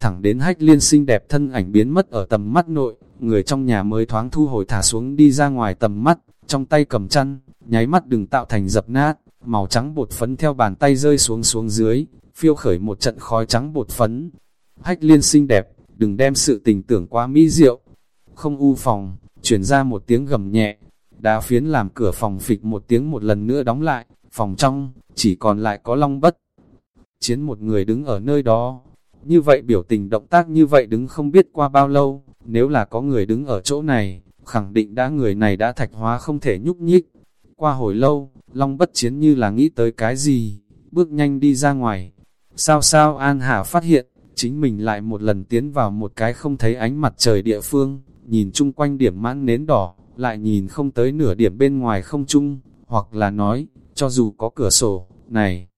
thẳng đến hách liên xinh đẹp thân ảnh biến mất ở tầm mắt nội, người trong nhà mới thoáng thu hồi thả xuống đi ra ngoài tầm mắt, trong tay cầm chăn, nháy mắt đừng tạo thành dập nát, màu trắng bột phấn theo bàn tay rơi xuống xuống dưới, phiêu khởi một trận khói trắng bột phấn. Hách liên xinh đẹp, đừng đem sự tình tưởng quá mỹ diệu. Không u phòng, chuyển ra một tiếng gầm nhẹ, đá phiến làm cửa phòng phịch một tiếng một lần nữa đóng lại, phòng trong, chỉ còn lại có long bất. Chiến một người đứng ở nơi đó, như vậy biểu tình động tác như vậy đứng không biết qua bao lâu, nếu là có người đứng ở chỗ này, khẳng định đã người này đã thạch hóa không thể nhúc nhích. Qua hồi lâu, Long bất chiến như là nghĩ tới cái gì, bước nhanh đi ra ngoài. Sao sao An Hà phát hiện, chính mình lại một lần tiến vào một cái không thấy ánh mặt trời địa phương, nhìn chung quanh điểm mãn nến đỏ, lại nhìn không tới nửa điểm bên ngoài không chung, hoặc là nói, cho dù có cửa sổ, này,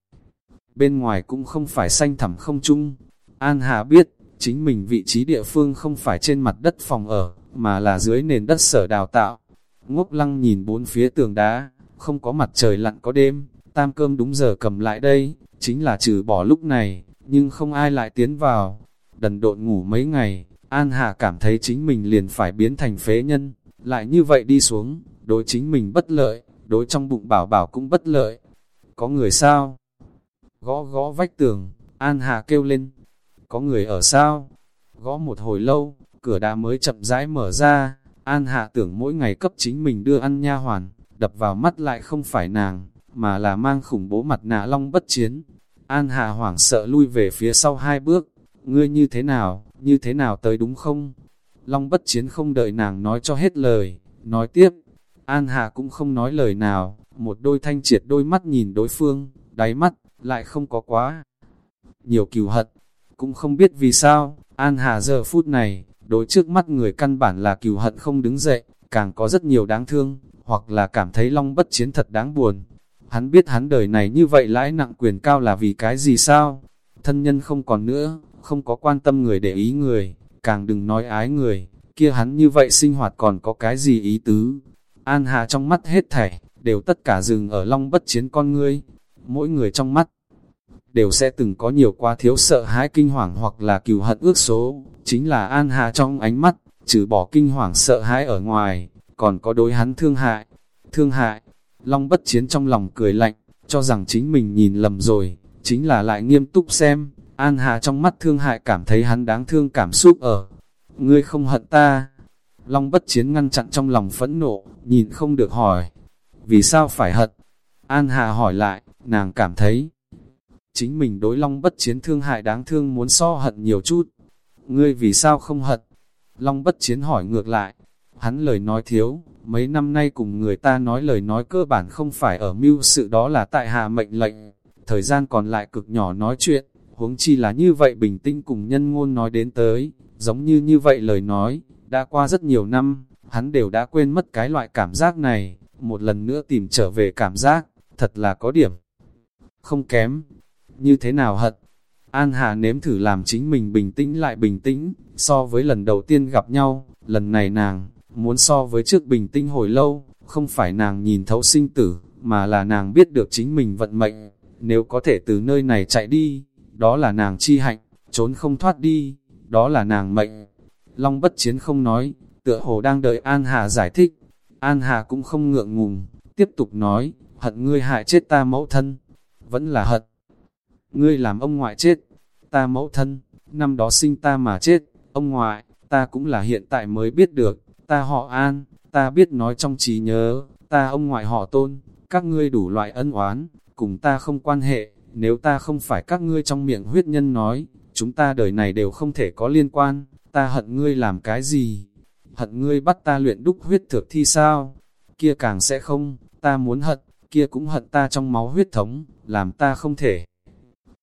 bên ngoài cũng không phải xanh thẳm không chung. An Hà biết, chính mình vị trí địa phương không phải trên mặt đất phòng ở, mà là dưới nền đất sở đào tạo. Ngốc lăng nhìn bốn phía tường đá, không có mặt trời lặn có đêm, tam cơm đúng giờ cầm lại đây, chính là trừ bỏ lúc này, nhưng không ai lại tiến vào. Đần độn ngủ mấy ngày, An Hà cảm thấy chính mình liền phải biến thành phế nhân, lại như vậy đi xuống, đối chính mình bất lợi, đối trong bụng bảo bảo cũng bất lợi. Có người sao? Gõ gõ vách tường, An Hà kêu lên. Có người ở sao? Gõ một hồi lâu, cửa đá mới chậm rãi mở ra, An Hạ tưởng mỗi ngày cấp chính mình đưa ăn nha hoàn, đập vào mắt lại không phải nàng, mà là mang khủng bố mặt nạ long bất chiến. An Hạ hoảng sợ lui về phía sau hai bước, ngươi như thế nào, như thế nào tới đúng không? Long bất chiến không đợi nàng nói cho hết lời, nói tiếp. An Hạ cũng không nói lời nào, một đôi thanh triệt đôi mắt nhìn đối phương, đáy mắt, lại không có quá. Nhiều cừu hận, cũng không biết vì sao, An Hà giờ phút này, đối trước mắt người căn bản là cừu hận không đứng dậy, càng có rất nhiều đáng thương, hoặc là cảm thấy long bất chiến thật đáng buồn. Hắn biết hắn đời này như vậy lãi nặng quyền cao là vì cái gì sao? Thân nhân không còn nữa, không có quan tâm người để ý người, càng đừng nói ái người, kia hắn như vậy sinh hoạt còn có cái gì ý tứ? An Hà trong mắt hết thảy, đều tất cả dừng ở long bất chiến con ngươi, mỗi người trong mắt đều sẽ từng có nhiều quá thiếu sợ hãi kinh hoàng hoặc là cừu hận ước số, chính là An Hà trong ánh mắt, trừ bỏ kinh hoàng sợ hãi ở ngoài, còn có đối hắn thương hại. Thương hại, Long bất chiến trong lòng cười lạnh, cho rằng chính mình nhìn lầm rồi, chính là lại nghiêm túc xem, An Hà trong mắt thương hại cảm thấy hắn đáng thương cảm xúc ở. Ngươi không hận ta. Long bất chiến ngăn chặn trong lòng phẫn nộ, nhìn không được hỏi. Vì sao phải hận? An Hà hỏi lại, nàng cảm thấy chính mình đối long bất chiến thương hại đáng thương muốn so hận nhiều chút. Ngươi vì sao không hận? Long bất chiến hỏi ngược lại. Hắn lời nói thiếu, mấy năm nay cùng người ta nói lời nói cơ bản không phải ở mưu sự đó là tại hạ mệnh lệnh. Thời gian còn lại cực nhỏ nói chuyện, huống chi là như vậy bình tĩnh cùng nhân ngôn nói đến tới, giống như như vậy lời nói, đã qua rất nhiều năm, hắn đều đã quên mất cái loại cảm giác này, một lần nữa tìm trở về cảm giác, thật là có điểm. Không kém, như thế nào hận. An Hà nếm thử làm chính mình bình tĩnh lại bình tĩnh, so với lần đầu tiên gặp nhau, lần này nàng, muốn so với trước bình tĩnh hồi lâu, không phải nàng nhìn thấu sinh tử, mà là nàng biết được chính mình vận mệnh, nếu có thể từ nơi này chạy đi, đó là nàng chi hạnh, trốn không thoát đi, đó là nàng mệnh. Long bất chiến không nói, tựa hồ đang đợi An Hà giải thích, An Hà cũng không ngượng ngùng, tiếp tục nói, hận ngươi hại chết ta mẫu thân, vẫn là hận, ngươi làm ông ngoại chết, ta mẫu thân, năm đó sinh ta mà chết, ông ngoại, ta cũng là hiện tại mới biết được, ta họ an, ta biết nói trong trí nhớ, ta ông ngoại họ tôn, các ngươi đủ loại ân oán, cùng ta không quan hệ, nếu ta không phải các ngươi trong miệng huyết nhân nói, chúng ta đời này đều không thể có liên quan, ta hận ngươi làm cái gì? Hận ngươi bắt ta luyện đúc huyết thực thi sao? Kia càng sẽ không, ta muốn hận, kia cũng hận ta trong máu huyết thống, làm ta không thể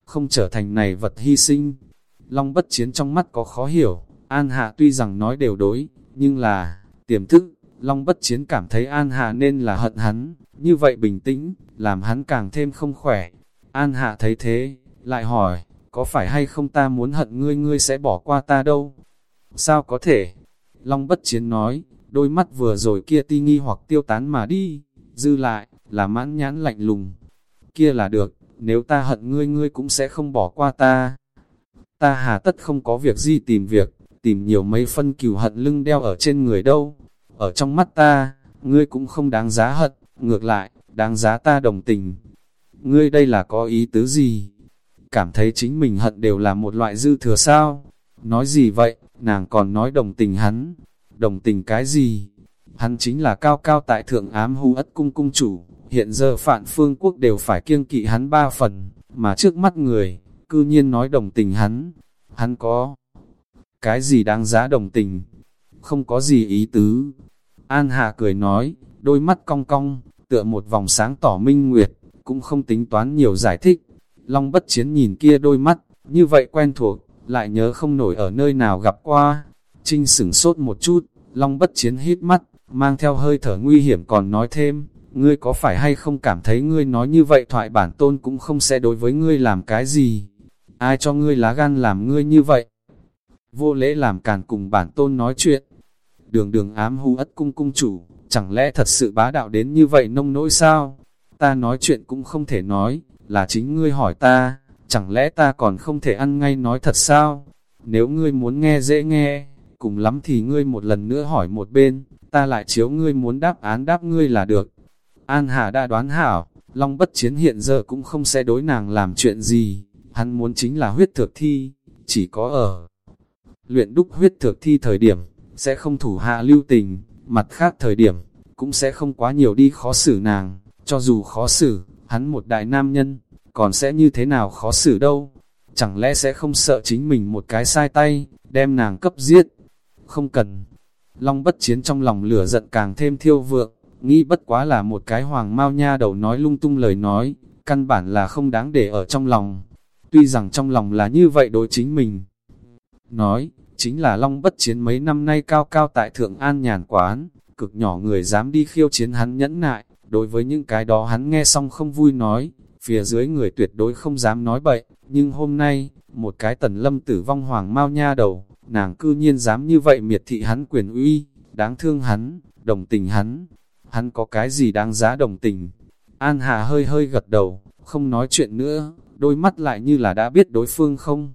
không trở thành này vật hy sinh. Long bất chiến trong mắt có khó hiểu, An Hạ tuy rằng nói đều đối, nhưng là, tiềm thức, Long bất chiến cảm thấy An Hạ nên là hận hắn, như vậy bình tĩnh, làm hắn càng thêm không khỏe. An Hạ thấy thế, lại hỏi, có phải hay không ta muốn hận ngươi ngươi sẽ bỏ qua ta đâu? Sao có thể? Long bất chiến nói, đôi mắt vừa rồi kia ti nghi hoặc tiêu tán mà đi, dư lại, là mãn nhãn lạnh lùng. Kia là được, nếu ta hận ngươi ngươi cũng sẽ không bỏ qua ta. ta hà tất không có việc gì tìm việc, tìm nhiều mấy phân cừu hận lưng đeo ở trên người đâu. Ở trong mắt ta, ngươi cũng không đáng giá hận, ngược lại, đáng giá ta đồng tình. Ngươi đây là có ý tứ gì? Cảm thấy chính mình hận đều là một loại dư thừa sao? Nói gì vậy, nàng còn nói đồng tình hắn. Đồng tình cái gì? Hắn chính là cao cao tại thượng ám hưu ất cung cung chủ, hiện giờ phạn phương quốc đều phải kiêng kỵ hắn ba phần, mà trước mắt người, cư nhiên nói đồng tình hắn. Hắn có cái gì đáng giá đồng tình? Không có gì ý tứ. An Hà cười nói, đôi mắt cong cong, tựa một vòng sáng tỏ minh nguyệt, cũng không tính toán nhiều giải thích. Long bất chiến nhìn kia đôi mắt, như vậy quen thuộc, lại nhớ không nổi ở nơi nào gặp qua. Trinh sửng sốt một chút, Long bất chiến hít mắt, mang theo hơi thở nguy hiểm còn nói thêm, ngươi có phải hay không cảm thấy ngươi nói như vậy thoại bản tôn cũng không sẽ đối với ngươi làm cái gì. Ai cho ngươi lá gan làm ngươi như vậy? Vô lễ làm càn cùng bản tôn nói chuyện. Đường đường ám hú ất cung cung chủ, chẳng lẽ thật sự bá đạo đến như vậy nông nỗi sao? Ta nói chuyện cũng không thể nói, là chính ngươi hỏi ta, chẳng lẽ ta còn không thể ăn ngay nói thật sao? Nếu ngươi muốn nghe dễ nghe, cùng lắm thì ngươi một lần nữa hỏi một bên, ta lại chiếu ngươi muốn đáp án đáp ngươi là được. An Hà đã đoán hảo, Long bất chiến hiện giờ cũng không sẽ đối nàng làm chuyện gì, hắn muốn chính là huyết thược thi, chỉ có ở luyện đúc huyết thược thi thời điểm, sẽ không thủ hạ lưu tình, mặt khác thời điểm, cũng sẽ không quá nhiều đi khó xử nàng, cho dù khó xử, hắn một đại nam nhân, còn sẽ như thế nào khó xử đâu, chẳng lẽ sẽ không sợ chính mình một cái sai tay, đem nàng cấp giết, không cần. Long bất chiến trong lòng lửa giận càng thêm thiêu vượng, nghĩ bất quá là một cái hoàng mau nha đầu nói lung tung lời nói, căn bản là không đáng để ở trong lòng. Tuy rằng trong lòng là như vậy đối chính mình. Nói, chính là Long bất chiến mấy năm nay cao cao tại Thượng An nhàn quán, cực nhỏ người dám đi khiêu chiến hắn nhẫn nại, đối với những cái đó hắn nghe xong không vui nói, phía dưới người tuyệt đối không dám nói bậy, nhưng hôm nay, một cái tần lâm tử vong hoàng mau nha đầu, nàng cư nhiên dám như vậy miệt thị hắn quyền uy, đáng thương hắn, đồng tình hắn, hắn có cái gì đáng giá đồng tình. An Hà hơi hơi gật đầu, không nói chuyện nữa, đôi mắt lại như là đã biết đối phương không.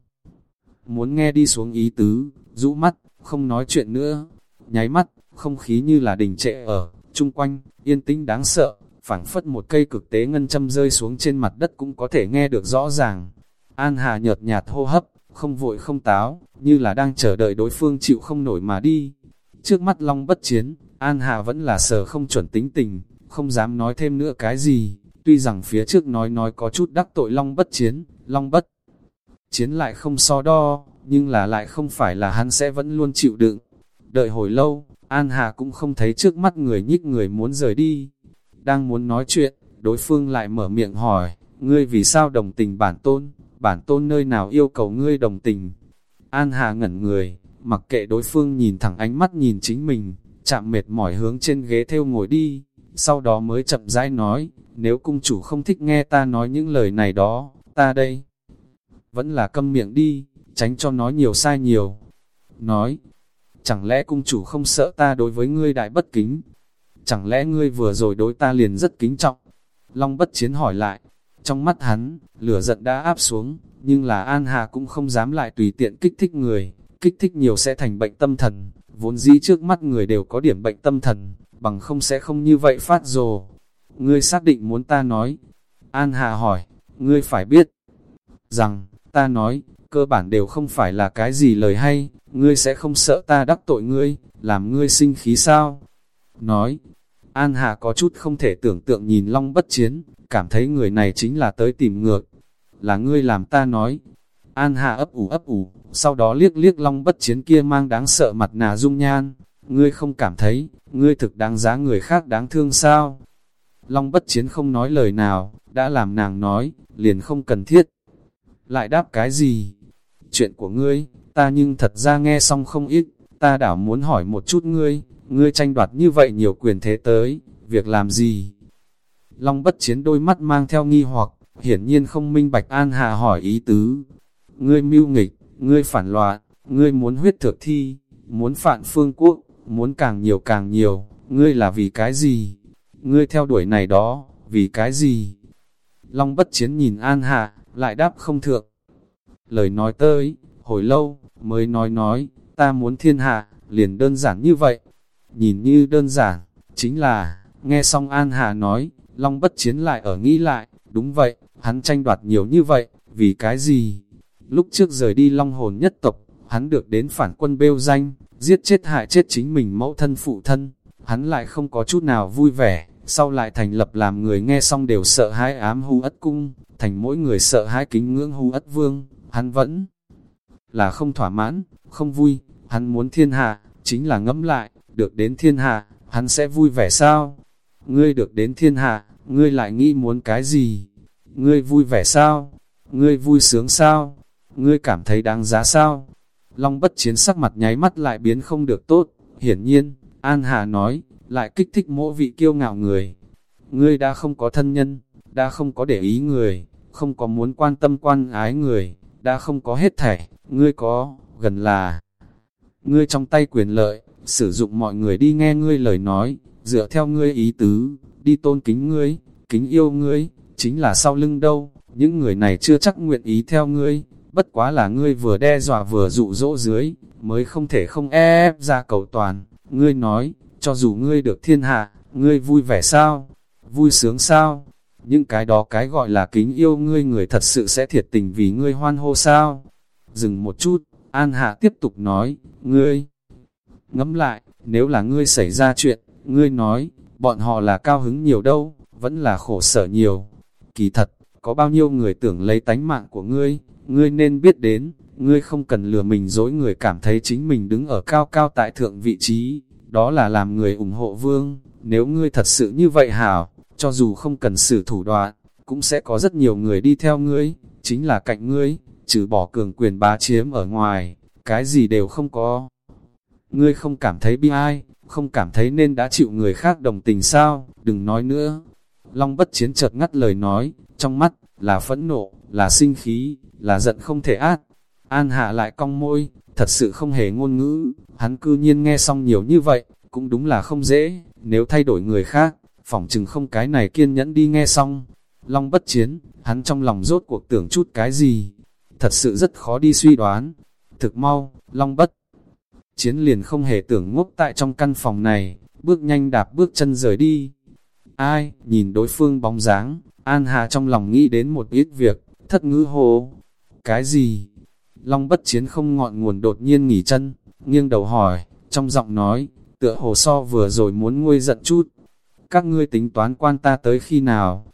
Muốn nghe đi xuống ý tứ, rũ mắt, không nói chuyện nữa, nháy mắt, không khí như là đình trệ ở, chung quanh, yên tĩnh đáng sợ, phảng phất một cây cực tế ngân châm rơi xuống trên mặt đất cũng có thể nghe được rõ ràng. An Hà nhợt nhạt hô hấp, không vội không táo, như là đang chờ đợi đối phương chịu không nổi mà đi. Trước mắt Long bất chiến, An Hà vẫn là sờ không chuẩn tính tình, không dám nói thêm nữa cái gì, tuy rằng phía trước nói nói có chút đắc tội Long bất chiến, Long bất chiến lại không so đo, nhưng là lại không phải là hắn sẽ vẫn luôn chịu đựng. Đợi hồi lâu, An Hà cũng không thấy trước mắt người nhích người muốn rời đi. Đang muốn nói chuyện, đối phương lại mở miệng hỏi, ngươi vì sao đồng tình bản tôn, bản tôn nơi nào yêu cầu ngươi đồng tình. An Hà ngẩn người, mặc kệ đối phương nhìn thẳng ánh mắt nhìn chính mình, chạm mệt mỏi hướng trên ghế theo ngồi đi, sau đó mới chậm rãi nói, nếu cung chủ không thích nghe ta nói những lời này đó, ta đây vẫn là câm miệng đi, tránh cho nói nhiều sai nhiều. Nói, chẳng lẽ cung chủ không sợ ta đối với ngươi đại bất kính? Chẳng lẽ ngươi vừa rồi đối ta liền rất kính trọng? Long bất chiến hỏi lại, trong mắt hắn, lửa giận đã áp xuống, nhưng là An Hà cũng không dám lại tùy tiện kích thích người, kích thích nhiều sẽ thành bệnh tâm thần, vốn dĩ trước mắt người đều có điểm bệnh tâm thần, bằng không sẽ không như vậy phát rồ. Ngươi xác định muốn ta nói. An Hà hỏi, ngươi phải biết rằng, ta nói, cơ bản đều không phải là cái gì lời hay, ngươi sẽ không sợ ta đắc tội ngươi, làm ngươi sinh khí sao? Nói, An Hà có chút không thể tưởng tượng nhìn Long bất chiến, cảm thấy người này chính là tới tìm ngược. Là ngươi làm ta nói. An Hà ấp ủ ấp ủ, sau đó liếc liếc Long bất chiến kia mang đáng sợ mặt nà dung nhan. Ngươi không cảm thấy, ngươi thực đáng giá người khác đáng thương sao? Long bất chiến không nói lời nào, đã làm nàng nói, liền không cần thiết. Lại đáp cái gì? Chuyện của ngươi, ta nhưng thật ra nghe xong không ít, ta đảo muốn hỏi một chút ngươi, ngươi tranh đoạt như vậy nhiều quyền thế tới, việc làm gì? Long bất chiến đôi mắt mang theo nghi hoặc, hiển nhiên không minh bạch An Hà hỏi ý tứ. Ngươi mưu nghịch, ngươi phản loạn, ngươi muốn huyết thực thi, muốn phản phương quốc, muốn càng nhiều càng nhiều, ngươi là vì cái gì? Ngươi theo đuổi này đó, vì cái gì? Long bất chiến nhìn An Hạ lại đáp không thượng. Lời nói tới, hồi lâu, mới nói nói, ta muốn thiên hạ, liền đơn giản như vậy. Nhìn như đơn giản, chính là, nghe xong An Hạ nói, Long bất chiến lại ở nghĩ lại, đúng vậy, hắn tranh đoạt nhiều như vậy, vì cái gì? Lúc trước rời đi Long hồn nhất tộc, hắn được đến phản quân bêu danh, giết chết hại chết chính mình mẫu thân phụ thân, hắn lại không có chút nào vui vẻ, sau lại thành lập làm người nghe xong đều sợ hãi ám hưu ất cung, thành mỗi người sợ hãi kính ngưỡng hưu ất vương, hắn vẫn là không thỏa mãn, không vui, hắn muốn thiên hạ, chính là ngẫm lại, được đến thiên hạ, hắn sẽ vui vẻ sao? Ngươi được đến thiên hạ, ngươi lại nghĩ muốn cái gì? Ngươi vui vẻ sao? Ngươi vui sướng sao? Ngươi cảm thấy đáng giá sao? Long bất chiến sắc mặt nháy mắt lại biến không được tốt, hiển nhiên, An Hà nói, lại kích thích mỗi vị kiêu ngạo người. Ngươi đã không có thân nhân, đã không có để ý người, không có muốn quan tâm quan ái người, đã không có hết thảy, ngươi có, gần là. Ngươi trong tay quyền lợi, sử dụng mọi người đi nghe ngươi lời nói, dựa theo ngươi ý tứ, đi tôn kính ngươi, kính yêu ngươi, chính là sau lưng đâu, những người này chưa chắc nguyện ý theo ngươi, bất quá là ngươi vừa đe dọa vừa dụ dỗ dưới, mới không thể không e ép ra cầu toàn, ngươi nói, cho dù ngươi được thiên hạ, ngươi vui vẻ sao, vui sướng sao, những cái đó cái gọi là kính yêu ngươi người thật sự sẽ thiệt tình vì ngươi hoan hô sao. Dừng một chút, An Hạ tiếp tục nói, ngươi, ngẫm lại, nếu là ngươi xảy ra chuyện, ngươi nói, bọn họ là cao hứng nhiều đâu, vẫn là khổ sở nhiều. Kỳ thật, có bao nhiêu người tưởng lấy tánh mạng của ngươi, ngươi nên biết đến, ngươi không cần lừa mình dối người cảm thấy chính mình đứng ở cao cao tại thượng vị trí, đó là làm người ủng hộ vương, nếu ngươi thật sự như vậy hảo, cho dù không cần sử thủ đoạn, cũng sẽ có rất nhiều người đi theo ngươi, chính là cạnh ngươi, trừ bỏ cường quyền bá chiếm ở ngoài, cái gì đều không có. Ngươi không cảm thấy bi ai, không cảm thấy nên đã chịu người khác đồng tình sao, đừng nói nữa. Long bất chiến chợt ngắt lời nói, trong mắt, là phẫn nộ, là sinh khí, là giận không thể át. An hạ lại cong môi, thật sự không hề ngôn ngữ, hắn cư nhiên nghe xong nhiều như vậy, cũng đúng là không dễ, nếu thay đổi người khác, phỏng chừng không cái này kiên nhẫn đi nghe xong. Long bất chiến, hắn trong lòng rốt cuộc tưởng chút cái gì, thật sự rất khó đi suy đoán. Thực mau, Long bất chiến liền không hề tưởng ngốc tại trong căn phòng này, bước nhanh đạp bước chân rời đi. Ai, nhìn đối phương bóng dáng, An Hà trong lòng nghĩ đến một ít việc, thất ngữ hồ. Cái gì? Long bất chiến không ngọn nguồn đột nhiên nghỉ chân, nghiêng đầu hỏi, trong giọng nói, tựa hồ so vừa rồi muốn nguôi giận chút. Các ngươi tính toán quan ta tới khi nào?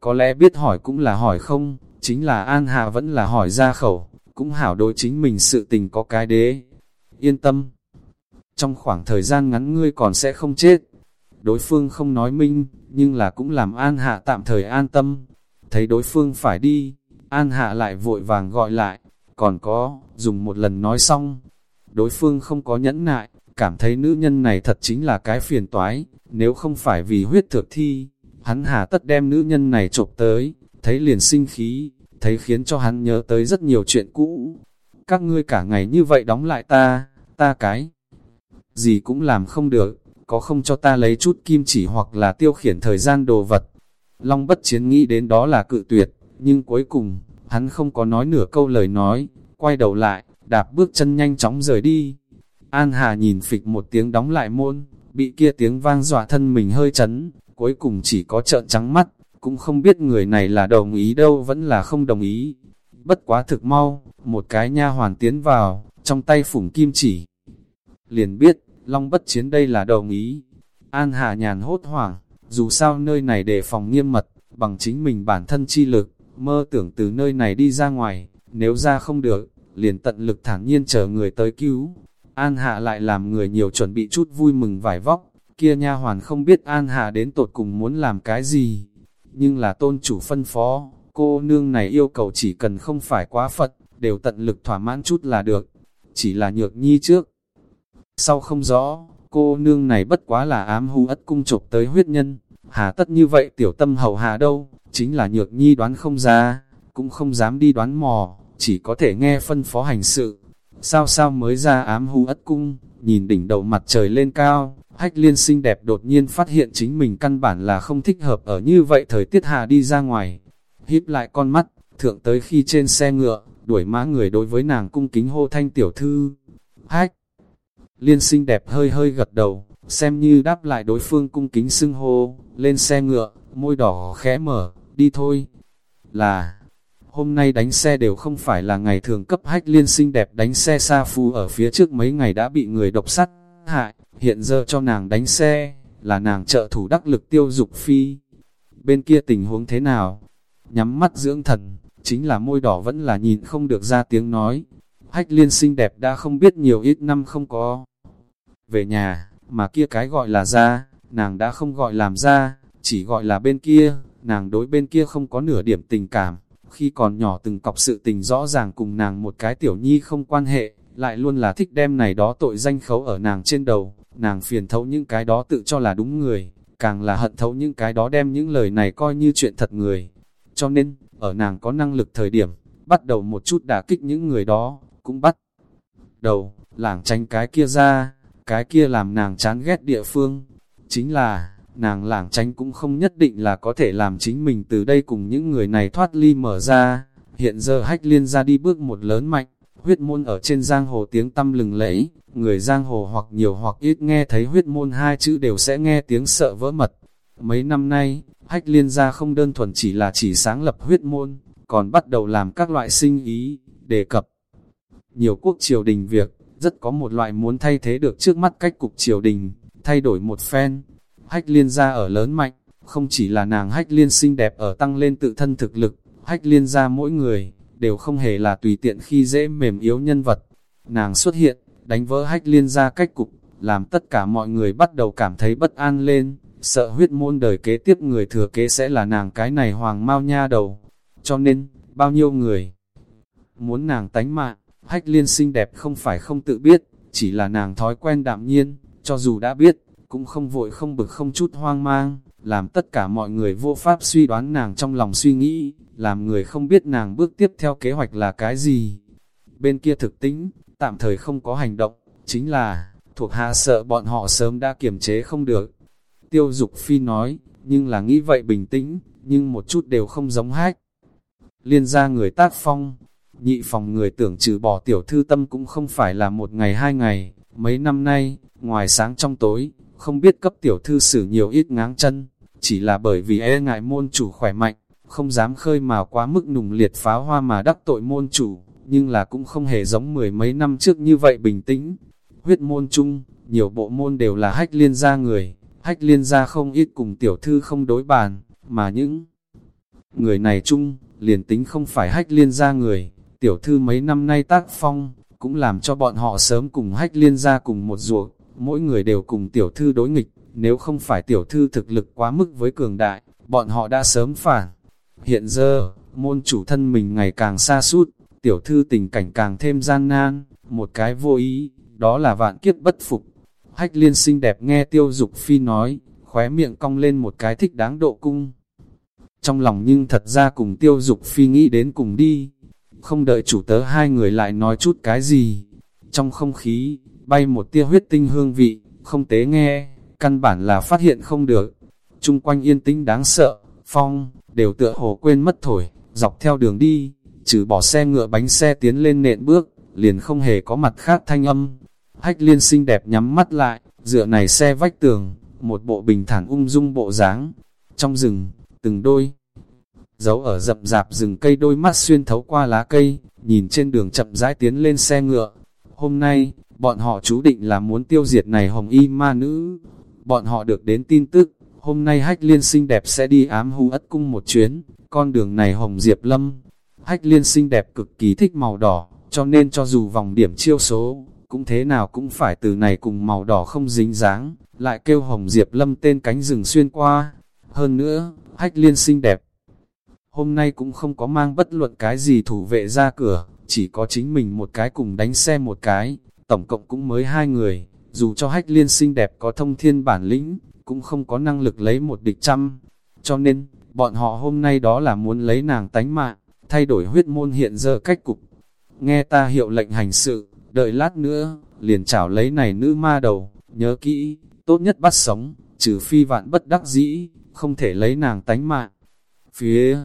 Có lẽ biết hỏi cũng là hỏi không, chính là An Hà vẫn là hỏi ra khẩu, cũng hảo đối chính mình sự tình có cái đế. Yên tâm, trong khoảng thời gian ngắn ngươi còn sẽ không chết. Đối phương không nói minh, nhưng là cũng làm An Hạ tạm thời an tâm. Thấy đối phương phải đi, An Hạ lại vội vàng gọi lại, còn có, dùng một lần nói xong. Đối phương không có nhẫn nại, cảm thấy nữ nhân này thật chính là cái phiền toái, nếu không phải vì huyết thực thi, hắn hà tất đem nữ nhân này chụp tới, thấy liền sinh khí, thấy khiến cho hắn nhớ tới rất nhiều chuyện cũ. Các ngươi cả ngày như vậy đóng lại ta, ta cái gì cũng làm không được, có không cho ta lấy chút kim chỉ hoặc là tiêu khiển thời gian đồ vật. Long bất chiến nghĩ đến đó là cự tuyệt, nhưng cuối cùng, hắn không có nói nửa câu lời nói, quay đầu lại, đạp bước chân nhanh chóng rời đi. An Hà nhìn phịch một tiếng đóng lại môn, bị kia tiếng vang dọa thân mình hơi chấn, cuối cùng chỉ có trợn trắng mắt, cũng không biết người này là đồng ý đâu vẫn là không đồng ý. Bất quá thực mau, một cái nha hoàn tiến vào, trong tay phủng kim chỉ. Liền biết, Long bất chiến đây là đồng ý. An Hà nhàn hốt hoảng, dù sao nơi này đề phòng nghiêm mật, bằng chính mình bản thân chi lực, mơ tưởng từ nơi này đi ra ngoài, nếu ra không được, liền tận lực thản nhiên chờ người tới cứu. An Hạ lại làm người nhiều chuẩn bị chút vui mừng vải vóc, kia nha hoàn không biết An Hạ đến tột cùng muốn làm cái gì, nhưng là tôn chủ phân phó, cô nương này yêu cầu chỉ cần không phải quá phật, đều tận lực thỏa mãn chút là được, chỉ là nhược nhi trước. Sau không rõ, cô nương này bất quá là ám hù ất cung chụp tới huyết nhân, hà tất như vậy tiểu tâm hầu hà đâu, chính là nhược nhi đoán không ra, cũng không dám đi đoán mò, chỉ có thể nghe phân phó hành sự. Sao sao mới ra ám hù ất cung, nhìn đỉnh đầu mặt trời lên cao, hách liên xinh đẹp đột nhiên phát hiện chính mình căn bản là không thích hợp ở như vậy thời tiết hà đi ra ngoài. Híp lại con mắt, thượng tới khi trên xe ngựa, đuổi mã người đối với nàng cung kính hô thanh tiểu thư. Hách! Liên sinh đẹp hơi hơi gật đầu, xem như đáp lại đối phương cung kính xưng hô, lên xe ngựa, môi đỏ khẽ mở, đi thôi. Là, hôm nay đánh xe đều không phải là ngày thường cấp hách liên sinh đẹp đánh xe xa phu ở phía trước mấy ngày đã bị người độc sắt, hại, hiện giờ cho nàng đánh xe, là nàng trợ thủ đắc lực tiêu dục phi. Bên kia tình huống thế nào? Nhắm mắt dưỡng thần, chính là môi đỏ vẫn là nhìn không được ra tiếng nói. Hách liên sinh đẹp đã không biết nhiều ít năm không có. Về nhà, mà kia cái gọi là ra, nàng đã không gọi làm ra, chỉ gọi là bên kia, nàng đối bên kia không có nửa điểm tình cảm. Khi còn nhỏ từng cọc sự tình rõ ràng cùng nàng một cái tiểu nhi không quan hệ, lại luôn là thích đem này đó tội danh khấu ở nàng trên đầu, nàng phiền thấu những cái đó tự cho là đúng người, càng là hận thấu những cái đó đem những lời này coi như chuyện thật người. Cho nên, ở nàng có năng lực thời điểm, bắt đầu một chút đả kích những người đó, cũng bắt đầu, lảng tránh cái kia ra, cái kia làm nàng chán ghét địa phương. Chính là, nàng lảng tránh cũng không nhất định là có thể làm chính mình từ đây cùng những người này thoát ly mở ra. Hiện giờ hách liên ra đi bước một lớn mạnh, huyết môn ở trên giang hồ tiếng tâm lừng lẫy, người giang hồ hoặc nhiều hoặc ít nghe thấy huyết môn hai chữ đều sẽ nghe tiếng sợ vỡ mật. Mấy năm nay, hách liên gia không đơn thuần chỉ là chỉ sáng lập huyết môn, còn bắt đầu làm các loại sinh ý, đề cập. Nhiều quốc triều đình việc, rất có một loại muốn thay thế được trước mắt cách cục triều đình, thay đổi một phen. Hách liên gia ở lớn mạnh, không chỉ là nàng hách liên xinh đẹp ở tăng lên tự thân thực lực, hách liên gia mỗi người, đều không hề là tùy tiện khi dễ mềm yếu nhân vật. Nàng xuất hiện, đánh vỡ hách liên gia cách cục, làm tất cả mọi người bắt đầu cảm thấy bất an lên, sợ huyết môn đời kế tiếp người thừa kế sẽ là nàng cái này hoàng mau nha đầu. Cho nên, bao nhiêu người muốn nàng tánh mạng, hách liên xinh đẹp không phải không tự biết, chỉ là nàng thói quen đạm nhiên, cho dù đã biết, cũng không vội không bực không chút hoang mang, làm tất cả mọi người vô pháp suy đoán nàng trong lòng suy nghĩ, làm người không biết nàng bước tiếp theo kế hoạch là cái gì. Bên kia thực tính, tạm thời không có hành động, chính là, thuộc hạ sợ bọn họ sớm đã kiềm chế không được. Tiêu Dục Phi nói, nhưng là nghĩ vậy bình tĩnh, nhưng một chút đều không giống hách. Liên ra người tác phong, nhị phòng người tưởng trừ bỏ tiểu thư tâm cũng không phải là một ngày hai ngày, mấy năm nay, ngoài sáng trong tối, không biết cấp tiểu thư xử nhiều ít ngáng chân, chỉ là bởi vì e ngại môn chủ khỏe mạnh, không dám khơi mào quá mức nùng liệt pháo hoa mà đắc tội môn chủ, nhưng là cũng không hề giống mười mấy năm trước như vậy bình tĩnh. Huyết môn chung, nhiều bộ môn đều là hách liên gia người, hách liên gia không ít cùng tiểu thư không đối bàn, mà những người này chung, liền tính không phải hách liên gia người, tiểu thư mấy năm nay tác phong, cũng làm cho bọn họ sớm cùng hách liên gia cùng một ruột, mỗi người đều cùng tiểu thư đối nghịch, nếu không phải tiểu thư thực lực quá mức với cường đại, bọn họ đã sớm phản. Hiện giờ, môn chủ thân mình ngày càng xa suốt, tiểu thư tình cảnh càng thêm gian nan, một cái vô ý, đó là vạn kiếp bất phục. Hách liên xinh đẹp nghe tiêu dục phi nói, khóe miệng cong lên một cái thích đáng độ cung. Trong lòng nhưng thật ra cùng tiêu dục phi nghĩ đến cùng đi, không đợi chủ tớ hai người lại nói chút cái gì. Trong không khí, bay một tia huyết tinh hương vị, không tế nghe, căn bản là phát hiện không được. Trung quanh yên tĩnh đáng sợ, phong, đều tựa hồ quên mất thổi, dọc theo đường đi, trừ bỏ xe ngựa bánh xe tiến lên nện bước, liền không hề có mặt khác thanh âm. Hách liên xinh đẹp nhắm mắt lại, dựa này xe vách tường, một bộ bình thản ung dung bộ dáng Trong rừng, từng đôi, giấu ở rậm rạp rừng cây đôi mắt xuyên thấu qua lá cây, nhìn trên đường chậm rãi tiến lên xe ngựa. Hôm nay, bọn họ chú định là muốn tiêu diệt này hồng y ma nữ. Bọn họ được đến tin tức, hôm nay hách liên xinh đẹp sẽ đi ám hung ất cung một chuyến, con đường này hồng diệp lâm. Hách liên xinh đẹp cực kỳ thích màu đỏ, cho nên cho dù vòng điểm chiêu số, cũng thế nào cũng phải từ này cùng màu đỏ không dính dáng, lại kêu hồng diệp lâm tên cánh rừng xuyên qua. Hơn nữa, hách liên xinh đẹp, hôm nay cũng không có mang bất luận cái gì thủ vệ ra cửa, chỉ có chính mình một cái cùng đánh xe một cái, tổng cộng cũng mới hai người, dù cho hách liên xinh đẹp có thông thiên bản lĩnh, cũng không có năng lực lấy một địch trăm. Cho nên, bọn họ hôm nay đó là muốn lấy nàng tánh mạng, thay đổi huyết môn hiện giờ cách cục. Nghe ta hiệu lệnh hành sự, đợi lát nữa, liền chảo lấy này nữ ma đầu, nhớ kỹ, tốt nhất bắt sống, trừ phi vạn bất đắc dĩ, không thể lấy nàng tánh mạng. Phía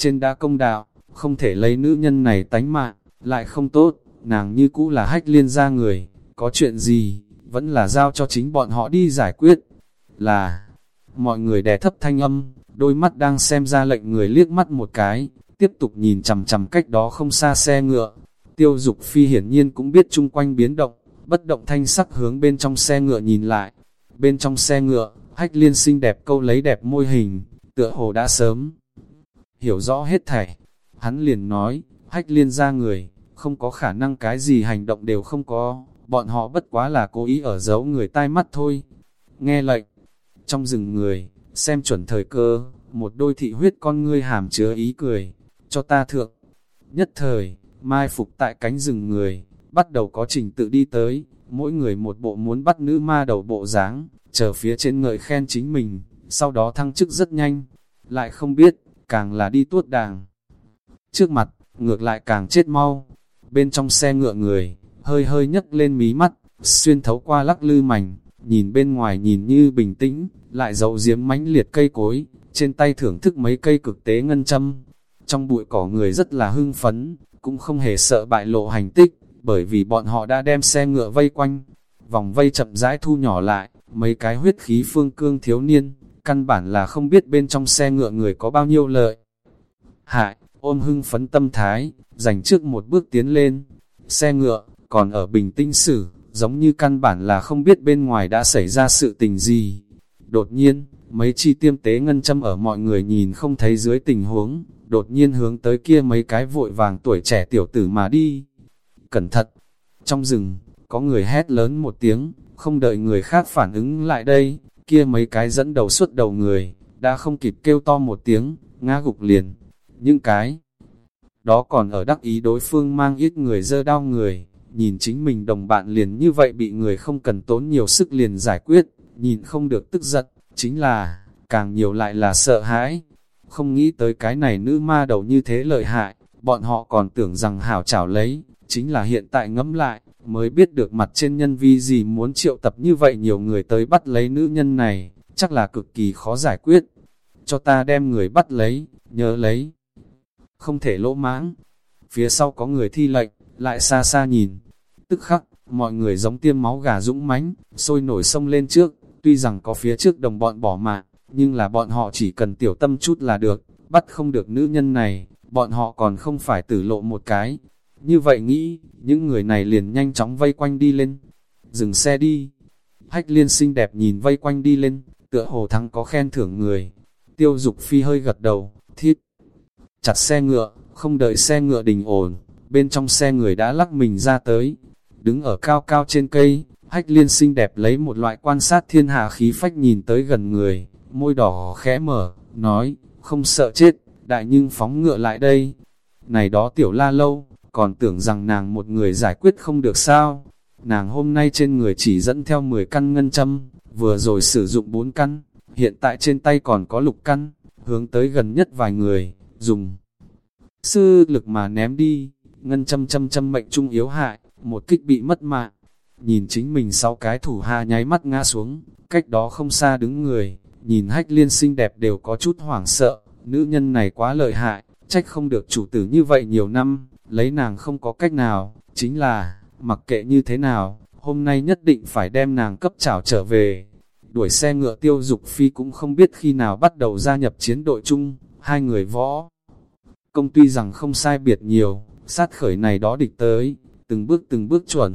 trên đã công đạo, không thể lấy nữ nhân này tánh mạng, lại không tốt, nàng như cũ là hách liên gia người, có chuyện gì, vẫn là giao cho chính bọn họ đi giải quyết. Là, mọi người đè thấp thanh âm, đôi mắt đang xem ra lệnh người liếc mắt một cái, tiếp tục nhìn chằm chằm cách đó không xa xe ngựa. Tiêu dục phi hiển nhiên cũng biết chung quanh biến động, bất động thanh sắc hướng bên trong xe ngựa nhìn lại. Bên trong xe ngựa, hách liên xinh đẹp câu lấy đẹp môi hình, tựa hồ đã sớm. Hiểu rõ hết thảy, hắn liền nói, hách liên ra người, không có khả năng cái gì hành động đều không có, bọn họ bất quá là cố ý ở giấu người tai mắt thôi. Nghe lệnh, trong rừng người, xem chuẩn thời cơ, một đôi thị huyết con ngươi hàm chứa ý cười, cho ta thượng. Nhất thời, mai phục tại cánh rừng người, bắt đầu có trình tự đi tới, mỗi người một bộ muốn bắt nữ ma đầu bộ dáng chờ phía trên ngợi khen chính mình, sau đó thăng chức rất nhanh, lại không biết, càng là đi tuốt đàng. Trước mặt, ngược lại càng chết mau, bên trong xe ngựa người, hơi hơi nhấc lên mí mắt, xuyên thấu qua lắc lư mảnh, nhìn bên ngoài nhìn như bình tĩnh, lại dậu diếm mãnh liệt cây cối, trên tay thưởng thức mấy cây cực tế ngân châm. Trong bụi cỏ người rất là hưng phấn, cũng không hề sợ bại lộ hành tích, bởi vì bọn họ đã đem xe ngựa vây quanh. Vòng vây chậm rãi thu nhỏ lại, mấy cái huyết khí phương cương thiếu niên, căn bản là không biết bên trong xe ngựa người có bao nhiêu lợi. Hại, ôm hưng phấn tâm thái, dành trước một bước tiến lên. Xe ngựa, còn ở bình tĩnh xử, giống như căn bản là không biết bên ngoài đã xảy ra sự tình gì. Đột nhiên, mấy chi tiêm tế ngân châm ở mọi người nhìn không thấy dưới tình huống, đột nhiên hướng tới kia mấy cái vội vàng tuổi trẻ tiểu tử mà đi. Cẩn thận! Trong rừng, có người hét lớn một tiếng, không đợi người khác phản ứng lại đây, kia mấy cái dẫn đầu suốt đầu người, đã không kịp kêu to một tiếng, ngã gục liền. Những cái đó còn ở đắc ý đối phương mang ít người dơ đau người, nhìn chính mình đồng bạn liền như vậy bị người không cần tốn nhiều sức liền giải quyết, nhìn không được tức giận, chính là, càng nhiều lại là sợ hãi. Không nghĩ tới cái này nữ ma đầu như thế lợi hại, bọn họ còn tưởng rằng hảo chảo lấy, chính là hiện tại ngẫm lại, mới biết được mặt trên nhân vi gì muốn triệu tập như vậy nhiều người tới bắt lấy nữ nhân này, chắc là cực kỳ khó giải quyết. Cho ta đem người bắt lấy, nhớ lấy. Không thể lỗ mãng. Phía sau có người thi lệnh, lại xa xa nhìn. Tức khắc, mọi người giống tiêm máu gà dũng mãnh, sôi nổi sông lên trước, tuy rằng có phía trước đồng bọn bỏ mạng, nhưng là bọn họ chỉ cần tiểu tâm chút là được, bắt không được nữ nhân này, bọn họ còn không phải tử lộ một cái. Như vậy nghĩ, những người này liền nhanh chóng vây quanh đi lên. Dừng xe đi. Hách liên xinh đẹp nhìn vây quanh đi lên, tựa hồ thắng có khen thưởng người. Tiêu dục phi hơi gật đầu, thiết. Chặt xe ngựa, không đợi xe ngựa đình ổn, bên trong xe người đã lắc mình ra tới. Đứng ở cao cao trên cây, hách liên xinh đẹp lấy một loại quan sát thiên hạ khí phách nhìn tới gần người, môi đỏ khẽ mở, nói, không sợ chết, đại nhưng phóng ngựa lại đây. Này đó tiểu la lâu, còn tưởng rằng nàng một người giải quyết không được sao. Nàng hôm nay trên người chỉ dẫn theo 10 căn ngân châm, vừa rồi sử dụng 4 căn, hiện tại trên tay còn có lục căn, hướng tới gần nhất vài người, dùng sư lực mà ném đi, ngân châm châm châm mệnh trung yếu hại, một kích bị mất mạng. Nhìn chính mình sau cái thủ hạ nháy mắt ngã xuống, cách đó không xa đứng người, nhìn hách liên xinh đẹp đều có chút hoảng sợ, nữ nhân này quá lợi hại, trách không được chủ tử như vậy nhiều năm, lấy nàng không có cách nào, chính là, mặc kệ như thế nào, hôm nay nhất định phải đem nàng cấp trảo trở về. Đuổi xe ngựa tiêu dục phi cũng không biết khi nào bắt đầu gia nhập chiến đội chung, hai người võ. Công tuy rằng không sai biệt nhiều, sát khởi này đó địch tới, từng bước từng bước chuẩn.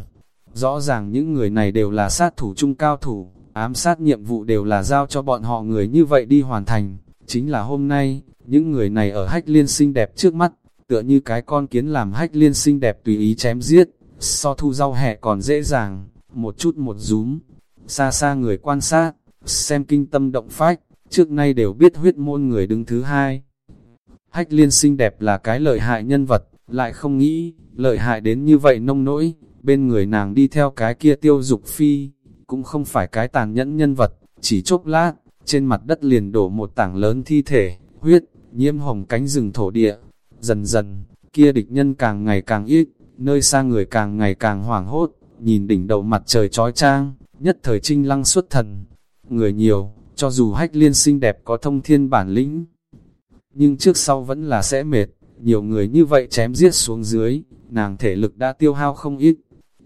Rõ ràng những người này đều là sát thủ chung cao thủ, ám sát nhiệm vụ đều là giao cho bọn họ người như vậy đi hoàn thành. Chính là hôm nay, những người này ở hách liên xinh đẹp trước mắt, tựa như cái con kiến làm hách liên xinh đẹp tùy ý chém giết, so thu rau hẹ còn dễ dàng, một chút một rúm, xa xa người quan sát, xem kinh tâm động phách, trước nay đều biết huyết môn người đứng thứ hai. Hách liên xinh đẹp là cái lợi hại nhân vật, lại không nghĩ, lợi hại đến như vậy nông nỗi, bên người nàng đi theo cái kia tiêu dục phi, cũng không phải cái tàn nhẫn nhân vật, chỉ chốc lát, trên mặt đất liền đổ một tảng lớn thi thể, huyết, nhiễm hồng cánh rừng thổ địa, Dần dần, kia địch nhân càng ngày càng ít, nơi xa người càng ngày càng hoảng hốt, nhìn đỉnh đầu mặt trời trói trang, nhất thời trinh lăng xuất thần. Người nhiều, cho dù hách liên xinh đẹp có thông thiên bản lĩnh, nhưng trước sau vẫn là sẽ mệt, nhiều người như vậy chém giết xuống dưới, nàng thể lực đã tiêu hao không ít.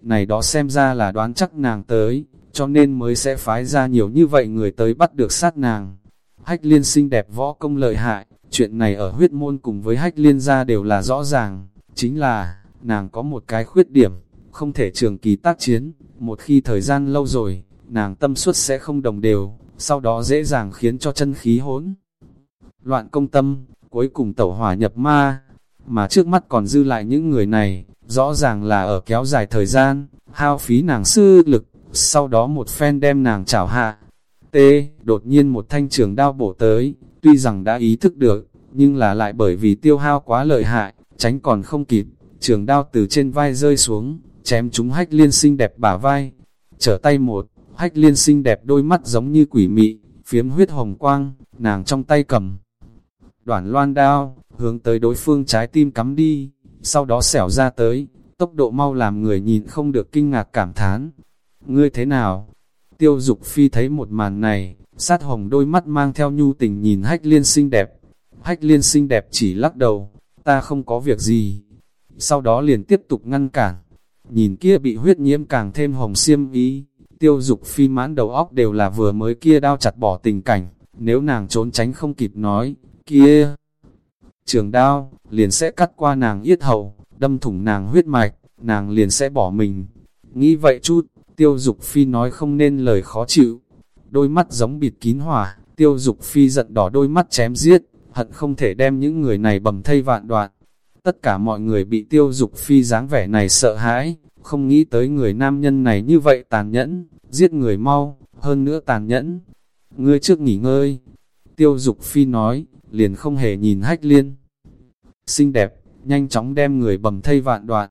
Này đó xem ra là đoán chắc nàng tới, cho nên mới sẽ phái ra nhiều như vậy người tới bắt được sát nàng. Hách liên xinh đẹp võ công lợi hại, chuyện này ở huyết môn cùng với hách liên gia đều là rõ ràng, chính là, nàng có một cái khuyết điểm, không thể trường kỳ tác chiến, một khi thời gian lâu rồi, nàng tâm suất sẽ không đồng đều, sau đó dễ dàng khiến cho chân khí hỗn. Loạn công tâm, cuối cùng tẩu hỏa nhập ma, mà trước mắt còn dư lại những người này, rõ ràng là ở kéo dài thời gian, hao phí nàng sư lực, sau đó một phen đem nàng chảo hạ. T, đột nhiên một thanh trường đao bổ tới, tuy rằng đã ý thức được, nhưng là lại bởi vì tiêu hao quá lợi hại, tránh còn không kịp, trường đao từ trên vai rơi xuống, chém chúng hách liên xinh đẹp bả vai. Trở tay một, hách liên xinh đẹp đôi mắt giống như quỷ mị, phiếm huyết hồng quang, nàng trong tay cầm. Đoạn loan đao, hướng tới đối phương trái tim cắm đi, sau đó xẻo ra tới, tốc độ mau làm người nhìn không được kinh ngạc cảm thán. Ngươi thế nào? Tiêu dục phi thấy một màn này, sát hồng đôi mắt mang theo nhu tình nhìn hách liên xinh đẹp. Hách liên xinh đẹp chỉ lắc đầu, ta không có việc gì. Sau đó liền tiếp tục ngăn cản. Nhìn kia bị huyết nhiễm càng thêm hồng xiêm ý, tiêu dục phi mãn đầu óc đều là vừa mới kia đao chặt bỏ tình cảnh. Nếu nàng trốn tránh không kịp nói, kia trường đao, liền sẽ cắt qua nàng yết hầu, đâm thủng nàng huyết mạch, nàng liền sẽ bỏ mình. Nghĩ vậy chút, tiêu dục phi nói không nên lời khó chịu. Đôi mắt giống bịt kín hỏa, tiêu dục phi giận đỏ đôi mắt chém giết, hận không thể đem những người này bầm thây vạn đoạn. Tất cả mọi người bị tiêu dục phi dáng vẻ này sợ hãi, không nghĩ tới người nam nhân này như vậy tàn nhẫn, giết người mau, hơn nữa tàn nhẫn. Ngươi trước nghỉ ngơi. Tiêu dục phi nói, liền không hề nhìn hách liên. Xinh đẹp, nhanh chóng đem người bầm thây vạn đoạn.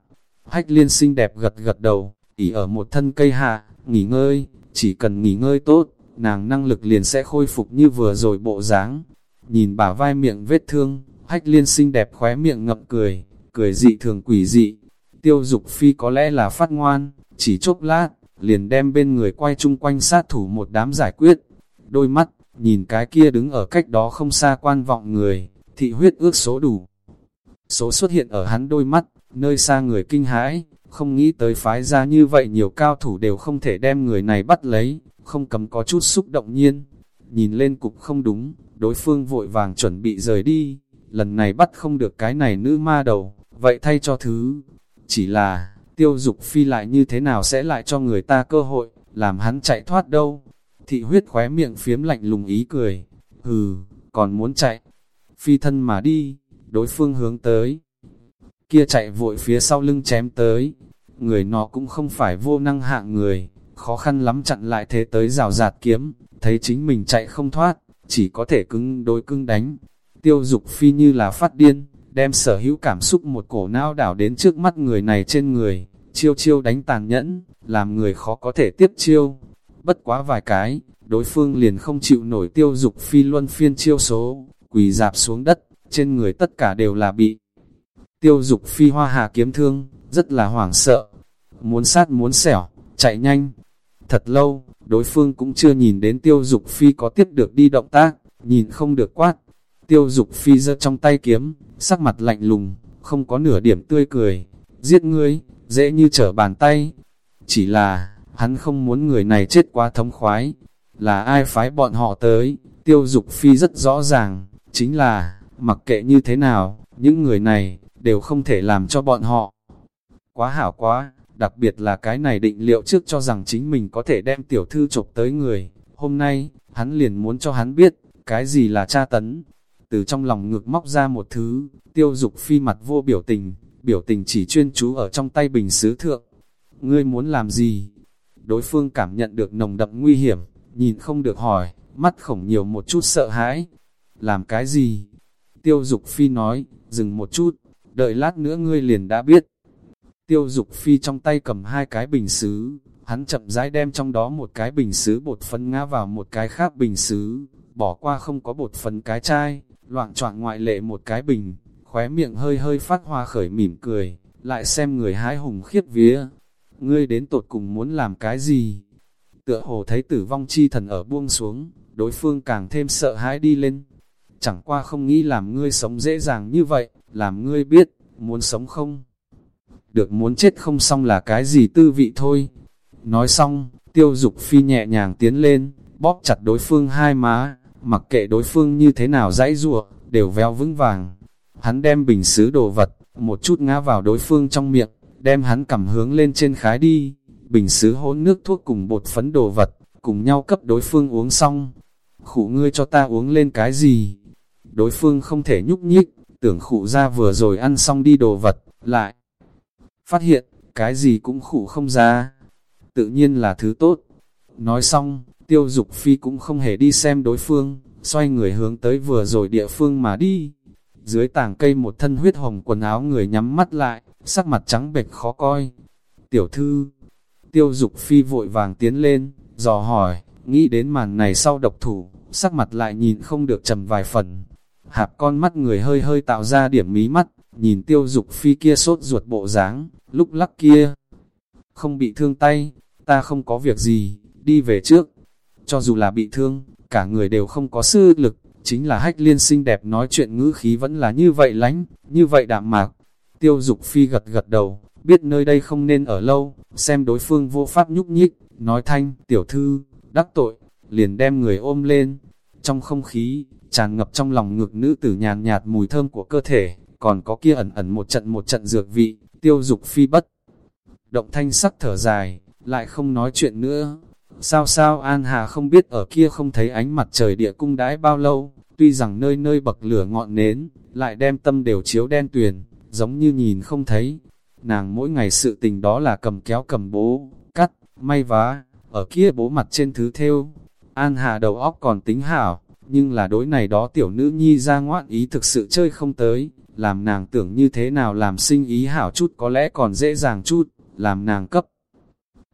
Hách liên xinh đẹp gật gật đầu, ỉ ở một thân cây hạ, nghỉ ngơi, chỉ cần nghỉ ngơi tốt, nàng năng lực liền sẽ khôi phục như vừa rồi bộ dáng. Nhìn bả vai miệng vết thương, hách liên xinh đẹp khóe miệng ngậm cười, cười dị thường quỷ dị. Tiêu dục phi có lẽ là phát ngoan, chỉ chốc lát, liền đem bên người quay chung quanh sát thủ một đám giải quyết. Đôi mắt, nhìn cái kia đứng ở cách đó không xa quan vọng người, thị huyết ước số đủ. Số xuất hiện ở hắn đôi mắt, nơi xa người kinh hãi, không nghĩ tới phái ra như vậy nhiều cao thủ đều không thể đem người này bắt lấy, không cấm có chút xúc động nhiên. Nhìn lên cục không đúng, đối phương vội vàng chuẩn bị rời đi, lần này bắt không được cái này nữ ma đầu, vậy thay cho thứ. Chỉ là, tiêu dục phi lại như thế nào sẽ lại cho người ta cơ hội, làm hắn chạy thoát đâu. Thị huyết khóe miệng phiếm lạnh lùng ý cười, hừ, còn muốn chạy. Phi thân mà đi, đối phương hướng tới. Kia chạy vội phía sau lưng chém tới, người nó cũng không phải vô năng hạng người, khó khăn lắm chặn lại thế tới rào rạt kiếm, thấy chính mình chạy không thoát, chỉ có thể cứng đối cứng đánh. Tiêu dục phi như là phát điên, đem sở hữu cảm xúc một cổ não đảo đến trước mắt người này trên người, chiêu chiêu đánh tàn nhẫn, làm người khó có thể tiếp chiêu. Bất quá vài cái, đối phương liền không chịu nổi tiêu dục phi luân phiên chiêu số, quỳ dạp xuống đất, trên người tất cả đều là bị. Tiêu dục phi hoa hạ kiếm thương, rất là hoảng sợ, muốn sát muốn xẻo, chạy nhanh. Thật lâu, đối phương cũng chưa nhìn đến tiêu dục phi có tiếp được đi động tác, nhìn không được quát. Tiêu dục phi giơ trong tay kiếm, sắc mặt lạnh lùng, không có nửa điểm tươi cười. Giết ngươi, dễ như trở bàn tay. Chỉ là, hắn không muốn người này chết quá thống khoái. Là ai phái bọn họ tới, tiêu dục phi rất rõ ràng, chính là, mặc kệ như thế nào, những người này, đều không thể làm cho bọn họ. Quá hảo quá, đặc biệt là cái này định liệu trước cho rằng chính mình có thể đem tiểu thư chụp tới người. Hôm nay, hắn liền muốn cho hắn biết, cái gì là tra tấn. Từ trong lòng ngược móc ra một thứ, tiêu dục phi mặt vô biểu tình, biểu tình chỉ chuyên chú ở trong tay bình sứ thượng. Ngươi muốn làm gì? Đối phương cảm nhận được nồng đậm nguy hiểm, nhìn không được hỏi, mắt khổng nhiều một chút sợ hãi. Làm cái gì? Tiêu dục phi nói, dừng một chút, đợi lát nữa ngươi liền đã biết. Tiêu dục phi trong tay cầm hai cái bình xứ, hắn chậm rãi đem trong đó một cái bình xứ bột phấn ngã vào một cái khác bình xứ, bỏ qua không có bột phấn cái chai, loạn choạng ngoại lệ một cái bình, khóe miệng hơi hơi phát hoa khởi mỉm cười, lại xem người hái hùng khiếp vía. Ngươi đến tột cùng muốn làm cái gì? Tựa hồ thấy tử vong chi thần ở buông xuống, đối phương càng thêm sợ hãi đi lên. chẳng qua không nghĩ làm ngươi sống dễ dàng như vậy, làm ngươi biết, muốn sống không? Được muốn chết không xong là cái gì tư vị thôi. Nói xong, tiêu dục phi nhẹ nhàng tiến lên, bóp chặt đối phương hai má, mặc kệ đối phương như thế nào dãy ruộng, đều véo vững vàng. Hắn đem bình xứ đồ vật, một chút ngã vào đối phương trong miệng, đem hắn cầm hướng lên trên khái đi. Bình xứ hỗn nước thuốc cùng bột phấn đồ vật, cùng nhau cấp đối phương uống xong. Khủ ngươi cho ta uống lên cái gì? Đối phương không thể nhúc nhích, tưởng khủ ra vừa rồi ăn xong đi đồ vật, lại. Phát hiện, cái gì cũng khủ không ra. Tự nhiên là thứ tốt. Nói xong, tiêu dục phi cũng không hề đi xem đối phương, xoay người hướng tới vừa rồi địa phương mà đi. Dưới tảng cây một thân huyết hồng quần áo người nhắm mắt lại, sắc mặt trắng bệch khó coi. Tiểu thư, tiêu dục phi vội vàng tiến lên, dò hỏi, nghĩ đến màn này sau độc thủ, sắc mặt lại nhìn không được trầm vài phần. Hạp con mắt người hơi hơi tạo ra điểm mí mắt, nhìn tiêu dục phi kia sốt ruột bộ dáng lúc lắc kia. Không bị thương tay, ta không có việc gì, đi về trước. Cho dù là bị thương, cả người đều không có sư lực, chính là hách liên xinh đẹp nói chuyện ngữ khí vẫn là như vậy lánh, như vậy đạm mạc. Tiêu dục phi gật gật đầu, biết nơi đây không nên ở lâu, xem đối phương vô pháp nhúc nhích, nói thanh, tiểu thư, đắc tội, liền đem người ôm lên. Trong không khí, tràn ngập trong lòng ngực nữ tử nhàn nhạt mùi thơm của cơ thể, còn có kia ẩn ẩn một trận một trận dược vị, tiêu dục phi bất. Động thanh sắc thở dài, lại không nói chuyện nữa. Sao sao An Hà không biết ở kia không thấy ánh mặt trời địa cung đãi bao lâu, tuy rằng nơi nơi bậc lửa ngọn nến, lại đem tâm đều chiếu đen tuyền, giống như nhìn không thấy. Nàng mỗi ngày sự tình đó là cầm kéo cầm bố, cắt, may vá, ở kia bố mặt trên thứ theo. An Hà đầu óc còn tính hảo, nhưng là đối này đó tiểu nữ nhi ra ngoạn ý thực sự chơi không tới, làm nàng tưởng như thế nào làm sinh ý hảo chút có lẽ còn dễ dàng chút, làm nàng cấp.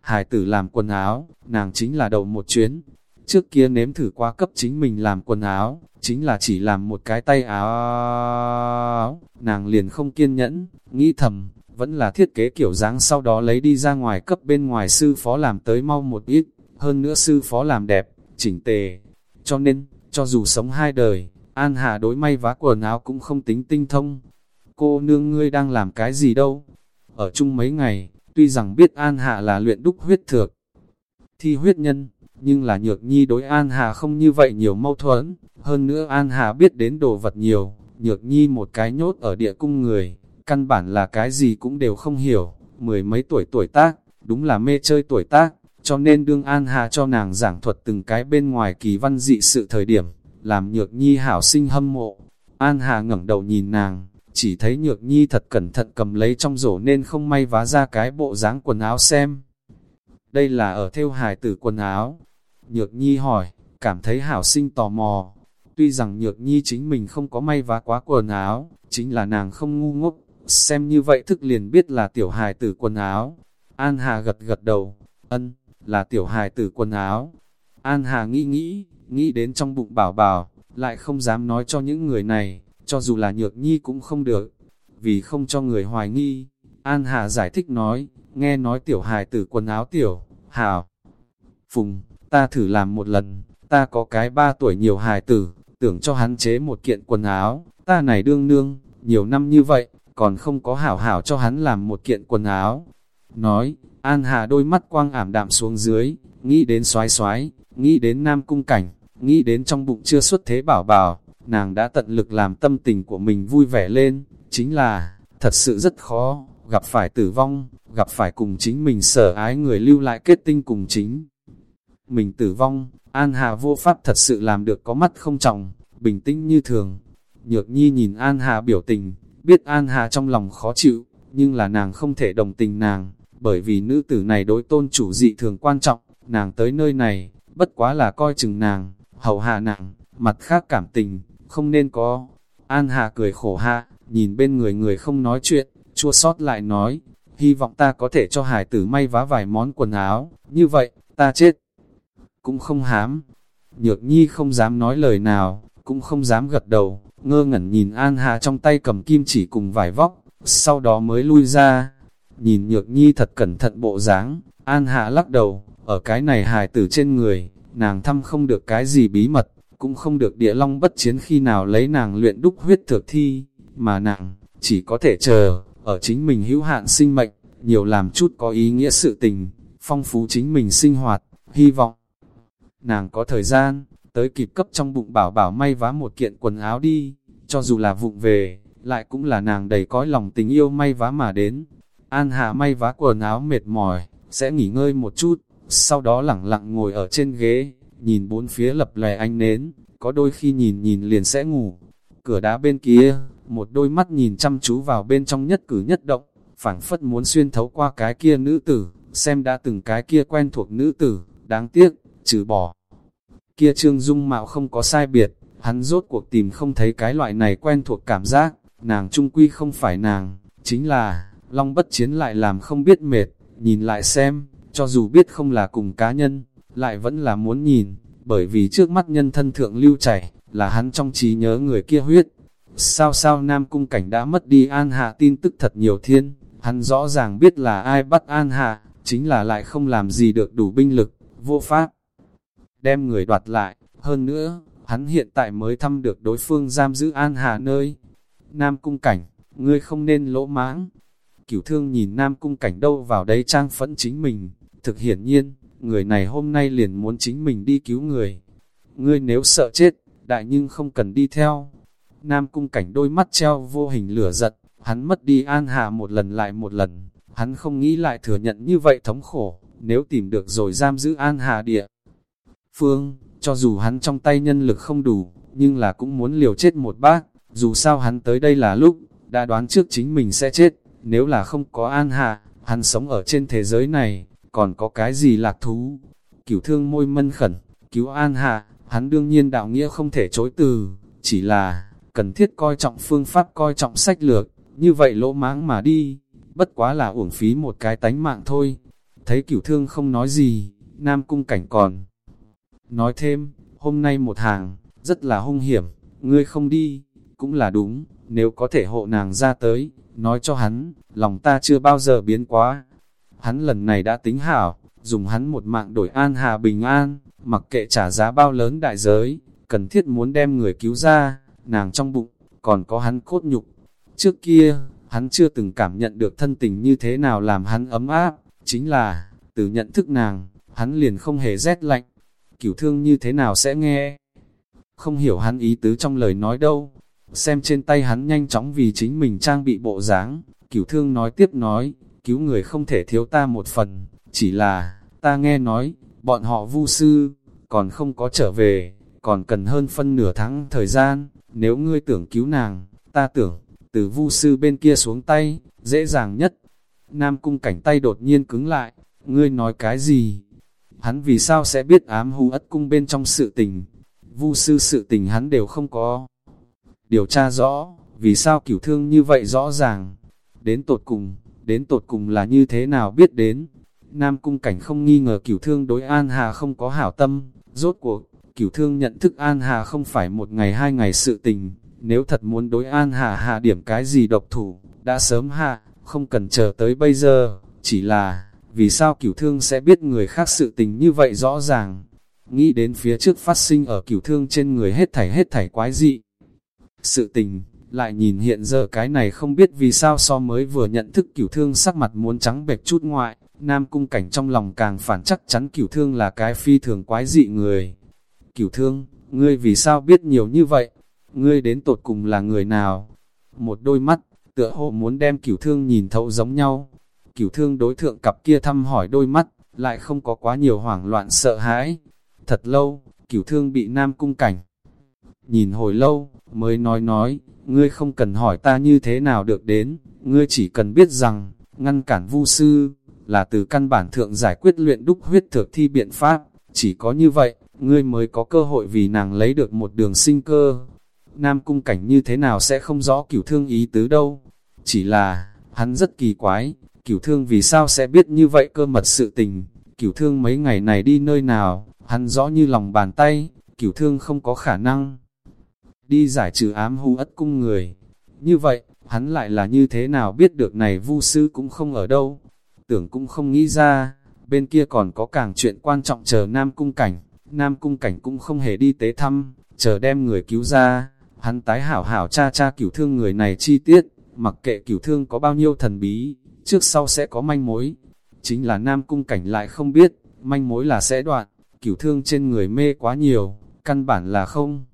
Hải tử làm quần áo, nàng chính là đầu một chuyến. Trước kia nếm thử qua cấp chính mình làm quần áo, chính là chỉ làm một cái tay áo, nàng liền không kiên nhẫn, nghĩ thầm, vẫn là thiết kế kiểu dáng sau đó lấy đi ra ngoài cấp bên ngoài sư phó làm tới mau một ít, hơn nữa sư phó làm đẹp, chỉnh tề. Cho nên, cho dù sống hai đời, An Hà đối may vá quần áo cũng không tính tinh thông. Cô nương ngươi đang làm cái gì đâu? Ở chung mấy ngày, tuy rằng biết An Hà là luyện đúc huyết thược, thi huyết nhân, nhưng là nhược nhi đối An Hà không như vậy nhiều mâu thuẫn. Hơn nữa An Hà biết đến đồ vật nhiều, nhược nhi một cái nhốt ở địa cung người, căn bản là cái gì cũng đều không hiểu, mười mấy tuổi tuổi tác, đúng là mê chơi tuổi tác, cho nên đương An Hà cho nàng giảng thuật từng cái bên ngoài kỳ văn dị sự thời điểm, làm nhược nhi hảo sinh hâm mộ. An Hà ngẩng đầu nhìn nàng, chỉ thấy nhược nhi thật cẩn thận cầm lấy trong rổ nên không may vá ra cái bộ dáng quần áo xem. Đây là ở theo hài tử quần áo. Nhược nhi hỏi, cảm thấy hảo sinh tò mò. Tuy rằng nhược nhi chính mình không có may vá quá quần áo, chính là nàng không ngu ngốc, xem như vậy thức liền biết là tiểu hài tử quần áo. An Hà gật gật đầu, ân, là tiểu hài tử quần áo. An Hà nghĩ nghĩ, nghĩ đến trong bụng bảo bảo, lại không dám nói cho những người này, cho dù là nhược nhi cũng không được, vì không cho người hoài nghi. An Hà giải thích nói, nghe nói tiểu hài tử quần áo tiểu, hào. Phùng, ta thử làm một lần, ta có cái ba tuổi nhiều hài tử, tưởng cho hắn chế một kiện quần áo, ta này đương nương, nhiều năm như vậy, còn không có hảo hảo cho hắn làm một kiện quần áo. Nói, An Hà đôi mắt quang ảm đạm xuống dưới, nghĩ đến xoái xoái, nghĩ đến nam cung cảnh, nghĩ đến trong bụng chưa xuất thế bảo bảo, nàng đã tận lực làm tâm tình của mình vui vẻ lên, chính là, thật sự rất khó, gặp phải tử vong, gặp phải cùng chính mình sở ái người lưu lại kết tinh cùng chính. Mình tử vong, An Hà vô pháp thật sự làm được có mắt không trọng, bình tĩnh như thường. Nhược nhi nhìn An Hà biểu tình, biết An Hà trong lòng khó chịu, nhưng là nàng không thể đồng tình nàng, bởi vì nữ tử này đối tôn chủ dị thường quan trọng, nàng tới nơi này, bất quá là coi chừng nàng, hầu hạ nàng, mặt khác cảm tình, không nên có. An Hà cười khổ hạ, nhìn bên người người không nói chuyện, chua sót lại nói, hy vọng ta có thể cho hải tử may vá vài món quần áo, như vậy, ta chết. Cũng không hám. Nhược nhi không dám nói lời nào, cũng không dám gật đầu, ngơ ngẩn nhìn An Hà trong tay cầm kim chỉ cùng vải vóc, sau đó mới lui ra. Nhìn nhược nhi thật cẩn thận bộ dáng, An Hà lắc đầu, ở cái này hài tử trên người, nàng thăm không được cái gì bí mật, cũng không được địa long bất chiến khi nào lấy nàng luyện đúc huyết thực thi, mà nàng, chỉ có thể chờ, ở chính mình hữu hạn sinh mệnh, nhiều làm chút có ý nghĩa sự tình, phong phú chính mình sinh hoạt, hy vọng. Nàng có thời gian, tới kịp cấp trong bụng bảo bảo may vá một kiện quần áo đi, cho dù là vụng về, lại cũng là nàng đầy cõi lòng tình yêu may vá mà đến. An Hạ may vá quần áo mệt mỏi, sẽ nghỉ ngơi một chút, sau đó lẳng lặng ngồi ở trên ghế, nhìn bốn phía lập lè ánh nến, có đôi khi nhìn nhìn liền sẽ ngủ. Cửa đá bên kia, một đôi mắt nhìn chăm chú vào bên trong nhất cử nhất động, phảng phất muốn xuyên thấu qua cái kia nữ tử, xem đã từng cái kia quen thuộc nữ tử, đáng tiếc, trừ bỏ. Kia trương dung mạo không có sai biệt, hắn rốt cuộc tìm không thấy cái loại này quen thuộc cảm giác, nàng trung quy không phải nàng, chính là, long bất chiến lại làm không biết mệt, nhìn lại xem, cho dù biết không là cùng cá nhân, lại vẫn là muốn nhìn, bởi vì trước mắt nhân thân thượng lưu chảy, là hắn trong trí nhớ người kia huyết. Sao sao Nam Cung Cảnh đã mất đi An Hạ tin tức thật nhiều thiên, hắn rõ ràng biết là ai bắt An Hạ, chính là lại không làm gì được đủ binh lực, vô pháp. Đem người đoạt lại, hơn nữa, hắn hiện tại mới thăm được đối phương giam giữ An Hạ nơi. Nam Cung Cảnh, ngươi không nên lỗ mãng. Cửu thương nhìn Nam Cung Cảnh đâu vào đấy trang phẫn chính mình, thực hiển nhiên, người này hôm nay liền muốn chính mình đi cứu người. Ngươi nếu sợ chết, đại nhưng không cần đi theo. Nam cung cảnh đôi mắt treo vô hình lửa giật, hắn mất đi an hà một lần lại một lần, hắn không nghĩ lại thừa nhận như vậy thống khổ, nếu tìm được rồi giam giữ an hà địa. Phương, cho dù hắn trong tay nhân lực không đủ, nhưng là cũng muốn liều chết một bác, dù sao hắn tới đây là lúc, đã đoán trước chính mình sẽ chết, nếu là không có an hà, hắn sống ở trên thế giới này, còn có cái gì lạc thú. Cửu thương môi mân khẩn, cứu an hạ, hắn đương nhiên đạo nghĩa không thể chối từ, chỉ là, cần thiết coi trọng phương pháp coi trọng sách lược, như vậy lỗ máng mà đi, bất quá là uổng phí một cái tánh mạng thôi. Thấy cửu thương không nói gì, nam cung cảnh còn. Nói thêm, hôm nay một hàng, rất là hung hiểm, ngươi không đi, cũng là đúng, nếu có thể hộ nàng ra tới, nói cho hắn, lòng ta chưa bao giờ biến quá, Hắn lần này đã tính hảo, dùng hắn một mạng đổi an hà bình an, mặc kệ trả giá bao lớn đại giới, cần thiết muốn đem người cứu ra, nàng trong bụng, còn có hắn cốt nhục. Trước kia, hắn chưa từng cảm nhận được thân tình như thế nào làm hắn ấm áp, chính là, từ nhận thức nàng, hắn liền không hề rét lạnh. Cửu thương như thế nào sẽ nghe? Không hiểu hắn ý tứ trong lời nói đâu. Xem trên tay hắn nhanh chóng vì chính mình trang bị bộ dáng, cửu thương nói tiếp nói, cứu người không thể thiếu ta một phần, chỉ là, ta nghe nói, bọn họ vu sư, còn không có trở về, còn cần hơn phân nửa tháng thời gian, nếu ngươi tưởng cứu nàng, ta tưởng, từ vu sư bên kia xuống tay, dễ dàng nhất. Nam cung cảnh tay đột nhiên cứng lại, ngươi nói cái gì? Hắn vì sao sẽ biết ám hù ất cung bên trong sự tình? Vu sư sự tình hắn đều không có. Điều tra rõ, vì sao cửu thương như vậy rõ ràng? Đến tột cùng, đến tột cùng là như thế nào biết đến. Nam cung cảnh không nghi ngờ cửu thương đối An Hà không có hảo tâm, rốt cuộc, cửu thương nhận thức An Hà không phải một ngày hai ngày sự tình, nếu thật muốn đối An Hà hạ điểm cái gì độc thủ, đã sớm hạ, không cần chờ tới bây giờ, chỉ là, vì sao cửu thương sẽ biết người khác sự tình như vậy rõ ràng. Nghĩ đến phía trước phát sinh ở cửu thương trên người hết thảy hết thảy quái dị. Sự tình, lại nhìn hiện giờ cái này không biết vì sao so mới vừa nhận thức cửu thương sắc mặt muốn trắng bệch chút ngoại, nam cung cảnh trong lòng càng phản chắc chắn cửu thương là cái phi thường quái dị người. Cửu thương, ngươi vì sao biết nhiều như vậy? Ngươi đến tột cùng là người nào? Một đôi mắt, tựa hồ muốn đem cửu thương nhìn thấu giống nhau. Cửu thương đối thượng cặp kia thăm hỏi đôi mắt, lại không có quá nhiều hoảng loạn sợ hãi. Thật lâu, cửu thương bị nam cung cảnh. Nhìn hồi lâu, mới nói nói, ngươi không cần hỏi ta như thế nào được đến, ngươi chỉ cần biết rằng, ngăn cản vu sư, là từ căn bản thượng giải quyết luyện đúc huyết thực thi biện pháp, chỉ có như vậy, ngươi mới có cơ hội vì nàng lấy được một đường sinh cơ. Nam cung cảnh như thế nào sẽ không rõ cửu thương ý tứ đâu, chỉ là, hắn rất kỳ quái, cửu thương vì sao sẽ biết như vậy cơ mật sự tình, cửu thương mấy ngày này đi nơi nào, hắn rõ như lòng bàn tay, cửu thương không có khả năng đi giải trừ ám hù ất cung người. Như vậy, hắn lại là như thế nào biết được này vu sư cũng không ở đâu, tưởng cũng không nghĩ ra, bên kia còn có càng chuyện quan trọng chờ Nam Cung Cảnh, Nam Cung Cảnh cũng không hề đi tế thăm, chờ đem người cứu ra, hắn tái hảo hảo cha cha cửu thương người này chi tiết, mặc kệ cửu thương có bao nhiêu thần bí, trước sau sẽ có manh mối. Chính là Nam Cung Cảnh lại không biết, manh mối là sẽ đoạn, cửu thương trên người mê quá nhiều, căn bản là không.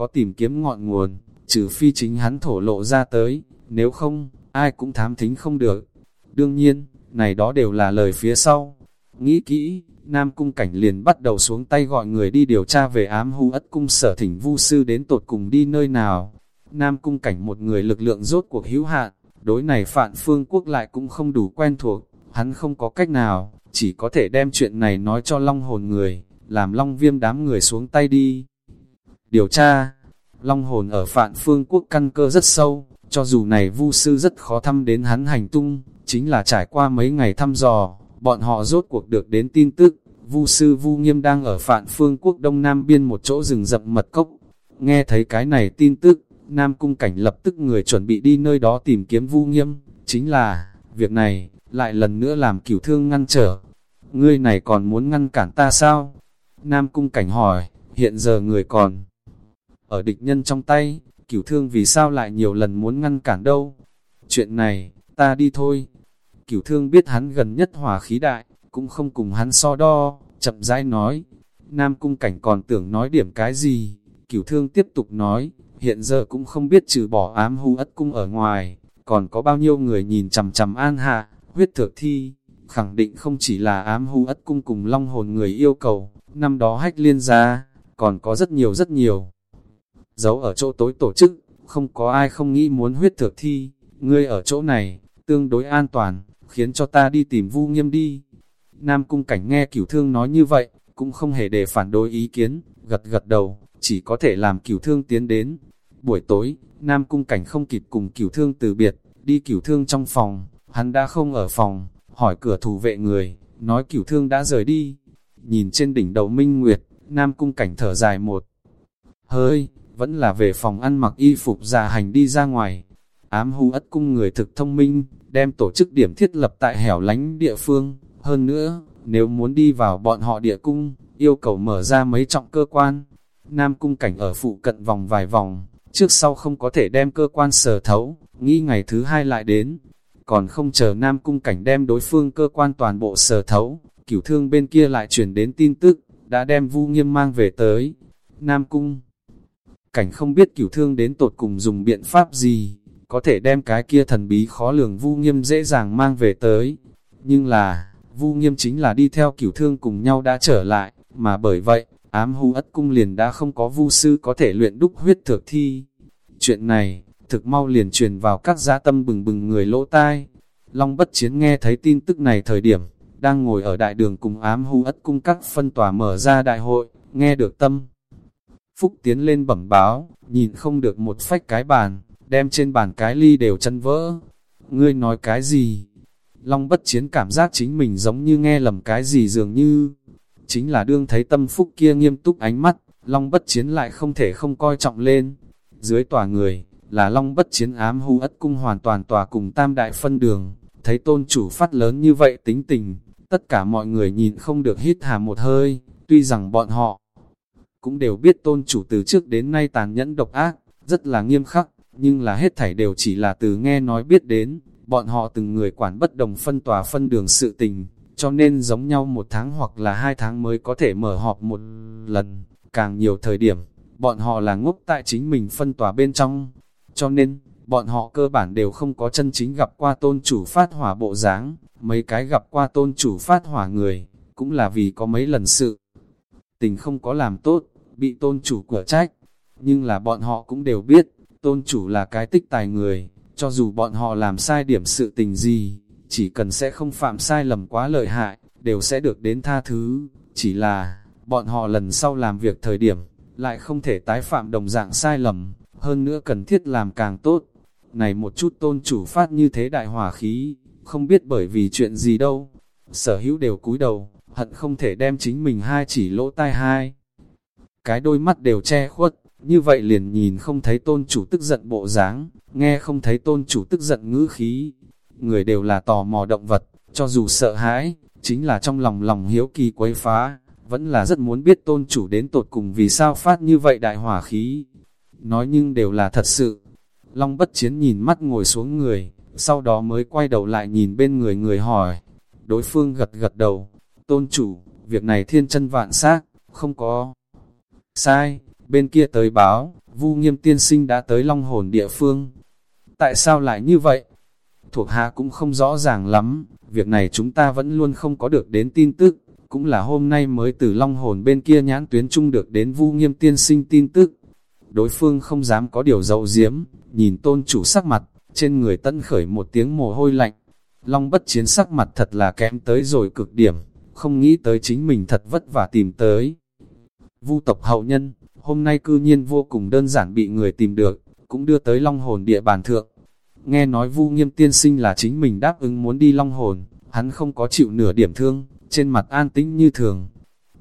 Có tìm kiếm ngọn nguồn, trừ phi chính hắn thổ lộ ra tới, nếu không, ai cũng thám thính không được. Đương nhiên, này đó đều là lời phía sau. Nghĩ kỹ, Nam Cung Cảnh liền bắt đầu xuống tay gọi người đi điều tra về ám hưu ất cung sở thỉnh vu sư đến tột cùng đi nơi nào. Nam Cung Cảnh một người lực lượng rốt cuộc hữu hạn, đối này Phạn Phương Quốc lại cũng không đủ quen thuộc, hắn không có cách nào, chỉ có thể đem chuyện này nói cho Long hồn người, làm Long viêm đám người xuống tay đi. Điều tra, Long hồn ở Phạn Phương Quốc căn cơ rất sâu, cho dù này vu sư rất khó thăm đến hắn hành tung, chính là trải qua mấy ngày thăm dò, bọn họ rốt cuộc được đến tin tức, vu sư vu nghiêm đang ở Phạn Phương Quốc Đông Nam biên một chỗ rừng rậm mật cốc. Nghe thấy cái này tin tức, Nam Cung Cảnh lập tức người chuẩn bị đi nơi đó tìm kiếm vu nghiêm, chính là, việc này, lại lần nữa làm cửu thương ngăn trở. Ngươi này còn muốn ngăn cản ta sao? Nam Cung Cảnh hỏi, hiện giờ người còn ở địch nhân trong tay, cửu thương vì sao lại nhiều lần muốn ngăn cản đâu? Chuyện này, ta đi thôi. Cửu thương biết hắn gần nhất hòa khí đại, cũng không cùng hắn so đo, chậm rãi nói. Nam Cung Cảnh còn tưởng nói điểm cái gì? Cửu thương tiếp tục nói, hiện giờ cũng không biết trừ bỏ ám hưu ất cung ở ngoài, còn có bao nhiêu người nhìn chằm chằm an hạ, huyết thượng thi, khẳng định không chỉ là ám hưu ất cung cùng long hồn người yêu cầu, năm đó hách liên ra, còn có rất nhiều rất nhiều. Giấu ở chỗ tối tổ chức, không có ai không nghĩ muốn huyết thực thi, ngươi ở chỗ này, tương đối an toàn, khiến cho ta đi tìm vu nghiêm đi. Nam cung cảnh nghe cửu thương nói như vậy, cũng không hề để phản đối ý kiến, gật gật đầu, chỉ có thể làm cửu thương tiến đến, Buổi tối, Nam Cung Cảnh không kịp cùng cửu thương từ biệt, đi cửu thương trong phòng, hắn đã không ở phòng, hỏi cửa thủ vệ người, nói cửu thương đã rời đi. Nhìn trên đỉnh đầu Minh Nguyệt, Nam Cung Cảnh thở dài một hơi, vẫn là về phòng ăn mặc y phục già hành đi ra ngoài. Ám hù ất cung người thực thông minh, đem tổ chức điểm thiết lập tại hẻo lánh địa phương. Hơn nữa, nếu muốn đi vào bọn họ địa cung, yêu cầu mở ra mấy trọng cơ quan. Nam cung cảnh ở phụ cận vòng vài vòng, trước sau không có thể đem cơ quan sở thấu, nghĩ ngày thứ hai lại đến, còn không chờ Nam Cung Cảnh đem đối phương cơ quan toàn bộ sở thấu, cửu thương bên kia lại chuyển đến tin tức, đã đem Vu Nghiêm mang về tới. Nam Cung Cảnh không biết cửu thương đến tột cùng dùng biện pháp gì, có thể đem cái kia thần bí khó lường Vu Nghiêm dễ dàng mang về tới. Nhưng là, Vu Nghiêm chính là đi theo cửu thương cùng nhau đã trở lại, mà bởi vậy, ám hung ất cung liền đã không có vu sư có thể luyện đúc huyết thược thi. Chuyện này, thực mau liền truyền vào các gia tâm bừng bừng người lỗ tai. Long bất chiến nghe thấy tin tức này thời điểm, đang ngồi ở đại đường cùng ám hung ất cung các phân tòa mở ra đại hội, nghe được tâm. Phúc tiến lên bẩm báo, nhìn không được một phách cái bàn, đem trên bàn cái ly đều chân vỡ. Ngươi nói cái gì? Long bất chiến cảm giác chính mình giống như nghe lầm cái gì dường như, chính là đương thấy tâm phúc kia nghiêm túc ánh mắt, long bất chiến lại không thể không coi trọng lên. Dưới tòa người, là long bất chiến ám hù ất cung hoàn toàn tòa cùng tam đại phân đường, thấy tôn chủ phát lớn như vậy tính tình, tất cả mọi người nhìn không được hít hà một hơi, tuy rằng bọn họ cũng đều biết tôn chủ từ trước đến nay tàn nhẫn độc ác, rất là nghiêm khắc, nhưng là hết thảy đều chỉ là từ nghe nói biết đến, bọn họ từng người quản bất đồng phân tòa phân đường sự tình, cho nên giống nhau một tháng hoặc là hai tháng mới có thể mở họp một lần, càng nhiều thời điểm, bọn họ là ngốc tại chính mình phân tòa bên trong, cho nên, bọn họ cơ bản đều không có chân chính gặp qua tôn chủ phát hỏa bộ dáng. Mấy cái gặp qua tôn chủ phát hỏa người, cũng là vì có mấy lần sự. Tình không có làm tốt, bị tôn chủ của trách, nhưng là bọn họ cũng đều biết, tôn chủ là cái tích tài người, cho dù bọn họ làm sai điểm sự tình gì, chỉ cần sẽ không phạm sai lầm quá lợi hại, đều sẽ được đến tha thứ, chỉ là, bọn họ lần sau làm việc thời điểm, lại không thể tái phạm đồng dạng sai lầm, hơn nữa cần thiết làm càng tốt. Này một chút tôn chủ phát như thế đại hỏa khí, không biết bởi vì chuyện gì đâu. Sở hữu đều cúi đầu, hận không thể đem chính mình hai chỉ lỗ tai hai. Cái đôi mắt đều che khuất, như vậy liền nhìn không thấy tôn chủ tức giận bộ dáng, nghe không thấy tôn chủ tức giận ngữ khí, người đều là tò mò động vật, cho dù sợ hãi, chính là trong lòng lòng hiếu kỳ quấy phá, vẫn là rất muốn biết tôn chủ đến tột cùng vì sao phát như vậy đại hỏa khí. Nói nhưng đều là thật sự. Long bất chiến nhìn mắt ngồi xuống người, sau đó mới quay đầu lại nhìn bên người người hỏi. Đối phương gật gật đầu, tôn chủ, việc này thiên chân vạn xác không có. Sai, bên kia tới báo, vu nghiêm tiên sinh đã tới long hồn địa phương. Tại sao lại như vậy? Thuộc hạ cũng không rõ ràng lắm, việc này chúng ta vẫn luôn không có được đến tin tức, cũng là hôm nay mới từ long hồn bên kia nhãn tuyến trung được đến vu nghiêm tiên sinh tin tức. Đối phương không dám có điều dậu diếm, nhìn tôn chủ sắc mặt, trên người tân khởi một tiếng mồ hôi lạnh. Long bất chiến sắc mặt thật là kém tới rồi cực điểm, không nghĩ tới chính mình thật vất vả tìm tới. Vu tộc hậu nhân, hôm nay cư nhiên vô cùng đơn giản bị người tìm được, cũng đưa tới long hồn địa bàn thượng. Nghe nói vu nghiêm tiên sinh là chính mình đáp ứng muốn đi long hồn, hắn không có chịu nửa điểm thương, trên mặt an tĩnh như thường.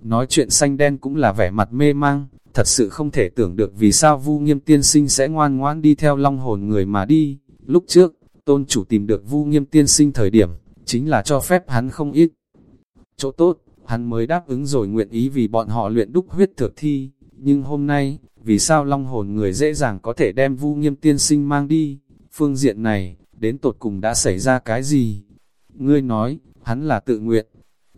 Nói chuyện xanh đen cũng là vẻ mặt mê mang, thật sự không thể tưởng được vì sao vu nghiêm tiên sinh sẽ ngoan ngoãn đi theo long hồn người mà đi. Lúc trước, tôn chủ tìm được vu nghiêm tiên sinh thời điểm, chính là cho phép hắn không ít. Chỗ tốt, hắn mới đáp ứng rồi nguyện ý vì bọn họ luyện đúc huyết thực thi. Nhưng hôm nay, vì sao long hồn người dễ dàng có thể đem vu nghiêm tiên sinh mang đi? Phương diện này, đến tột cùng đã xảy ra cái gì? Ngươi nói, hắn là tự nguyện.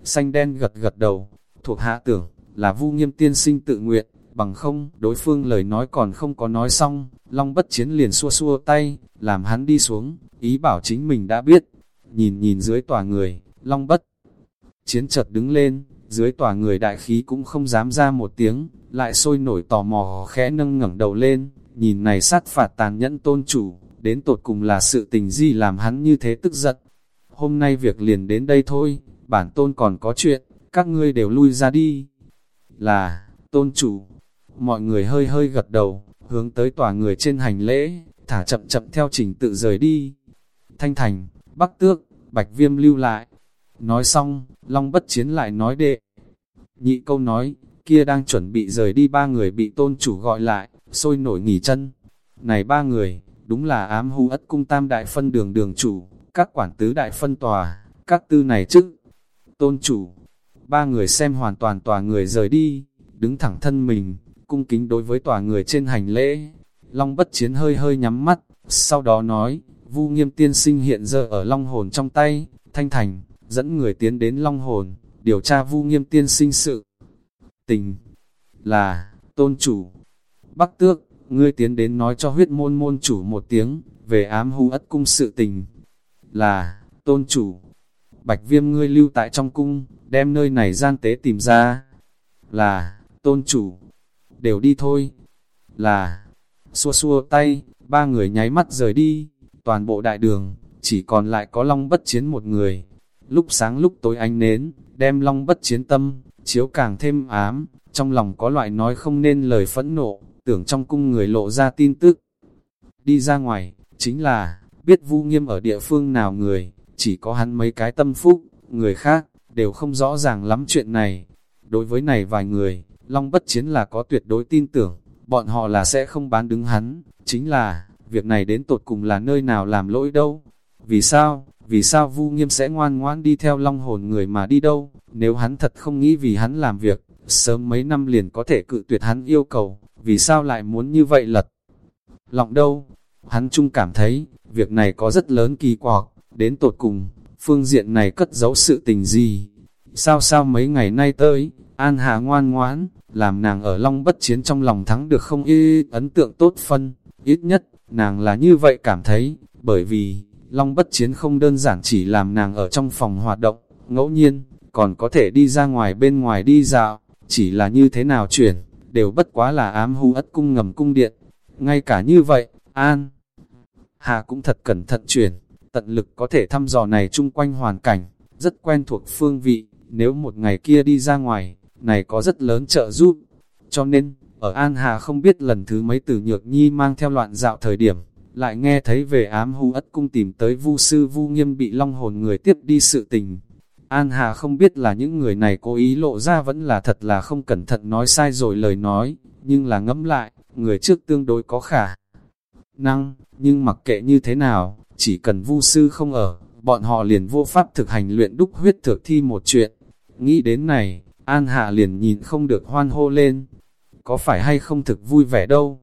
Xanh đen gật gật đầu, thuộc hạ tưởng, là vu nghiêm tiên sinh tự nguyện, bằng không, đối phương lời nói còn không có nói xong, Long bất chiến liền xua xua tay, làm hắn đi xuống, ý bảo chính mình đã biết. Nhìn nhìn dưới tòa người, Long bất chiến chợt đứng lên, dưới tòa người đại khí cũng không dám ra một tiếng, lại sôi nổi tò mò khẽ nâng ngẩng đầu lên, nhìn này sát phạt tàn nhẫn tôn chủ, đến tột cùng là sự tình gì làm hắn như thế tức giận. Hôm nay việc liền đến đây thôi, bản tôn còn có chuyện, các ngươi đều lui ra đi. Là, tôn chủ, mọi người hơi hơi gật đầu, hướng tới tòa người trên hành lễ, thả chậm chậm theo trình tự rời đi. Thanh Thành, Bắc Tước, Bạch Viêm lưu lại. Nói xong, Long bất chiến lại nói đệ. Nhị câu nói, kia đang chuẩn bị rời đi ba người bị tôn chủ gọi lại, sôi nổi nghỉ chân. Này ba người, đúng là ám hú ất cung tam đại phân đường đường chủ, các quản tứ đại phân tòa, các tư này chứ. Tôn chủ, ba người xem hoàn toàn tòa người rời đi, đứng thẳng thân mình, cung kính đối với tòa người trên hành lễ. Long bất chiến hơi hơi nhắm mắt, sau đó nói, vu nghiêm tiên sinh hiện giờ ở long hồn trong tay, thanh thành, dẫn người tiến đến long hồn, điều tra vu nghiêm tiên sinh sự. Tình là, tôn chủ, bắc tước, ngươi tiến đến nói cho huyết môn môn chủ một tiếng, về ám hú ất cung sự tình. Là, tôn chủ, bạch viêm ngươi lưu tại trong cung, đem nơi này gian tế tìm ra. Là, tôn chủ, đều đi thôi. Là, xua xua tay, ba người nháy mắt rời đi, toàn bộ đại đường, chỉ còn lại có long bất chiến một người. Lúc sáng lúc tối ánh nến, đem long bất chiến tâm, chiếu càng thêm ám, trong lòng có loại nói không nên lời phẫn nộ, tưởng trong cung người lộ ra tin tức. Đi ra ngoài, chính là, biết vu nghiêm ở địa phương nào người, chỉ có hắn mấy cái tâm phúc, người khác, đều không rõ ràng lắm chuyện này. Đối với này vài người, Long bất chiến là có tuyệt đối tin tưởng, bọn họ là sẽ không bán đứng hắn, chính là, việc này đến tột cùng là nơi nào làm lỗi đâu. Vì sao, vì sao Vu Nghiêm sẽ ngoan ngoãn đi theo long hồn người mà đi đâu, nếu hắn thật không nghĩ vì hắn làm việc, sớm mấy năm liền có thể cự tuyệt hắn yêu cầu, vì sao lại muốn như vậy lật. Lọng đâu, hắn chung cảm thấy, việc này có rất lớn kỳ quặc, đến tột cùng, phương diện này cất giấu sự tình gì. Sao sao mấy ngày nay tới, An Hà ngoan ngoãn, làm nàng ở Long bất chiến trong lòng thắng được không y ấn tượng tốt phân, ít nhất, nàng là như vậy cảm thấy, bởi vì, Long bất chiến không đơn giản chỉ làm nàng ở trong phòng hoạt động, ngẫu nhiên, còn có thể đi ra ngoài bên ngoài đi dạo, chỉ là như thế nào chuyển, đều bất quá là ám hú ất cung ngầm cung điện. Ngay cả như vậy, An Hà cũng thật cẩn thận chuyển, tận lực có thể thăm dò này chung quanh hoàn cảnh, rất quen thuộc phương vị, nếu một ngày kia đi ra ngoài, này có rất lớn trợ giúp. Cho nên, ở An Hà không biết lần thứ mấy từ Nhược Nhi mang theo loạn dạo thời điểm, lại nghe thấy về ám hưu ất cung tìm tới vu sư vu nghiêm bị long hồn người tiếp đi sự tình. An Hà không biết là những người này cố ý lộ ra vẫn là thật là không cẩn thận nói sai rồi lời nói, nhưng là ngẫm lại, người trước tương đối có khả năng, nhưng mặc kệ như thế nào, chỉ cần vu sư không ở, bọn họ liền vô pháp thực hành luyện đúc huyết thực thi một chuyện. Nghĩ đến này, An Hạ liền nhìn không được hoan hô lên. Có phải hay không thực vui vẻ đâu.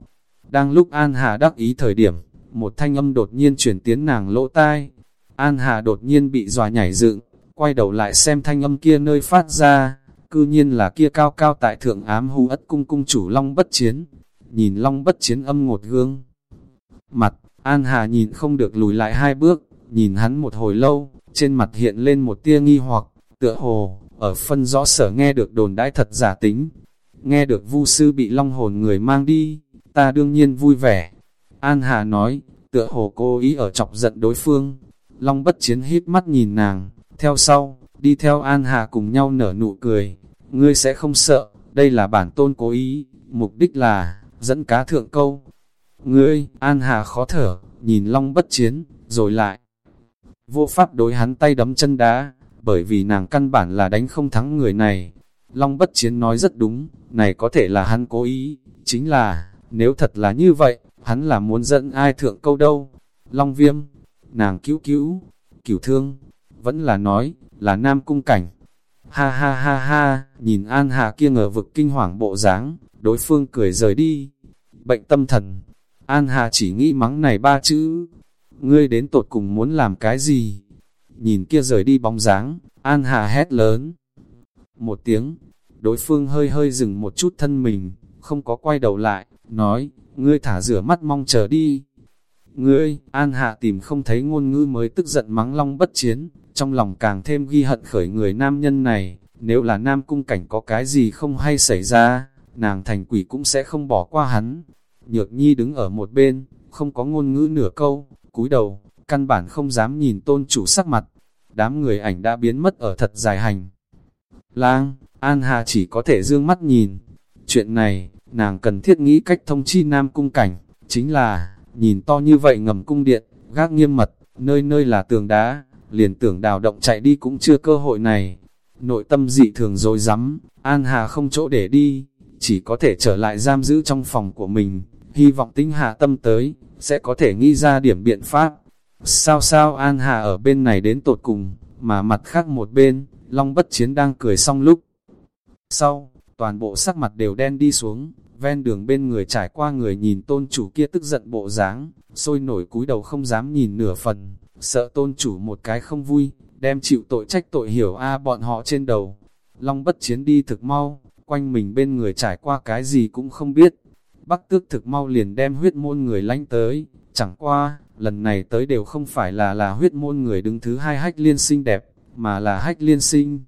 Đang lúc An Hạ đắc ý thời điểm, một thanh âm đột nhiên chuyển tiến nàng lỗ tai. An hà đột nhiên bị dòa nhảy dựng, quay đầu lại xem thanh âm kia nơi phát ra, cư nhiên là kia cao cao tại thượng ám hù ất cung cung chủ Long bất chiến. Nhìn Long bất chiến âm ngột gương. Mặt, An Hà nhìn không được lùi lại hai bước, nhìn hắn một hồi lâu, trên mặt hiện lên một tia nghi hoặc, tựa hồ, ở phân rõ sở nghe được đồn đãi thật giả tính. Nghe được vu sư bị long hồn người mang đi, ta đương nhiên vui vẻ. An Hà nói, tựa hồ cô ý ở chọc giận đối phương. Long bất chiến hít mắt nhìn nàng, theo sau, đi theo An Hà cùng nhau nở nụ cười. Ngươi sẽ không sợ, đây là bản tôn cố ý, mục đích là, dẫn cá thượng câu. Ngươi, An Hà khó thở, nhìn Long bất chiến, rồi lại. Vô pháp đối hắn tay đấm chân đá, bởi vì nàng căn bản là đánh không thắng người này. Long bất chiến nói rất đúng, này có thể là hắn cố ý, chính là, nếu thật là như vậy, hắn là muốn dẫn ai thượng câu đâu. Long viêm, nàng cứu cứu, cửu thương, vẫn là nói, là nam cung cảnh. Ha ha ha ha, nhìn An Hà kia ngờ vực kinh hoàng bộ dáng, đối phương cười rời đi. Bệnh tâm thần, An Hà chỉ nghĩ mắng này ba chữ. Ngươi đến tột cùng muốn làm cái gì? Nhìn kia rời đi bóng dáng, An Hà hét lớn. Một tiếng, đối phương hơi hơi dừng một chút thân mình, không có quay đầu lại, nói, ngươi thả rửa mắt mong chờ đi. Ngươi, An Hạ tìm không thấy ngôn ngữ mới tức giận mắng long bất chiến, trong lòng càng thêm ghi hận khởi người nam nhân này, nếu là nam cung cảnh có cái gì không hay xảy ra, nàng thành quỷ cũng sẽ không bỏ qua hắn. Nhược nhi đứng ở một bên, không có ngôn ngữ nửa câu, cúi đầu, căn bản không dám nhìn tôn chủ sắc mặt. Đám người ảnh đã biến mất ở thật dài hành. Lang, An Hà chỉ có thể dương mắt nhìn. Chuyện này, nàng cần thiết nghĩ cách thông chi nam cung cảnh, chính là, nhìn to như vậy ngầm cung điện, gác nghiêm mật, nơi nơi là tường đá, liền tưởng đào động chạy đi cũng chưa cơ hội này. Nội tâm dị thường dối rắm An Hà không chỗ để đi, chỉ có thể trở lại giam giữ trong phòng của mình, hy vọng tính hạ tâm tới, sẽ có thể nghĩ ra điểm biện pháp. Sao sao An Hà ở bên này đến tột cùng, mà mặt khác một bên, Long Bất Chiến đang cười xong lúc. Sau, toàn bộ sắc mặt đều đen đi xuống, ven đường bên người trải qua người nhìn tôn chủ kia tức giận bộ dáng, sôi nổi cúi đầu không dám nhìn nửa phần, sợ tôn chủ một cái không vui, đem chịu tội trách tội hiểu a bọn họ trên đầu. Long bất chiến đi thực mau, quanh mình bên người trải qua cái gì cũng không biết. Bắc tước thực mau liền đem huyết môn người lánh tới, chẳng qua, lần này tới đều không phải là là huyết môn người đứng thứ hai hách liên sinh đẹp, mà là hách liên sinh.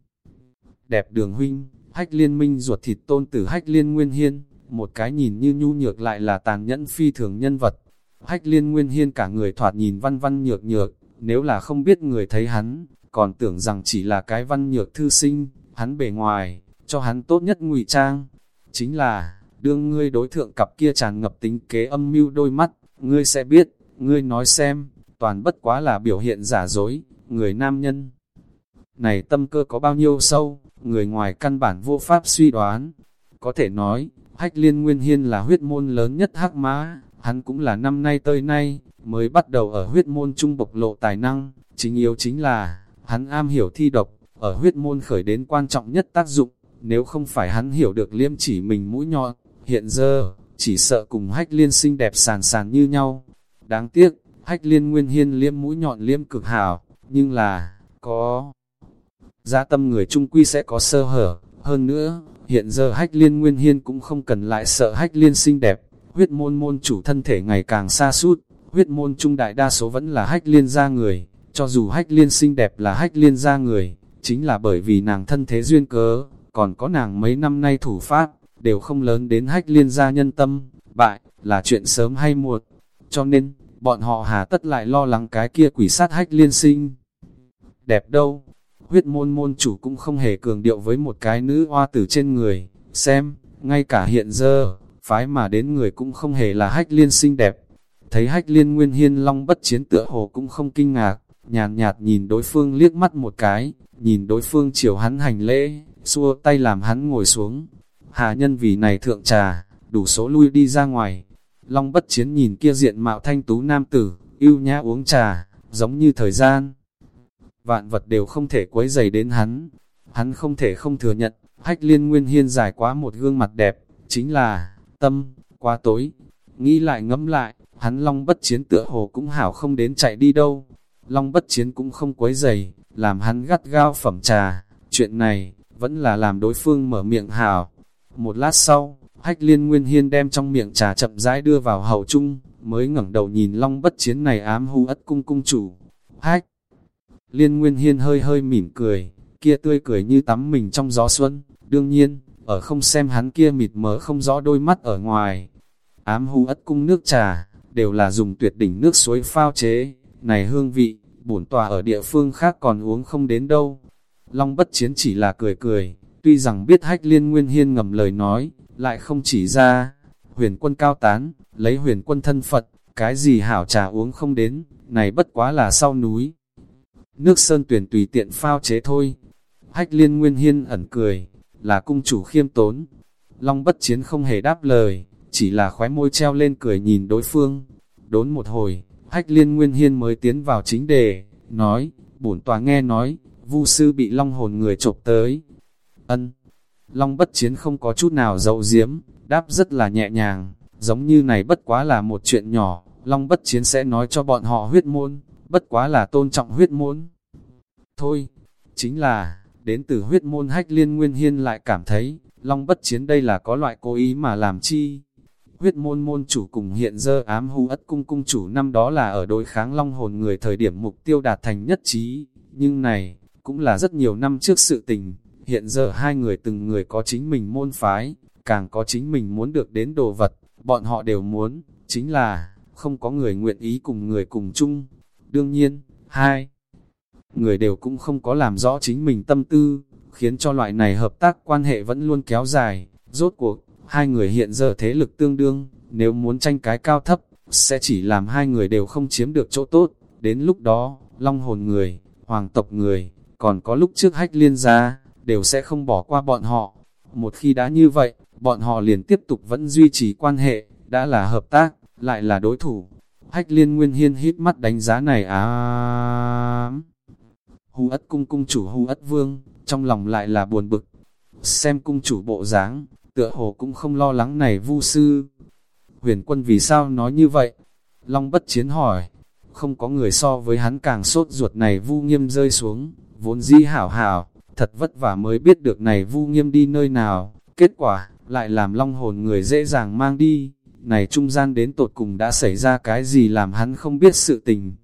Đẹp đường huynh, hách liên minh ruột thịt tôn tử hách liên nguyên hiên, một cái nhìn như nhu nhược lại là tàn nhẫn phi thường nhân vật. Hách liên nguyên hiên cả người thoạt nhìn văn văn nhược nhược, nếu là không biết người thấy hắn, còn tưởng rằng chỉ là cái văn nhược thư sinh, hắn bề ngoài, cho hắn tốt nhất ngụy trang. Chính là, đương ngươi đối thượng cặp kia tràn ngập tính kế âm mưu đôi mắt, ngươi sẽ biết, ngươi nói xem, toàn bất quá là biểu hiện giả dối, người nam nhân. Này tâm cơ có bao nhiêu sâu, người ngoài căn bản vô pháp suy đoán. Có thể nói, hách liên nguyên hiên là huyết môn lớn nhất hắc mã, hắn cũng là năm nay tới nay, mới bắt đầu ở huyết môn trung bộc lộ tài năng, chính yếu chính là, hắn am hiểu thi độc, ở huyết môn khởi đến quan trọng nhất tác dụng, nếu không phải hắn hiểu được liêm chỉ mình mũi nhọn, hiện giờ, chỉ sợ cùng hách liên xinh đẹp sàn sàn như nhau. Đáng tiếc, hách liên nguyên hiên liêm mũi nhọn liêm cực hảo, nhưng là, có gia tâm người trung quy sẽ có sơ hở, hơn nữa, hiện giờ hách liên nguyên hiên cũng không cần lại sợ hách liên xinh đẹp, huyết môn môn chủ thân thể ngày càng xa suốt, huyết môn trung đại đa số vẫn là hách liên gia người, cho dù hách liên xinh đẹp là hách liên gia người, chính là bởi vì nàng thân thế duyên cớ, còn có nàng mấy năm nay thủ pháp, đều không lớn đến hách liên gia nhân tâm, bại, là chuyện sớm hay muộn, cho nên, bọn họ hà tất lại lo lắng cái kia quỷ sát hách liên sinh. Đẹp đâu, huyết môn môn chủ cũng không hề cường điệu với một cái nữ hoa tử trên người, xem, ngay cả hiện giờ, phái mà đến người cũng không hề là hách liên xinh đẹp. Thấy hách liên nguyên hiên long bất chiến tựa hồ cũng không kinh ngạc, nhàn nhạt, nhạt nhìn đối phương liếc mắt một cái, nhìn đối phương chiều hắn hành lễ, xua tay làm hắn ngồi xuống. Hà nhân vì này thượng trà, đủ số lui đi ra ngoài. Long bất chiến nhìn kia diện mạo thanh tú nam tử, yêu nhã uống trà, giống như thời gian. Vạn vật đều không thể quấy dày đến hắn. Hắn không thể không thừa nhận, Hách liên nguyên hiên dài quá một gương mặt đẹp, chính là, tâm, quá tối. Nghĩ lại ngẫm lại, hắn long bất chiến tựa hồ cũng hảo không đến chạy đi đâu. Long bất chiến cũng không quấy dày, làm hắn gắt gao phẩm trà. Chuyện này, vẫn là làm đối phương mở miệng hảo. Một lát sau, hách liên nguyên hiên đem trong miệng trà chậm rãi đưa vào hậu trung, mới ngẩng đầu nhìn long bất chiến này ám hưu ất cung cung chủ. Hách! Liên nguyên hiên hơi hơi mỉm cười, kia tươi cười như tắm mình trong gió xuân, đương nhiên, ở không xem hắn kia mịt mờ không rõ đôi mắt ở ngoài. Ám hù ất cung nước trà, đều là dùng tuyệt đỉnh nước suối phao chế, này hương vị, bổn tòa ở địa phương khác còn uống không đến đâu. Long bất chiến chỉ là cười cười, tuy rằng biết hách liên nguyên hiên ngầm lời nói, lại không chỉ ra, huyền quân cao tán, lấy huyền quân thân Phật, cái gì hảo trà uống không đến, này bất quá là sau núi. Nước sơn tuyển tùy tiện phao chế thôi. Hách liên nguyên hiên ẩn cười, là cung chủ khiêm tốn. Long bất chiến không hề đáp lời, chỉ là khóe môi treo lên cười nhìn đối phương. Đốn một hồi, hách liên nguyên hiên mới tiến vào chính đề, nói, bổn tòa nghe nói, vu sư bị long hồn người chộp tới. Ân, long bất chiến không có chút nào dậu diếm, đáp rất là nhẹ nhàng, giống như này bất quá là một chuyện nhỏ, long bất chiến sẽ nói cho bọn họ huyết môn, bất quá là tôn trọng huyết môn. Thôi, chính là, đến từ huyết môn hách liên nguyên hiên lại cảm thấy, long bất chiến đây là có loại cố ý mà làm chi. Huyết môn môn chủ cùng hiện giờ ám hưu ất cung cung chủ năm đó là ở đối kháng long hồn người thời điểm mục tiêu đạt thành nhất trí, nhưng này, cũng là rất nhiều năm trước sự tình, hiện giờ hai người từng người có chính mình môn phái, càng có chính mình muốn được đến đồ vật, bọn họ đều muốn, chính là, không có người nguyện ý cùng người cùng chung. Đương nhiên, hai người đều cũng không có làm rõ chính mình tâm tư, khiến cho loại này hợp tác quan hệ vẫn luôn kéo dài. Rốt cuộc, hai người hiện giờ thế lực tương đương, nếu muốn tranh cái cao thấp, sẽ chỉ làm hai người đều không chiếm được chỗ tốt. Đến lúc đó, long hồn người, hoàng tộc người, còn có lúc trước hách liên gia, đều sẽ không bỏ qua bọn họ. Một khi đã như vậy, bọn họ liền tiếp tục vẫn duy trì quan hệ, đã là hợp tác, lại là đối thủ. Hách liên nguyên hiên hít mắt đánh giá này á. Hù ất cung cung chủ hù ất vương, trong lòng lại là buồn bực. Xem cung chủ bộ dáng, tựa hồ cũng không lo lắng này vu sư. Huyền quân vì sao nói như vậy? Long bất chiến hỏi, không có người so với hắn càng sốt ruột này vu nghiêm rơi xuống, vốn di hảo hảo, thật vất vả mới biết được này vu nghiêm đi nơi nào, kết quả, lại làm long hồn người dễ dàng mang đi, này trung gian đến tột cùng đã xảy ra cái gì làm hắn không biết sự tình.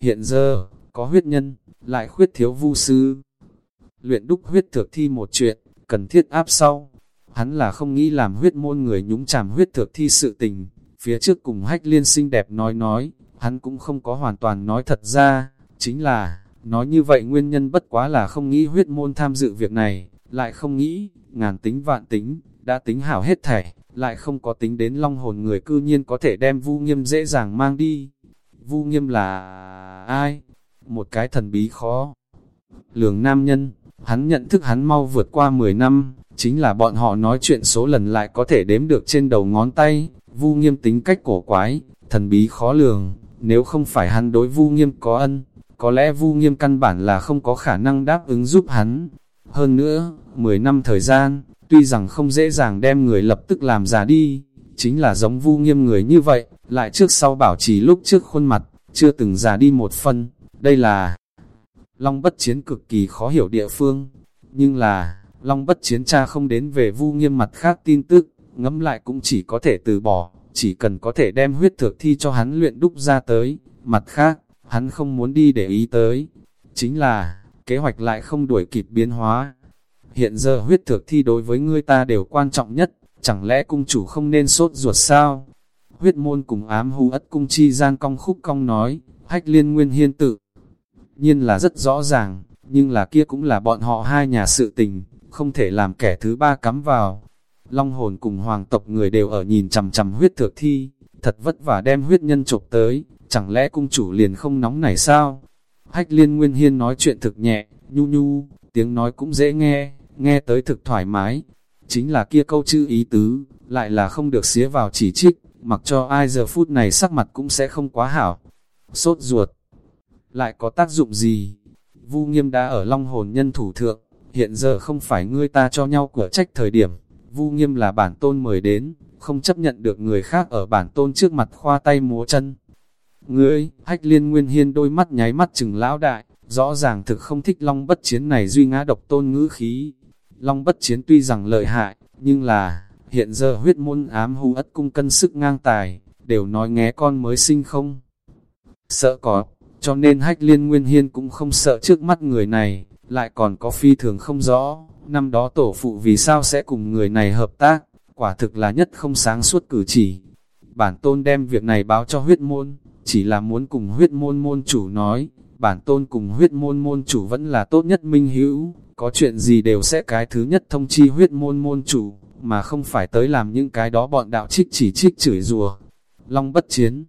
Hiện giờ, có huyết nhân, lại khuyết thiếu vu sư. Luyện đúc huyết thược thi một chuyện, cần thiết áp sau. Hắn là không nghĩ làm huyết môn người nhúng chàm huyết thược thi sự tình. Phía trước cùng hách liên xinh đẹp nói nói, hắn cũng không có hoàn toàn nói thật ra, chính là, nói như vậy nguyên nhân bất quá là không nghĩ huyết môn tham dự việc này, lại không nghĩ, ngàn tính vạn tính, đã tính hảo hết thảy, lại không có tính đến long hồn người cư nhiên có thể đem vu nghiêm dễ dàng mang đi. Vu nghiêm là ai? Một cái thần bí khó. Lường nam nhân, hắn nhận thức hắn mau vượt qua 10 năm, chính là bọn họ nói chuyện số lần lại có thể đếm được trên đầu ngón tay. Vu nghiêm tính cách cổ quái, thần bí khó lường, nếu không phải hắn đối vu nghiêm có ân, có lẽ vu nghiêm căn bản là không có khả năng đáp ứng giúp hắn. Hơn nữa, 10 năm thời gian, Tuy rằng không dễ dàng đem người lập tức làm già đi, chính là giống vu nghiêm người như vậy, lại trước sau bảo trì lúc trước khuôn mặt, chưa từng già đi một phân. Đây là Long bất chiến cực kỳ khó hiểu địa phương, nhưng là Long bất chiến cha không đến về vu nghiêm mặt khác tin tức, ngẫm lại cũng chỉ có thể từ bỏ, chỉ cần có thể đem huyết thược thi cho hắn luyện đúc ra tới, mặt khác, hắn không muốn đi để ý tới. Chính là, kế hoạch lại không đuổi kịp biến hóa, hiện giờ huyết thực thi đối với ngươi ta đều quan trọng nhất, chẳng lẽ cung chủ không nên sốt ruột sao? Huyết môn cùng ám hù ất cung chi gian cong khúc cong nói, hách liên nguyên hiên tự. Nhiên là rất rõ ràng, nhưng là kia cũng là bọn họ hai nhà sự tình, không thể làm kẻ thứ ba cắm vào. Long hồn cùng hoàng tộc người đều ở nhìn chằm chằm huyết thực thi, thật vất vả đem huyết nhân chụp tới, chẳng lẽ cung chủ liền không nóng này sao? Hách liên nguyên hiên nói chuyện thực nhẹ, nhu nhu, tiếng nói cũng dễ nghe, nghe tới thực thoải mái. Chính là kia câu chữ ý tứ, lại là không được xía vào chỉ trích, mặc cho ai giờ phút này sắc mặt cũng sẽ không quá hảo. Sốt ruột, lại có tác dụng gì? Vu nghiêm đã ở long hồn nhân thủ thượng, hiện giờ không phải ngươi ta cho nhau cửa trách thời điểm, vu nghiêm là bản tôn mời đến, không chấp nhận được người khác ở bản tôn trước mặt khoa tay múa chân. Ngươi, hách liên nguyên hiên đôi mắt nháy mắt chừng lão đại, rõ ràng thực không thích long bất chiến này duy ngã độc tôn ngữ khí. Long bất chiến tuy rằng lợi hại, nhưng là, hiện giờ huyết môn ám hù ất cung cân sức ngang tài, đều nói nghe con mới sinh không. Sợ có, cho nên hách liên nguyên hiên cũng không sợ trước mắt người này, lại còn có phi thường không rõ, năm đó tổ phụ vì sao sẽ cùng người này hợp tác, quả thực là nhất không sáng suốt cử chỉ. Bản tôn đem việc này báo cho huyết môn, chỉ là muốn cùng huyết môn môn chủ nói, bản tôn cùng huyết môn môn chủ vẫn là tốt nhất minh hữu, có chuyện gì đều sẽ cái thứ nhất thông chi huyết môn môn chủ, mà không phải tới làm những cái đó bọn đạo trích chỉ trích chửi rùa. Long bất chiến.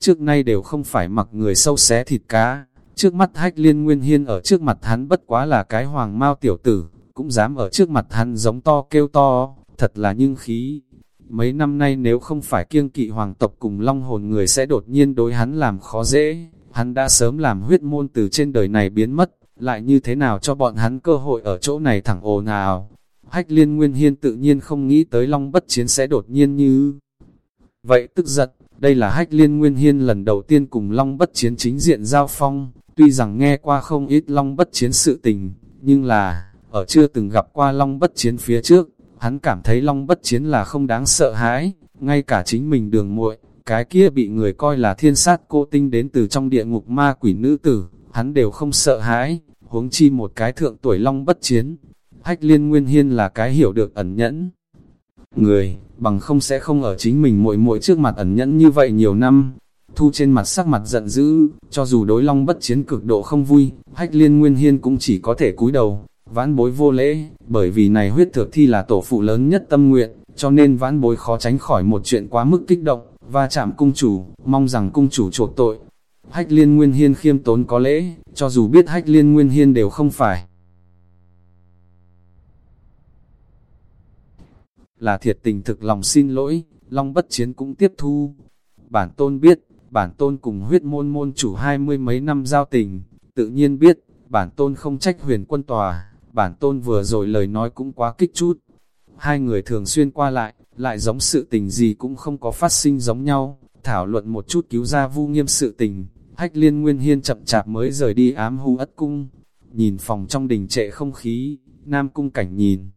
Trước nay đều không phải mặc người sâu xé thịt cá, trước mắt hách liên nguyên hiên ở trước mặt hắn bất quá là cái hoàng mao tiểu tử, cũng dám ở trước mặt hắn giống to kêu to, thật là nhưng khí. Mấy năm nay nếu không phải kiêng kỵ hoàng tộc cùng long hồn người sẽ đột nhiên đối hắn làm khó dễ, hắn đã sớm làm huyết môn từ trên đời này biến mất, lại như thế nào cho bọn hắn cơ hội ở chỗ này thẳng ồ nào. Hách liên nguyên hiên tự nhiên không nghĩ tới long bất chiến sẽ đột nhiên như... Vậy tức giận, đây là hách liên nguyên hiên lần đầu tiên cùng long bất chiến chính diện giao phong, tuy rằng nghe qua không ít long bất chiến sự tình, nhưng là, ở chưa từng gặp qua long bất chiến phía trước, hắn cảm thấy long bất chiến là không đáng sợ hãi, ngay cả chính mình đường muội cái kia bị người coi là thiên sát cô tinh đến từ trong địa ngục ma quỷ nữ tử, hắn đều không sợ hãi, huống chi một cái thượng tuổi long bất chiến. Hách liên nguyên hiên là cái hiểu được ẩn nhẫn. Người, bằng không sẽ không ở chính mình muội muội trước mặt ẩn nhẫn như vậy nhiều năm. Thu trên mặt sắc mặt giận dữ, cho dù đối long bất chiến cực độ không vui, hách liên nguyên hiên cũng chỉ có thể cúi đầu, vãn bối vô lễ, bởi vì này huyết thược thi là tổ phụ lớn nhất tâm nguyện, cho nên vãn bối khó tránh khỏi một chuyện quá mức kích động, và chạm cung chủ, mong rằng cung chủ chuộc tội. Hách liên nguyên hiên khiêm tốn có lễ, cho dù biết hách liên nguyên hiên đều không phải. Là thiệt tình thực lòng xin lỗi, Long bất chiến cũng tiếp thu. Bản tôn biết, bản tôn cùng huyết môn môn chủ hai mươi mấy năm giao tình, tự nhiên biết, bản tôn không trách huyền quân tòa, bản tôn vừa rồi lời nói cũng quá kích chút. Hai người thường xuyên qua lại, lại giống sự tình gì cũng không có phát sinh giống nhau, thảo luận một chút cứu ra vu nghiêm sự tình, hách liên nguyên hiên chậm chạp mới rời đi ám hưu ất cung, nhìn phòng trong đình trệ không khí, nam cung cảnh nhìn.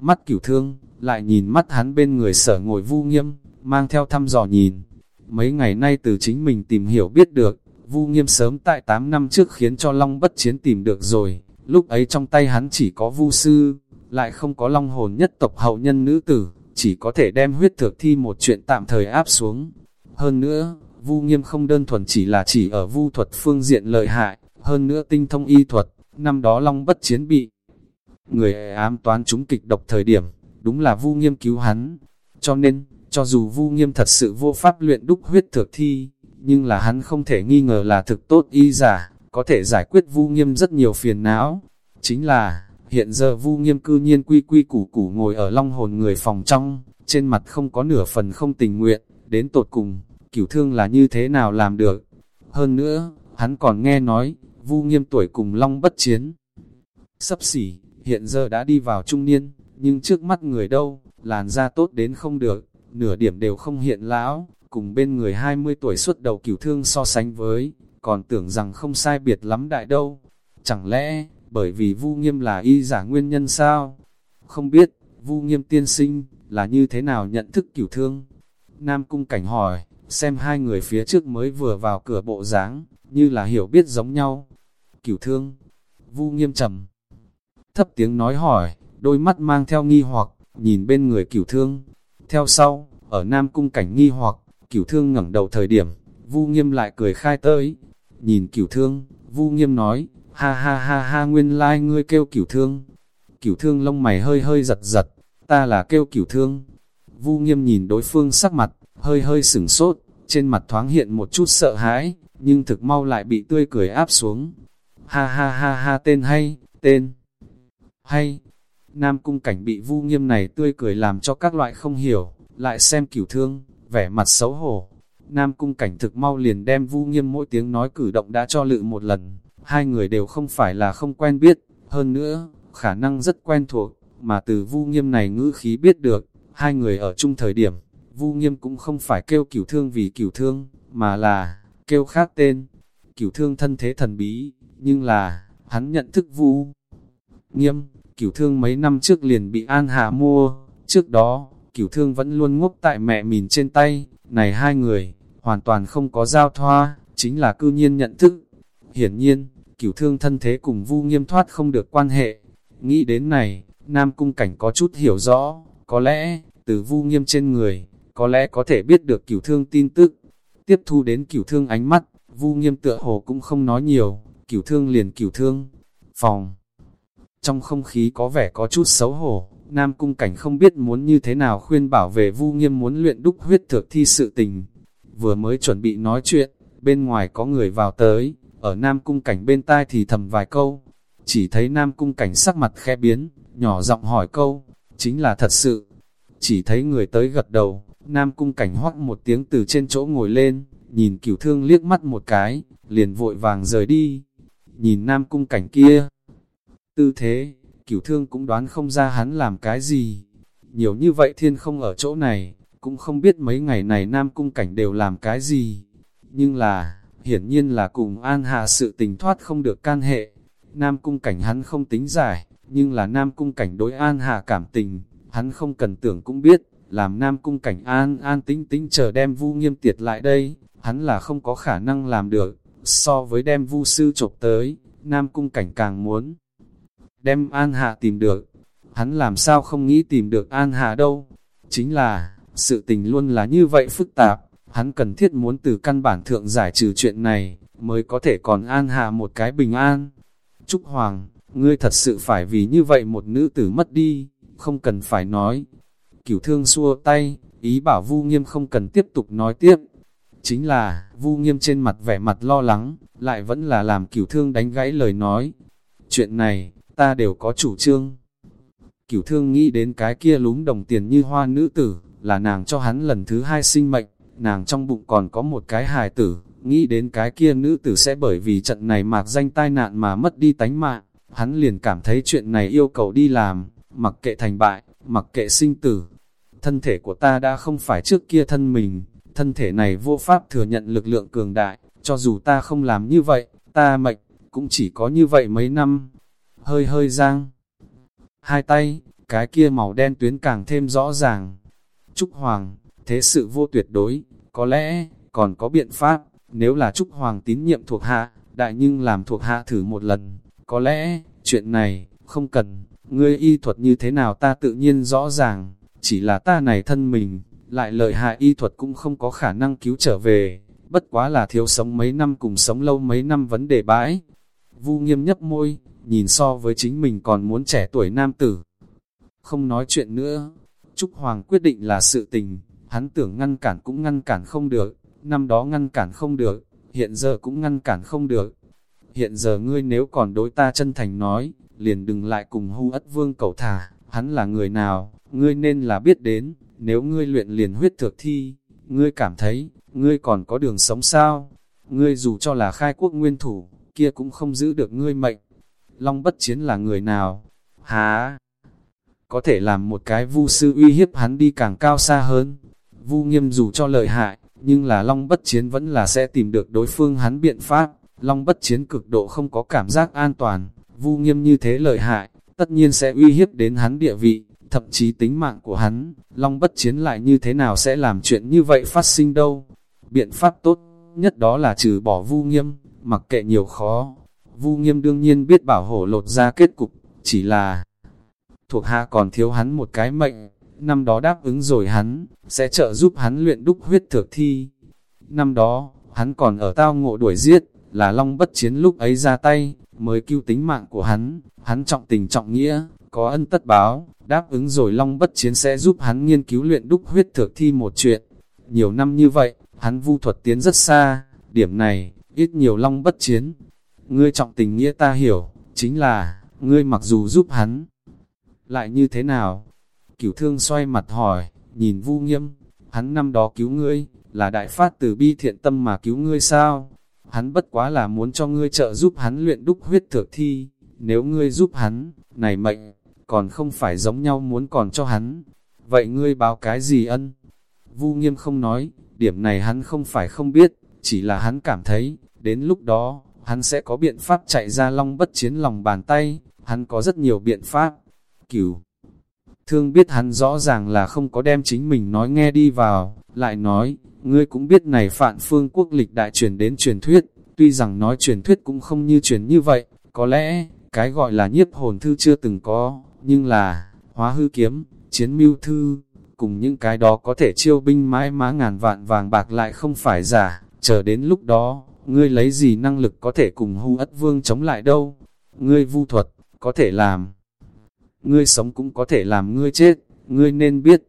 Mắt cửu thương, lại nhìn mắt hắn bên người sở ngồi vu nghiêm, mang theo thăm dò nhìn. Mấy ngày nay từ chính mình tìm hiểu biết được, vu nghiêm sớm tại 8 năm trước khiến cho Long bất chiến tìm được rồi, lúc ấy trong tay hắn chỉ có vu sư, lại không có long hồn nhất tộc hậu nhân nữ tử, chỉ có thể đem huyết thực thi một chuyện tạm thời áp xuống. Hơn nữa, vu nghiêm không đơn thuần chỉ là chỉ ở vu thuật phương diện lợi hại, hơn nữa tinh thông y thuật, năm đó long bất chiến bị. Người ám toán chúng kịch độc thời điểm, đúng là vu nghiêm cứu hắn. Cho nên, cho dù vu nghiêm thật sự vô pháp luyện đúc huyết thực thi, nhưng là hắn không thể nghi ngờ là thực tốt y giả, có thể giải quyết vu nghiêm rất nhiều phiền não. Chính là, Hiện giờ vu nghiêm cư nhiên quy quy củ củ ngồi ở long hồn người phòng trong, trên mặt không có nửa phần không tình nguyện, đến tột cùng, cửu thương là như thế nào làm được. Hơn nữa, hắn còn nghe nói, vu nghiêm tuổi cùng long bất chiến. Sắp xỉ, hiện giờ đã đi vào trung niên, nhưng trước mắt người đâu, làn da tốt đến không được, nửa điểm đều không hiện lão, cùng bên người 20 tuổi xuất đầu cửu thương so sánh với, còn tưởng rằng không sai biệt lắm đại đâu. Chẳng lẽ, bởi vì Vu Nghiêm là y giả nguyên nhân sao? Không biết, Vu Nghiêm tiên sinh, là như thế nào nhận thức cửu thương? Nam Cung Cảnh hỏi, xem hai người phía trước mới vừa vào cửa bộ dáng như là hiểu biết giống nhau. Cửu thương, Vu Nghiêm trầm, thấp tiếng nói hỏi, đôi mắt mang theo nghi hoặc, nhìn bên người cửu thương. Theo sau, ở Nam Cung Cảnh nghi hoặc, cửu thương ngẩng đầu thời điểm, Vu Nghiêm lại cười khai tới. Nhìn cửu thương, Vu Nghiêm nói, Ha ha ha ha nguyên lai like ngươi kêu cửu thương. Cửu thương lông mày hơi hơi giật giật, ta là kêu cửu thương. Vu nghiêm nhìn đối phương sắc mặt, hơi hơi sửng sốt, trên mặt thoáng hiện một chút sợ hãi, nhưng thực mau lại bị tươi cười áp xuống. Ha ha ha ha tên hay, tên hay. Nam cung cảnh bị vu nghiêm này tươi cười làm cho các loại không hiểu, lại xem cửu thương, vẻ mặt xấu hổ. Nam cung cảnh thực mau liền đem vu nghiêm mỗi tiếng nói cử động đã cho lự một lần, Hai người đều không phải là không quen biết, hơn nữa, khả năng rất quen thuộc, mà từ vu nghiêm này ngữ khí biết được, hai người ở chung thời điểm, vu nghiêm cũng không phải kêu cửu thương vì cửu thương, mà là, kêu khác tên, cửu thương thân thế thần bí, nhưng là, hắn nhận thức vu nghiêm, cửu thương mấy năm trước liền bị An Hạ mua, trước đó, cửu thương vẫn luôn ngốc tại mẹ mình trên tay, này hai người, hoàn toàn không có giao thoa, chính là cư nhiên nhận thức. Hiển nhiên, cửu thương thân thế cùng vu nghiêm thoát không được quan hệ. Nghĩ đến này, Nam Cung Cảnh có chút hiểu rõ, có lẽ, từ vu nghiêm trên người, có lẽ có thể biết được cửu thương tin tức. Tiếp thu đến cửu thương ánh mắt, vu nghiêm tựa hồ cũng không nói nhiều, cửu thương liền cửu thương. Phòng Trong không khí có vẻ có chút xấu hổ, Nam Cung Cảnh không biết muốn như thế nào khuyên bảo về vu nghiêm muốn luyện đúc huyết thược thi sự tình. Vừa mới chuẩn bị nói chuyện, bên ngoài có người vào tới, ở Nam Cung Cảnh bên tai thì thầm vài câu. Chỉ thấy Nam Cung Cảnh sắc mặt khẽ biến, nhỏ giọng hỏi câu, chính là thật sự. Chỉ thấy người tới gật đầu, Nam Cung Cảnh hoắc một tiếng từ trên chỗ ngồi lên, nhìn cửu thương liếc mắt một cái, liền vội vàng rời đi. Nhìn Nam Cung Cảnh kia, tư thế, cửu thương cũng đoán không ra hắn làm cái gì. Nhiều như vậy thiên không ở chỗ này, cũng không biết mấy ngày này Nam Cung Cảnh đều làm cái gì. Nhưng là, hiển nhiên là cùng An hà sự tình thoát không được can hệ. Nam Cung Cảnh hắn không tính giải, nhưng là Nam Cung Cảnh đối An hà cảm tình, hắn không cần tưởng cũng biết, làm Nam Cung Cảnh an an tính tính chờ đem vu nghiêm tiệt lại đây, hắn là không có khả năng làm được, so với đem vu sư chộp tới, Nam Cung Cảnh càng muốn đem An hà tìm được. Hắn làm sao không nghĩ tìm được An hà đâu. Chính là, sự tình luôn là như vậy phức tạp, hắn cần thiết muốn từ căn bản thượng giải trừ chuyện này, mới có thể còn An Hạ một cái bình an. Trúc Hoàng, ngươi thật sự phải vì như vậy một nữ tử mất đi, không cần phải nói. Cửu thương xua tay, ý bảo Vu Nghiêm không cần tiếp tục nói tiếp. Chính là, Vu Nghiêm trên mặt vẻ mặt lo lắng, lại vẫn là làm cửu thương đánh gãy lời nói. Chuyện này, ta đều có chủ trương. Cửu thương nghĩ đến cái kia lúm đồng tiền như hoa nữ tử, là nàng cho hắn lần thứ hai sinh mệnh, nàng trong bụng còn có một cái hài tử, nghĩ đến cái kia nữ tử sẽ bởi vì trận này mạc danh tai nạn mà mất đi tánh mạng, hắn liền cảm thấy chuyện này yêu cầu đi làm, mặc kệ thành bại, mặc kệ sinh tử. Thân thể của ta đã không phải trước kia thân mình, thân thể này vô pháp thừa nhận lực lượng cường đại, cho dù ta không làm như vậy, ta mệnh, cũng chỉ có như vậy mấy năm, hơi hơi giang. Hai tay, cái kia màu đen tuyến càng thêm rõ ràng. Trúc Hoàng, thế sự vô tuyệt đối, có lẽ, còn có biện pháp, nếu là Trúc Hoàng tín nhiệm thuộc hạ, đại nhưng làm thuộc hạ thử một lần, có lẽ, chuyện này, không cần, ngươi y thuật như thế nào ta tự nhiên rõ ràng, chỉ là ta này thân mình, lại lợi hại y thuật cũng không có khả năng cứu trở về, bất quá là thiếu sống mấy năm cùng sống lâu mấy năm vấn đề bãi. Vu nghiêm nhấp môi, nhìn so với chính mình còn muốn trẻ tuổi nam tử. Không nói chuyện nữa, Trúc Hoàng quyết định là sự tình, hắn tưởng ngăn cản cũng ngăn cản không được, năm đó ngăn cản không được, hiện giờ cũng ngăn cản không được. Hiện giờ ngươi nếu còn đối ta chân thành nói, liền đừng lại cùng hưu ất vương cầu thả, hắn là người nào, ngươi nên là biết đến, nếu ngươi luyện liền huyết thược thi, ngươi cảm thấy, ngươi còn có đường sống sao? Ngươi dù cho là khai quốc nguyên thủ, kia cũng không giữ được ngươi mệnh. Long bất chiến là người nào? Há! Có thể làm một cái vu sư uy hiếp hắn đi càng cao xa hơn. Vu nghiêm dù cho lợi hại, nhưng là Long bất chiến vẫn là sẽ tìm được đối phương hắn biện pháp. Long bất chiến cực độ không có cảm giác an toàn, vu nghiêm như thế lợi hại, tất nhiên sẽ uy hiếp đến hắn địa vị, thậm chí tính mạng của hắn. Long bất chiến lại như thế nào sẽ làm chuyện như vậy phát sinh đâu? Biện pháp tốt nhất đó là trừ bỏ vu nghiêm, mặc kệ nhiều khó, Vu nghiêm đương nhiên biết bảo hổ lột ra kết cục, chỉ là thuộc hạ còn thiếu hắn một cái mệnh, năm đó đáp ứng rồi hắn, sẽ trợ giúp hắn luyện đúc huyết thực thi. Năm đó, hắn còn ở tao ngộ đuổi giết, là long bất chiến lúc ấy ra tay, mới cứu tính mạng của hắn, hắn trọng tình trọng nghĩa, có ân tất báo, đáp ứng rồi long bất chiến sẽ giúp hắn nghiên cứu luyện đúc huyết thực thi một chuyện. Nhiều năm như vậy, hắn vu thuật tiến rất xa, điểm này, ít nhiều long bất chiến, ngươi trọng tình nghĩa ta hiểu, chính là, ngươi mặc dù giúp hắn, lại như thế nào? Cửu thương xoay mặt hỏi, nhìn vu nghiêm, hắn năm đó cứu ngươi, là đại phát từ bi thiện tâm mà cứu ngươi sao? Hắn bất quá là muốn cho ngươi trợ giúp hắn luyện đúc huyết thược thi, nếu ngươi giúp hắn, này mệnh, còn không phải giống nhau muốn còn cho hắn. Vậy ngươi báo cái gì ân? Vu nghiêm không nói, điểm này hắn không phải không biết, chỉ là hắn cảm thấy, đến lúc đó, hắn sẽ có biện pháp chạy ra long bất chiến lòng bàn tay, hắn có rất nhiều biện pháp. Cửu thương biết hắn rõ ràng là không có đem chính mình nói nghe đi vào, lại nói, ngươi cũng biết này phạn phương quốc lịch đại truyền đến truyền thuyết, tuy rằng nói truyền thuyết cũng không như truyền như vậy, có lẽ, cái gọi là nhiếp hồn thư chưa từng có, nhưng là, hóa hư kiếm, chiến mưu thư, cùng những cái đó có thể chiêu binh mãi má ngàn vạn vàng bạc lại không phải giả, chờ đến lúc đó, ngươi lấy gì năng lực có thể cùng hưu ất vương chống lại đâu, ngươi vu thuật, có thể làm, ngươi sống cũng có thể làm ngươi chết, ngươi nên biết,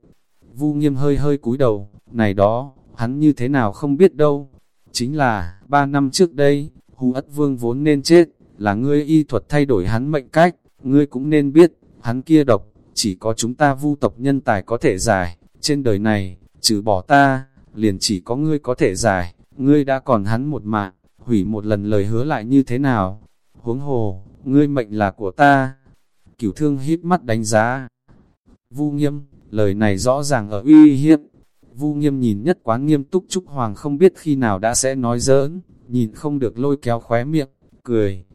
vu nghiêm hơi hơi cúi đầu, này đó, hắn như thế nào không biết đâu, chính là, ba năm trước đây, hù ất vương vốn nên chết, là ngươi y thuật thay đổi hắn mệnh cách, ngươi cũng nên biết, hắn kia độc, chỉ có chúng ta vu tộc nhân tài có thể giải, trên đời này, trừ bỏ ta, liền chỉ có ngươi có thể giải, ngươi đã còn hắn một mạng, hủy một lần lời hứa lại như thế nào, huống hồ, ngươi mệnh là của ta. Cửu thương híp mắt đánh giá. Vu nghiêm, lời này rõ ràng ở uy hiếp. Vu nghiêm nhìn nhất quán nghiêm túc Trúc Hoàng không biết khi nào đã sẽ nói giỡn, nhìn không được lôi kéo khóe miệng, cười.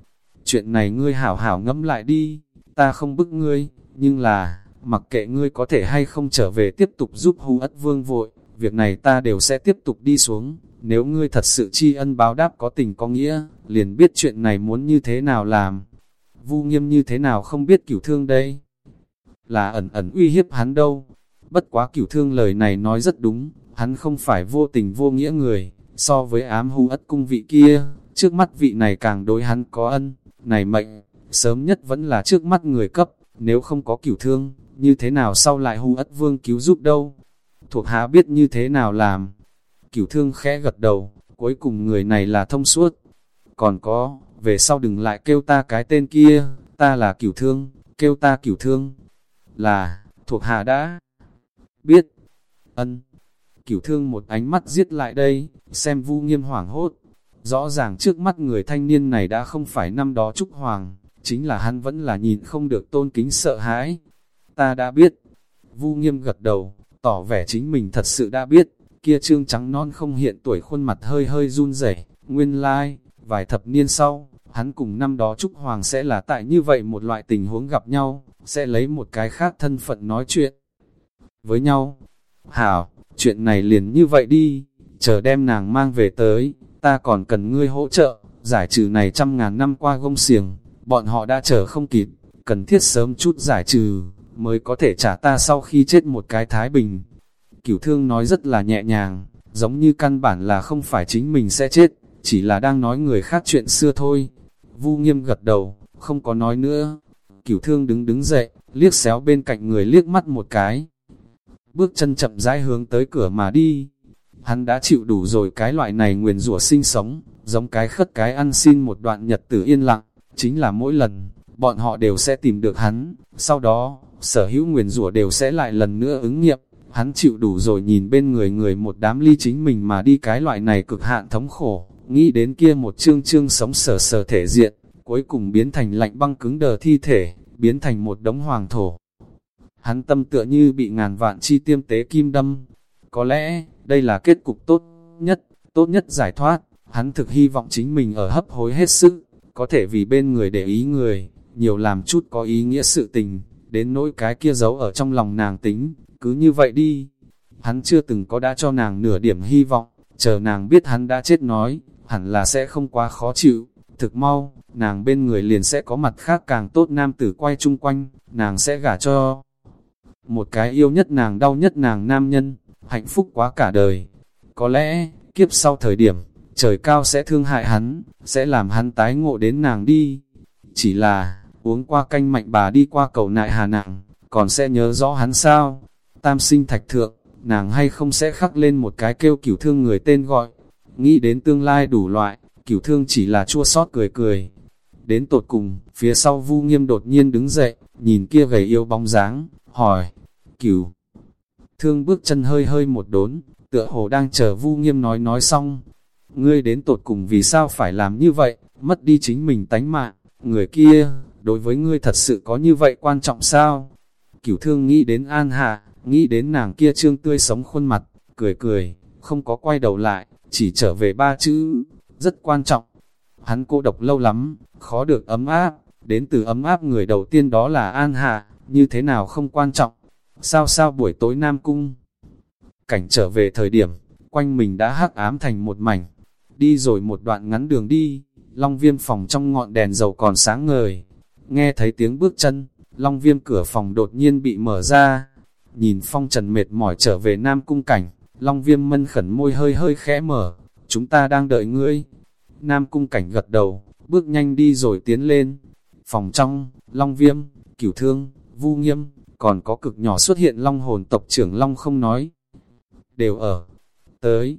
Chuyện này ngươi hảo hảo ngẫm lại đi, ta không bức ngươi, nhưng là, mặc kệ ngươi có thể hay không trở về tiếp tục giúp hù ất vương vội, việc này ta đều sẽ tiếp tục đi xuống. Nếu ngươi thật sự tri ân báo đáp có tình có nghĩa, liền biết chuyện này muốn như thế nào làm. Vu nghiêm như thế nào không biết cửu thương đây? Là ẩn ẩn uy hiếp hắn đâu. Bất quá cửu thương lời này nói rất đúng, hắn không phải vô tình vô nghĩa người, so với ám hù ất cung vị kia, trước mắt vị này càng đối hắn có ân, này mệnh, sớm nhất vẫn là trước mắt người cấp, nếu không có cửu thương, như thế nào sau lại hù ất vương cứu giúp đâu? Thuộc hạ biết như thế nào làm? Cửu thương khẽ gật đầu, cuối cùng người này là thông suốt. Còn có, về sau đừng lại kêu ta cái tên kia, ta là cửu thương, kêu ta cửu thương. Là, thuộc hạ đã biết. Ân. Cửu thương một ánh mắt giết lại đây, xem vu nghiêm hoảng hốt. Rõ ràng trước mắt người thanh niên này đã không phải năm đó Trúc Hoàng, chính là hắn vẫn là nhìn không được tôn kính sợ hãi. Ta đã biết. Vu nghiêm gật đầu, tỏ vẻ chính mình thật sự đã biết, kia trương trắng non không hiện tuổi khuôn mặt hơi hơi run rẩy nguyên lai, like, vài thập niên sau, hắn cùng năm đó Trúc Hoàng sẽ là tại như vậy một loại tình huống gặp nhau, sẽ lấy một cái khác thân phận nói chuyện với nhau. Hảo, chuyện này liền như vậy đi, chờ đem nàng mang về tới, ta còn cần ngươi hỗ trợ, giải trừ này trăm ngàn năm qua gông xiềng, bọn họ đã chờ không kịp, cần thiết sớm chút giải trừ, mới có thể trả ta sau khi chết một cái thái bình. Cửu thương nói rất là nhẹ nhàng, giống như căn bản là không phải chính mình sẽ chết, chỉ là đang nói người khác chuyện xưa thôi. Vu nghiêm gật đầu, không có nói nữa. Cửu thương đứng đứng dậy, liếc xéo bên cạnh người liếc mắt một cái. Bước chân chậm rãi hướng tới cửa mà đi. Hắn đã chịu đủ rồi cái loại này nguyền rủa sinh sống, giống cái khất cái ăn xin một đoạn nhật tử yên lặng, chính là mỗi lần, bọn họ đều sẽ tìm được hắn, sau đó, sở hữu nguyền rủa đều sẽ lại lần nữa ứng nghiệm, hắn chịu đủ rồi nhìn bên người người một đám ly chính mình mà đi cái loại này cực hạn thống khổ, nghĩ đến kia một chương chương sống sở sở thể diện, cuối cùng biến thành lạnh băng cứng đờ thi thể, biến thành một đống hoàng thổ. Hắn tâm tựa như bị ngàn vạn chi tiêm tế kim đâm, có lẽ, đây là kết cục tốt nhất, tốt nhất giải thoát, hắn thực hy vọng chính mình ở hấp hối hết sức, có thể vì bên người để ý người, nhiều làm chút có ý nghĩa sự tình, đến nỗi cái kia giấu ở trong lòng nàng tính, cứ như vậy đi. Hắn chưa từng có đã cho nàng nửa điểm hy vọng, chờ nàng biết hắn đã chết nói, hẳn là sẽ không quá khó chịu. Thực mau, nàng bên người liền sẽ có mặt khác càng tốt nam tử quay chung quanh, nàng sẽ gả cho một cái yêu nhất nàng đau nhất nàng nam nhân, hạnh phúc quá cả đời. Có lẽ, kiếp sau thời điểm, trời cao sẽ thương hại hắn, sẽ làm hắn tái ngộ đến nàng đi. Chỉ là, uống qua canh mạnh bà đi qua cầu nại hà nặng, còn sẽ nhớ rõ hắn sao? Tam sinh thạch thượng, nàng hay không sẽ khắc lên một cái kêu cửu thương người tên gọi. Nghĩ đến tương lai đủ loại, cửu thương chỉ là chua sót cười cười. Đến tột cùng, phía sau vu nghiêm đột nhiên đứng dậy, nhìn kia gầy yêu bóng dáng, hỏi, cửu. Thương bước chân hơi hơi một đốn, tựa hồ đang chờ vu nghiêm nói nói xong. Ngươi đến tột cùng vì sao phải làm như vậy, mất đi chính mình tánh mạng, người kia, đối với ngươi thật sự có như vậy quan trọng sao? Cửu thương nghĩ đến An Hạ, nghĩ đến nàng kia trương tươi sống khuôn mặt, cười cười, không có quay đầu lại, chỉ trở về ba chữ, rất quan trọng. Hắn cô độc lâu lắm, khó được ấm áp, đến từ ấm áp người đầu tiên đó là An Hạ, như thế nào không quan trọng. Sao sao buổi tối Nam Cung? Cảnh trở về thời điểm, quanh mình đã hắc ám thành một mảnh. Đi rồi một đoạn ngắn đường đi, Long Viêm phòng trong ngọn đèn dầu còn sáng ngời. Nghe thấy tiếng bước chân, Long Viêm cửa phòng đột nhiên bị mở ra. Nhìn phong trần mệt mỏi trở về Nam Cung Cảnh, Long Viêm mân khẩn môi hơi hơi khẽ mở. Chúng ta đang đợi ngươi. Nam Cung Cảnh gật đầu, bước nhanh đi rồi tiến lên. Phòng trong, Long Viêm, Cửu Thương, Vu Nghiêm, còn có cực nhỏ xuất hiện Long hồn tộc trưởng Long không nói. Đều ở. Tới.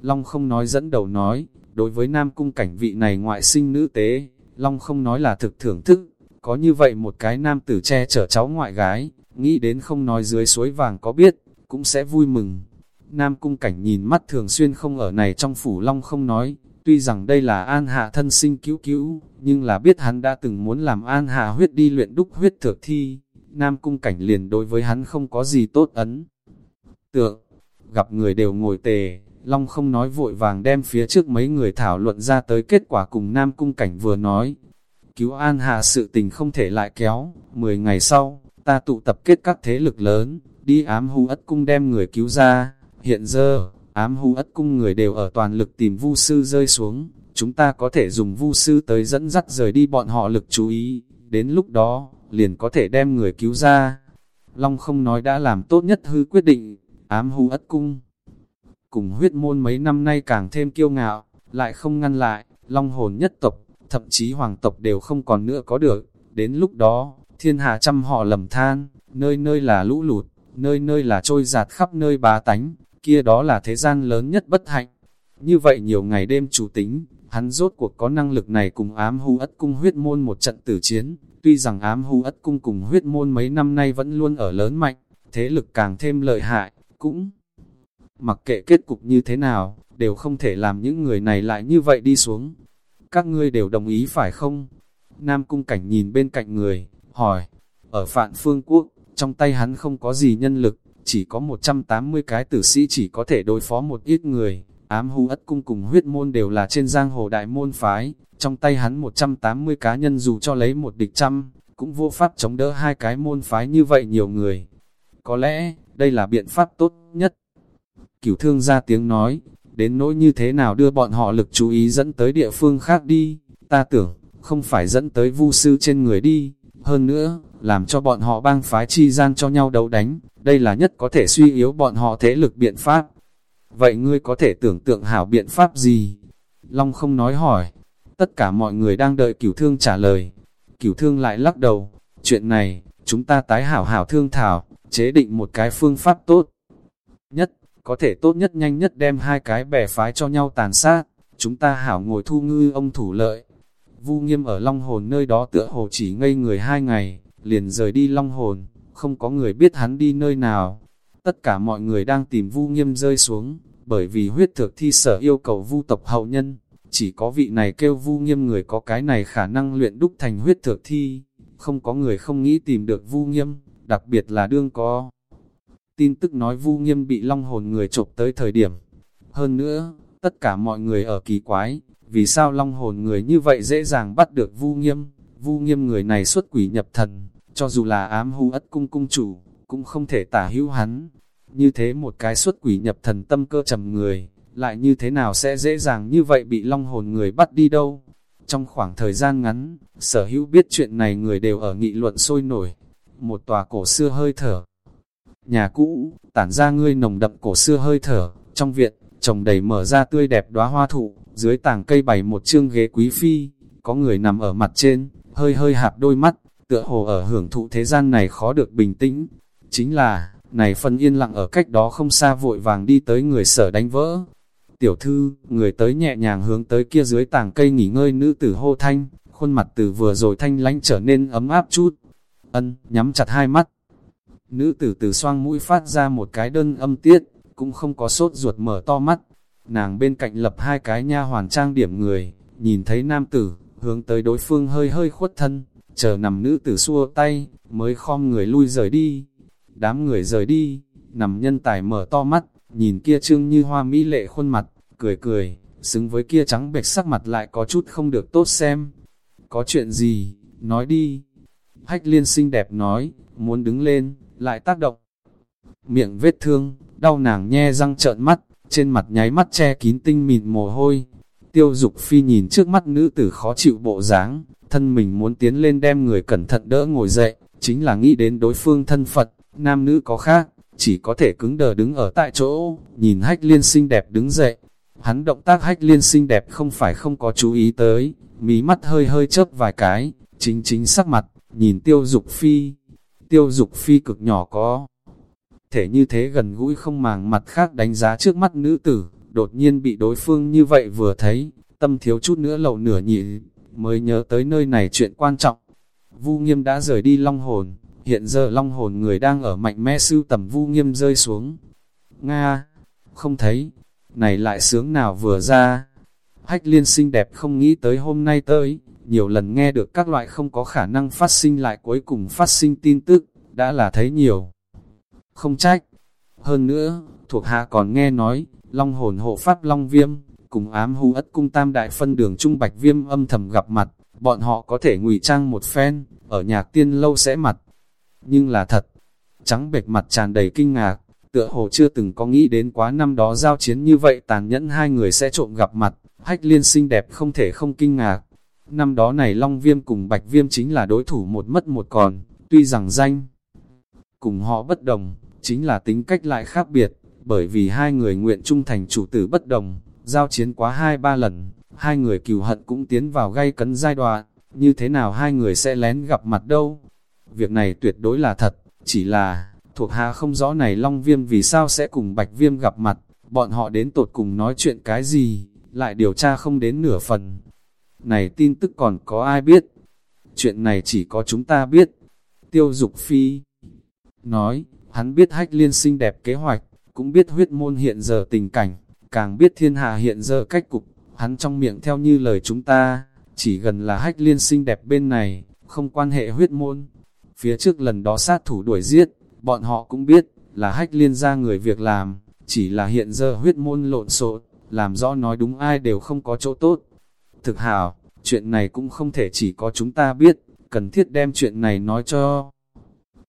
Long không nói dẫn đầu nói, đối với Nam Cung cảnh vị này ngoại sinh nữ tế, Long không nói là thực thưởng thức, có như vậy một cái nam tử che chở cháu ngoại gái, nghĩ đến không nói dưới suối vàng có biết, cũng sẽ vui mừng. Nam Cung cảnh nhìn mắt thường xuyên không ở này trong phủ Long không nói, tuy rằng đây là an hạ thân sinh cứu cứu, nhưng là biết hắn đã từng muốn làm an hạ huyết đi luyện đúc huyết thược thi, Nam Cung cảnh liền đối với hắn không có gì tốt ấn. Tượng, gặp người đều ngồi tề, Long không nói vội vàng đem phía trước mấy người thảo luận ra tới kết quả cùng Nam Cung Cảnh vừa nói. Cứu An hạ sự tình không thể lại kéo, 10 ngày sau, ta tụ tập kết các thế lực lớn, đi ám hù ất cung đem người cứu ra. Hiện giờ, ám hưu ất cung người đều ở toàn lực tìm vu sư rơi xuống, chúng ta có thể dùng vu sư tới dẫn dắt rời đi bọn họ lực chú ý, đến lúc đó, liền có thể đem người cứu ra. Long không nói đã làm tốt nhất hư quyết định, ám hưu ất cung cùng huyết môn mấy năm nay càng thêm kiêu ngạo, lại không ngăn lại, long hồn nhất tộc, thậm chí hoàng tộc đều không còn nữa có được. Đến lúc đó, thiên hạ trăm họ lầm than, nơi nơi là lũ lụt, nơi nơi là trôi giạt khắp nơi bá tánh, kia đó là thế gian lớn nhất bất hạnh. Như vậy nhiều ngày đêm chủ tính, hắn rốt cuộc có năng lực này cùng ám hưu ất cung huyết môn một trận tử chiến, tuy rằng ám hưu ất cung cùng huyết môn mấy năm nay vẫn luôn ở lớn mạnh, thế lực càng thêm lợi hại, cũng mặc kệ kết cục như thế nào, đều không thể làm những người này lại như vậy đi xuống. Các ngươi đều đồng ý phải không? Nam cung cảnh nhìn bên cạnh người, hỏi, ở Phạn Phương Quốc, trong tay hắn không có gì nhân lực, chỉ có 180 cái tử sĩ chỉ có thể đối phó một ít người, ám hưu ất cung cùng huyết môn đều là trên giang hồ đại môn phái, trong tay hắn 180 cá nhân dù cho lấy một địch trăm, cũng vô pháp chống đỡ hai cái môn phái như vậy nhiều người. Có lẽ, đây là biện pháp tốt nhất. Cửu thương ra tiếng nói, đến nỗi như thế nào đưa bọn họ lực chú ý dẫn tới địa phương khác đi, ta tưởng, không phải dẫn tới vu sư trên người đi, hơn nữa, làm cho bọn họ bang phái chi gian cho nhau đấu đánh, đây là nhất có thể suy yếu bọn họ thế lực biện pháp. Vậy ngươi có thể tưởng tượng hảo biện pháp gì? Long không nói hỏi, tất cả mọi người đang đợi cửu thương trả lời. Cửu thương lại lắc đầu, chuyện này, chúng ta tái hảo hảo thương thảo, chế định một cái phương pháp tốt. Nhất, có thể tốt nhất nhanh nhất đem hai cái bè phái cho nhau tàn sát, chúng ta hảo ngồi thu ngư ông thủ lợi. Vu nghiêm ở Long Hồn nơi đó tựa hồ chỉ ngây người hai ngày, liền rời đi Long Hồn, không có người biết hắn đi nơi nào. Tất cả mọi người đang tìm Vu nghiêm rơi xuống, bởi vì huyết thực thi sở yêu cầu Vu tộc hậu nhân, chỉ có vị này kêu Vu nghiêm người có cái này khả năng luyện đúc thành huyết thực thi, không có người không nghĩ tìm được Vu nghiêm, đặc biệt là đương có. Tin tức nói vu nghiêm bị long hồn người trộm tới thời điểm. Hơn nữa, tất cả mọi người ở kỳ quái, vì sao long hồn người như vậy dễ dàng bắt được vu nghiêm, vu nghiêm người này xuất quỷ nhập thần, cho dù là ám hưu ất cung cung chủ, cũng không thể tả hữu hắn. Như thế một cái xuất quỷ nhập thần tâm cơ trầm người, lại như thế nào sẽ dễ dàng như vậy bị long hồn người bắt đi đâu? Trong khoảng thời gian ngắn, sở hữu biết chuyện này người đều ở nghị luận sôi nổi. Một tòa cổ xưa hơi thở, Nhà cũ, tản ra ngươi nồng đậm cổ xưa hơi thở, trong viện, trồng đầy mở ra tươi đẹp đóa hoa thụ, dưới tảng cây bày một chương ghế quý phi, có người nằm ở mặt trên, hơi hơi hạp đôi mắt, tựa hồ ở hưởng thụ thế gian này khó được bình tĩnh. Chính là, này phân yên lặng ở cách đó không xa vội vàng đi tới người sở đánh vỡ. Tiểu thư, người tới nhẹ nhàng hướng tới kia dưới tảng cây nghỉ ngơi nữ tử hô thanh, khuôn mặt từ vừa rồi thanh lánh trở nên ấm áp chút. Ân, nhắm chặt hai mắt, Nữ tử từ xoang mũi phát ra một cái đơn âm tiết, cũng không có sốt ruột mở to mắt. Nàng bên cạnh lập hai cái nha hoàn trang điểm người, nhìn thấy nam tử, hướng tới đối phương hơi hơi khuất thân, chờ nằm nữ tử xua tay, mới khom người lui rời đi. Đám người rời đi, nằm nhân tài mở to mắt, nhìn kia trương như hoa mỹ lệ khuôn mặt, cười cười, xứng với kia trắng bệch sắc mặt lại có chút không được tốt xem. Có chuyện gì, nói đi. Hách liên xinh đẹp nói, muốn đứng lên, lại tác động. Miệng vết thương, đau nàng nhe răng trợn mắt, trên mặt nháy mắt che kín tinh mịn mồ hôi. Tiêu dục phi nhìn trước mắt nữ tử khó chịu bộ dáng, thân mình muốn tiến lên đem người cẩn thận đỡ ngồi dậy, chính là nghĩ đến đối phương thân Phật, nam nữ có khác, chỉ có thể cứng đờ đứng ở tại chỗ, nhìn hách liên xinh đẹp đứng dậy. Hắn động tác hách liên xinh đẹp không phải không có chú ý tới, mí mắt hơi hơi chớp vài cái, chính chính sắc mặt, nhìn tiêu dục phi. Tiêu dục phi cực nhỏ có thể như thế gần gũi không màng mặt khác đánh giá trước mắt nữ tử, đột nhiên bị đối phương như vậy vừa thấy, tâm thiếu chút nữa lậu nửa nhị, mới nhớ tới nơi này chuyện quan trọng. Vu nghiêm đã rời đi long hồn, hiện giờ long hồn người đang ở mạnh mẽ sưu tầm vu nghiêm rơi xuống. Nga, không thấy, này lại sướng nào vừa ra. Hách liên xinh đẹp không nghĩ tới hôm nay tới, nhiều lần nghe được các loại không có khả năng phát sinh lại cuối cùng phát sinh tin tức, đã là thấy nhiều. Không trách. Hơn nữa, thuộc hạ còn nghe nói, long hồn hộ pháp long viêm, cùng ám hú ất cung tam đại phân đường trung bạch viêm âm thầm gặp mặt, bọn họ có thể ngụy trang một phen, ở nhạc tiên lâu sẽ mặt. Nhưng là thật, trắng bệch mặt tràn đầy kinh ngạc, tựa hồ chưa từng có nghĩ đến quá năm đó giao chiến như vậy tàn nhẫn hai người sẽ trộm gặp mặt, hách liên xinh đẹp không thể không kinh ngạc. Năm đó này Long Viêm cùng Bạch Viêm chính là đối thủ một mất một còn, tuy rằng danh cùng họ bất đồng, chính là tính cách lại khác biệt, bởi vì hai người nguyện trung thành chủ tử bất đồng, giao chiến quá hai ba lần, hai người cừu hận cũng tiến vào gây cấn giai đoạn, như thế nào hai người sẽ lén gặp mặt đâu. Việc này tuyệt đối là thật, chỉ là, thuộc hạ không rõ này Long Viêm vì sao sẽ cùng Bạch Viêm gặp mặt, bọn họ đến tột cùng nói chuyện cái gì, lại điều tra không đến nửa phần. Này tin tức còn có ai biết? Chuyện này chỉ có chúng ta biết. Tiêu Dục Phi nói, hắn biết hách liên Sinh đẹp kế hoạch, cũng biết huyết môn hiện giờ tình cảnh, càng biết thiên hạ hiện giờ cách cục, hắn trong miệng theo như lời chúng ta, chỉ gần là hách liên xinh đẹp bên này, không quan hệ huyết môn. Phía trước lần đó sát thủ đuổi giết, bọn họ cũng biết, là hách liên ra người việc làm, chỉ là hiện giờ huyết môn lộn xộn, làm rõ nói đúng ai đều không có chỗ tốt. Thực hảo, chuyện này cũng không thể chỉ có chúng ta biết, cần thiết đem chuyện này nói cho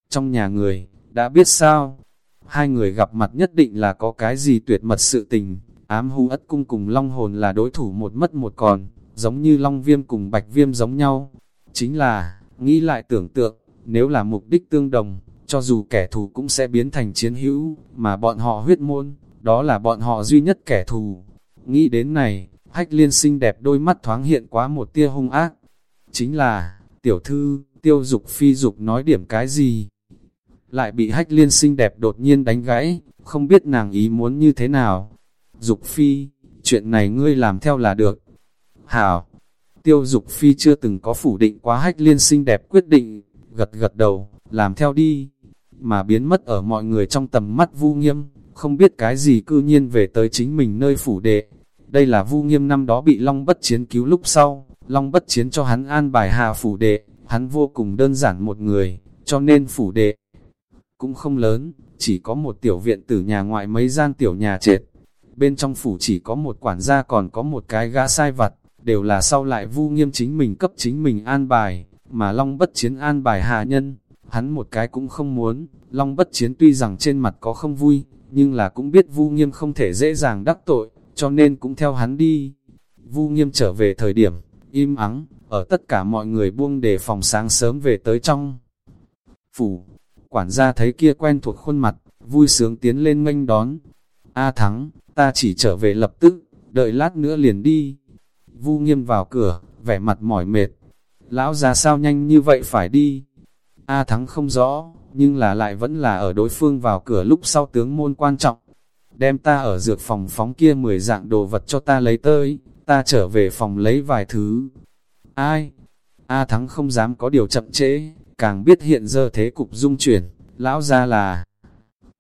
trong nhà người, đã biết sao? Hai người gặp mặt nhất định là có cái gì tuyệt mật sự tình, ám hú ất cung cùng long hồn là đối thủ một mất một còn, giống như long viêm cùng bạch viêm giống nhau. Chính là, nghĩ lại tưởng tượng, nếu là mục đích tương đồng, cho dù kẻ thù cũng sẽ biến thành chiến hữu, mà bọn họ huyết môn, đó là bọn họ duy nhất kẻ thù. Nghĩ đến này, hách liên xinh đẹp đôi mắt thoáng hiện quá một tia hung ác. Chính là, tiểu thư, tiêu dục phi dục nói điểm cái gì? lại bị hách liên xinh đẹp đột nhiên đánh gãy, không biết nàng ý muốn như thế nào. Dục phi, chuyện này ngươi làm theo là được. Hảo, tiêu dục phi chưa từng có phủ định quá hách liên xinh đẹp quyết định, gật gật đầu, làm theo đi, mà biến mất ở mọi người trong tầm mắt vu nghiêm, không biết cái gì cư nhiên về tới chính mình nơi phủ đệ. Đây là vu nghiêm năm đó bị Long Bất Chiến cứu lúc sau, Long Bất Chiến cho hắn an bài hạ phủ đệ, hắn vô cùng đơn giản một người, cho nên phủ đệ cũng không lớn, chỉ có một tiểu viện tử nhà ngoại mấy gian tiểu nhà trệt. Bên trong phủ chỉ có một quản gia còn có một cái gã sai vặt, đều là sau lại vu nghiêm chính mình cấp chính mình an bài, mà Long bất chiến an bài hạ nhân, hắn một cái cũng không muốn, Long bất chiến tuy rằng trên mặt có không vui, nhưng là cũng biết vu nghiêm không thể dễ dàng đắc tội, cho nên cũng theo hắn đi. Vu nghiêm trở về thời điểm, im ắng, ở tất cả mọi người buông đề phòng sáng sớm về tới trong phủ, Quản gia thấy kia quen thuộc khuôn mặt, vui sướng tiến lên nghênh đón. A Thắng, ta chỉ trở về lập tức, đợi lát nữa liền đi. Vu nghiêm vào cửa, vẻ mặt mỏi mệt. Lão già sao nhanh như vậy phải đi? A Thắng không rõ, nhưng là lại vẫn là ở đối phương vào cửa lúc sau tướng môn quan trọng. Đem ta ở dược phòng phóng kia 10 dạng đồ vật cho ta lấy tới, ta trở về phòng lấy vài thứ. Ai? A Thắng không dám có điều chậm trễ, càng biết hiện giờ thế cục dung chuyển, lão ra là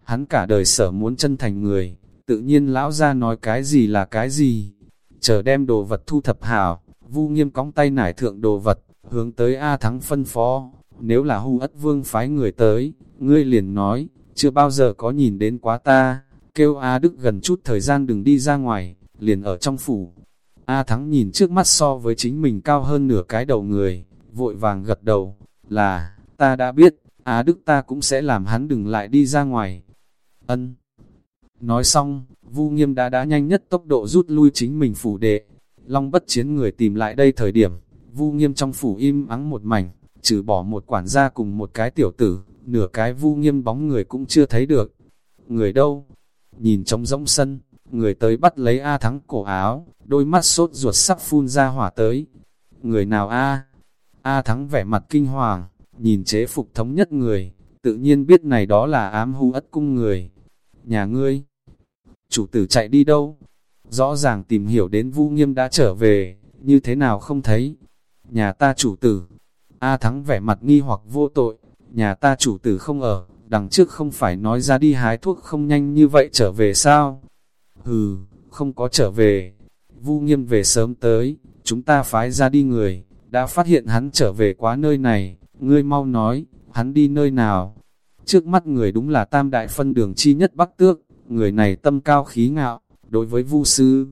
hắn cả đời sở muốn chân thành người, tự nhiên lão ra nói cái gì là cái gì. Chờ đem đồ vật thu thập hảo, vu nghiêm cóng tay nải thượng đồ vật, hướng tới A Thắng phân phó, nếu là hù ất vương phái người tới, ngươi liền nói, chưa bao giờ có nhìn đến quá ta, kêu A Đức gần chút thời gian đừng đi ra ngoài, liền ở trong phủ. A Thắng nhìn trước mắt so với chính mình cao hơn nửa cái đầu người, vội vàng gật đầu, là, ta đã biết, A Đức ta cũng sẽ làm hắn đừng lại đi ra ngoài. Ân. Nói xong, Vu Nghiêm đã đã nhanh nhất tốc độ rút lui chính mình phủ đệ. Long bất chiến người tìm lại đây thời điểm, Vu Nghiêm trong phủ im ắng một mảnh, trừ bỏ một quản gia cùng một cái tiểu tử, nửa cái Vu Nghiêm bóng người cũng chưa thấy được. Người đâu? Nhìn trong rỗng sân, người tới bắt lấy A Thắng cổ áo, đôi mắt sốt ruột sắp phun ra hỏa tới. Người nào A? A Thắng vẻ mặt kinh hoàng, nhìn chế phục thống nhất người, tự nhiên biết này đó là ám hưu ất cung người. Nhà ngươi, chủ tử chạy đi đâu? Rõ ràng tìm hiểu đến Vu Nghiêm đã trở về, như thế nào không thấy? Nhà ta chủ tử. A Thắng vẻ mặt nghi hoặc vô tội, nhà ta chủ tử không ở, đằng trước không phải nói ra đi hái thuốc không nhanh như vậy trở về sao? Hừ, không có trở về. Vu Nghiêm về sớm tới, chúng ta phái ra đi người, đã phát hiện hắn trở về quá nơi này, ngươi mau nói, hắn đi nơi nào? Trước mắt người đúng là tam đại phân đường chi nhất Bắc Tước, người này tâm cao khí ngạo, đối với Vu sư.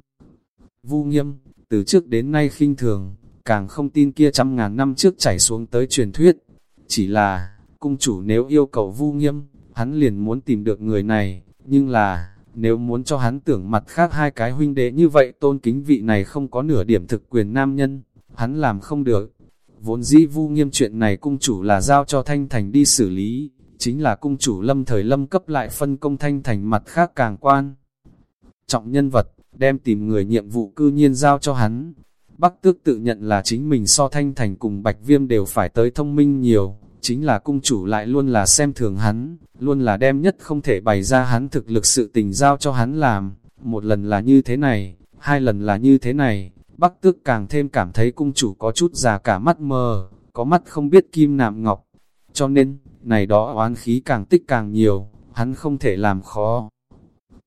Vu Nghiêm, từ trước đến nay khinh thường, càng không tin kia trăm ngàn năm trước chảy xuống tới truyền thuyết. Chỉ là, cung chủ nếu yêu cầu Vu Nghiêm, hắn liền muốn tìm được người này, nhưng là, nếu muốn cho hắn tưởng mặt khác hai cái huynh đệ như vậy tôn kính vị này không có nửa điểm thực quyền nam nhân, hắn làm không được. Vốn dĩ vu nghiêm chuyện này cung chủ là giao cho Thanh Thành đi xử lý, chính là cung chủ lâm thời lâm cấp lại phân công Thanh Thành mặt khác càng quan. Trọng nhân vật, đem tìm người nhiệm vụ cư nhiên giao cho hắn. Bắc tước tự nhận là chính mình so Thanh Thành cùng Bạch Viêm đều phải tới thông minh nhiều, chính là cung chủ lại luôn là xem thường hắn, luôn là đem nhất không thể bày ra hắn thực lực sự tình giao cho hắn làm. Một lần là như thế này, hai lần là như thế này, Bắc tước càng thêm cảm thấy cung chủ có chút già cả mắt mờ, có mắt không biết kim nạm ngọc. Cho nên, này đó oán khí càng tích càng nhiều, hắn không thể làm khó.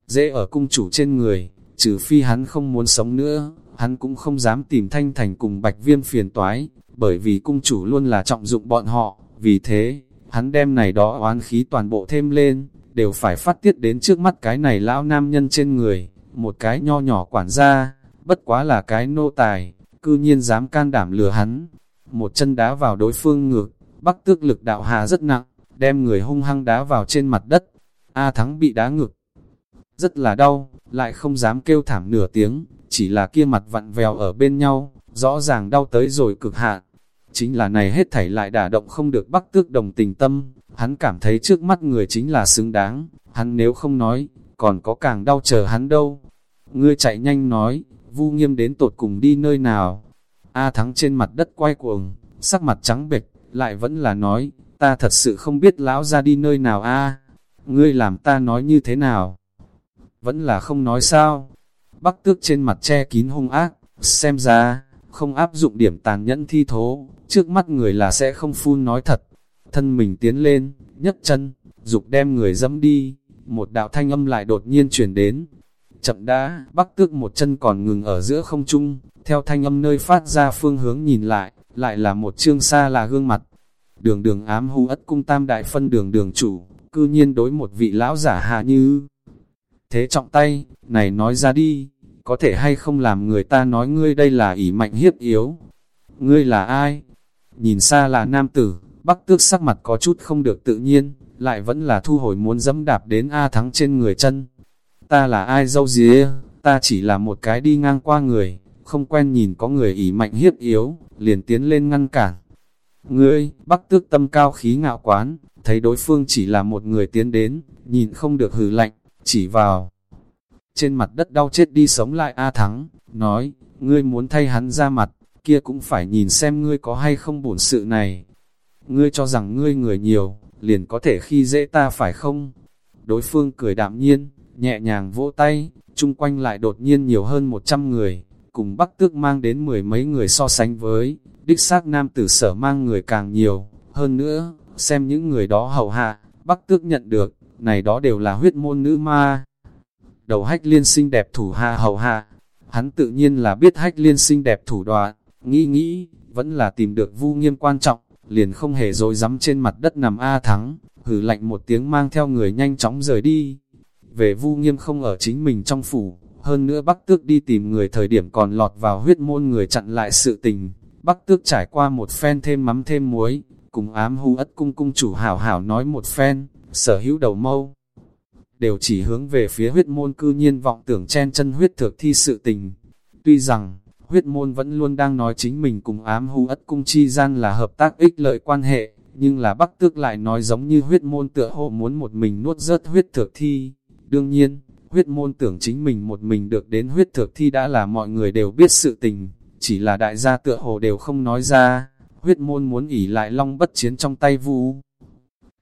Dễ ở cung chủ trên người, trừ phi hắn không muốn sống nữa, hắn cũng không dám tìm thanh thành cùng bạch viêm phiền toái, bởi vì cung chủ luôn là trọng dụng bọn họ, vì thế, hắn đem này đó oán khí toàn bộ thêm lên, đều phải phát tiết đến trước mắt cái này lão nam nhân trên người, một cái nho nhỏ quản gia, bất quá là cái nô tài, cư nhiên dám can đảm lừa hắn. Một chân đá vào đối phương ngược, bắc tước lực đạo hà rất nặng, đem người hung hăng đá vào trên mặt đất. A Thắng bị đá ngược, rất là đau, lại không dám kêu thảm nửa tiếng, chỉ là kia mặt vặn vèo ở bên nhau, rõ ràng đau tới rồi cực hạn. Chính là này hết thảy lại đả động không được bắc tước đồng tình tâm, hắn cảm thấy trước mắt người chính là xứng đáng, hắn nếu không nói, còn có càng đau chờ hắn đâu. Ngươi chạy nhanh nói, Vu nghiêm đến tột cùng đi nơi nào. A thắng trên mặt đất quay cuồng, sắc mặt trắng bệch, lại vẫn là nói, ta thật sự không biết lão ra đi nơi nào a Ngươi làm ta nói như thế nào? Vẫn là không nói sao? Bắc tước trên mặt che kín hung ác, xem ra, không áp dụng điểm tàn nhẫn thi thố, trước mắt người là sẽ không phun nói thật. Thân mình tiến lên, nhấc chân, dục đem người dẫm đi, một đạo thanh âm lại đột nhiên chuyển đến, chậm đã, bắc tước một chân còn ngừng ở giữa không trung, theo thanh âm nơi phát ra phương hướng nhìn lại, lại là một chương xa là gương mặt. Đường đường ám hù ất cung tam đại phân đường đường chủ, cư nhiên đối một vị lão giả hạ như. Thế trọng tay, này nói ra đi, có thể hay không làm người ta nói ngươi đây là ỷ mạnh hiếp yếu. Ngươi là ai? Nhìn xa là nam tử, bắc tước sắc mặt có chút không được tự nhiên, lại vẫn là thu hồi muốn dẫm đạp đến A thắng trên người chân ta là ai dâu día, ta chỉ là một cái đi ngang qua người, không quen nhìn có người ỉ mạnh hiếp yếu, liền tiến lên ngăn cản. Ngươi, bắc tước tâm cao khí ngạo quán, thấy đối phương chỉ là một người tiến đến, nhìn không được hừ lạnh, chỉ vào. Trên mặt đất đau chết đi sống lại A Thắng, nói, ngươi muốn thay hắn ra mặt, kia cũng phải nhìn xem ngươi có hay không bổn sự này. Ngươi cho rằng ngươi người nhiều, liền có thể khi dễ ta phải không? Đối phương cười đạm nhiên, nhẹ nhàng vỗ tay, chung quanh lại đột nhiên nhiều hơn 100 người, cùng Bắc Tước mang đến mười mấy người so sánh với, đích xác nam tử sở mang người càng nhiều, hơn nữa, xem những người đó hầu hạ, Bắc Tước nhận được, này đó đều là huyết môn nữ ma. Đầu hách liên sinh đẹp thủ hạ hầu hạ, hắn tự nhiên là biết hách liên sinh đẹp thủ đoạn, nghĩ nghĩ, vẫn là tìm được vu nghiêm quan trọng, liền không hề dối rắm trên mặt đất nằm A thắng, hử lạnh một tiếng mang theo người nhanh chóng rời đi. Về vu nghiêm không ở chính mình trong phủ, hơn nữa Bắc Tước đi tìm người thời điểm còn lọt vào huyết môn người chặn lại sự tình. Bắc Tước trải qua một phen thêm mắm thêm muối, cùng ám hưu ất cung cung chủ hảo hảo nói một phen, sở hữu đầu mâu. Đều chỉ hướng về phía huyết môn cư nhiên vọng tưởng chen chân huyết thực thi sự tình. Tuy rằng, huyết môn vẫn luôn đang nói chính mình cùng ám hưu ất cung chi gian là hợp tác ích lợi quan hệ, nhưng là Bắc Tước lại nói giống như huyết môn tựa hộ muốn một mình nuốt rớt huyết thực thi. Đương nhiên, huyết môn tưởng chính mình một mình được đến huyết thực thi đã là mọi người đều biết sự tình, chỉ là đại gia tựa hồ đều không nói ra, huyết môn muốn ỉ lại long bất chiến trong tay vu.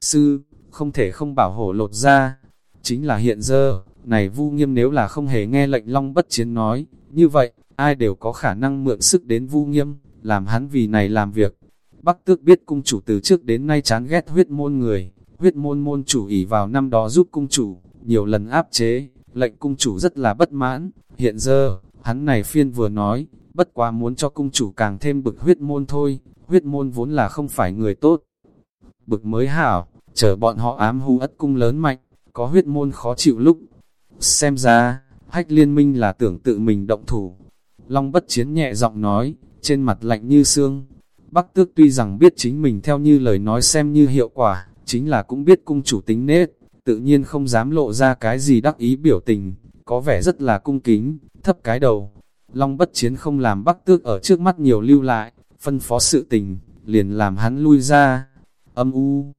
Sư, không thể không bảo hộ lột ra, chính là hiện giờ, này vu nghiêm nếu là không hề nghe lệnh long bất chiến nói, như vậy, ai đều có khả năng mượn sức đến vu nghiêm, làm hắn vì này làm việc. Bắc tước biết cung chủ từ trước đến nay chán ghét huyết môn người, huyết môn môn chủ ỉ vào năm đó giúp cung chủ, nhiều lần áp chế, lệnh cung chủ rất là bất mãn, hiện giờ, hắn này phiên vừa nói, bất quá muốn cho cung chủ càng thêm bực huyết môn thôi, huyết môn vốn là không phải người tốt. Bực mới hảo, chờ bọn họ ám hung ất cung lớn mạnh, có huyết môn khó chịu lúc. Xem ra, hách liên minh là tưởng tự mình động thủ. Long bất chiến nhẹ giọng nói, trên mặt lạnh như xương. Bắc tước tuy rằng biết chính mình theo như lời nói xem như hiệu quả, chính là cũng biết cung chủ tính nết, tự nhiên không dám lộ ra cái gì đắc ý biểu tình, có vẻ rất là cung kính, thấp cái đầu. Long bất chiến không làm bắc tước ở trước mắt nhiều lưu lại, phân phó sự tình, liền làm hắn lui ra. Âm u.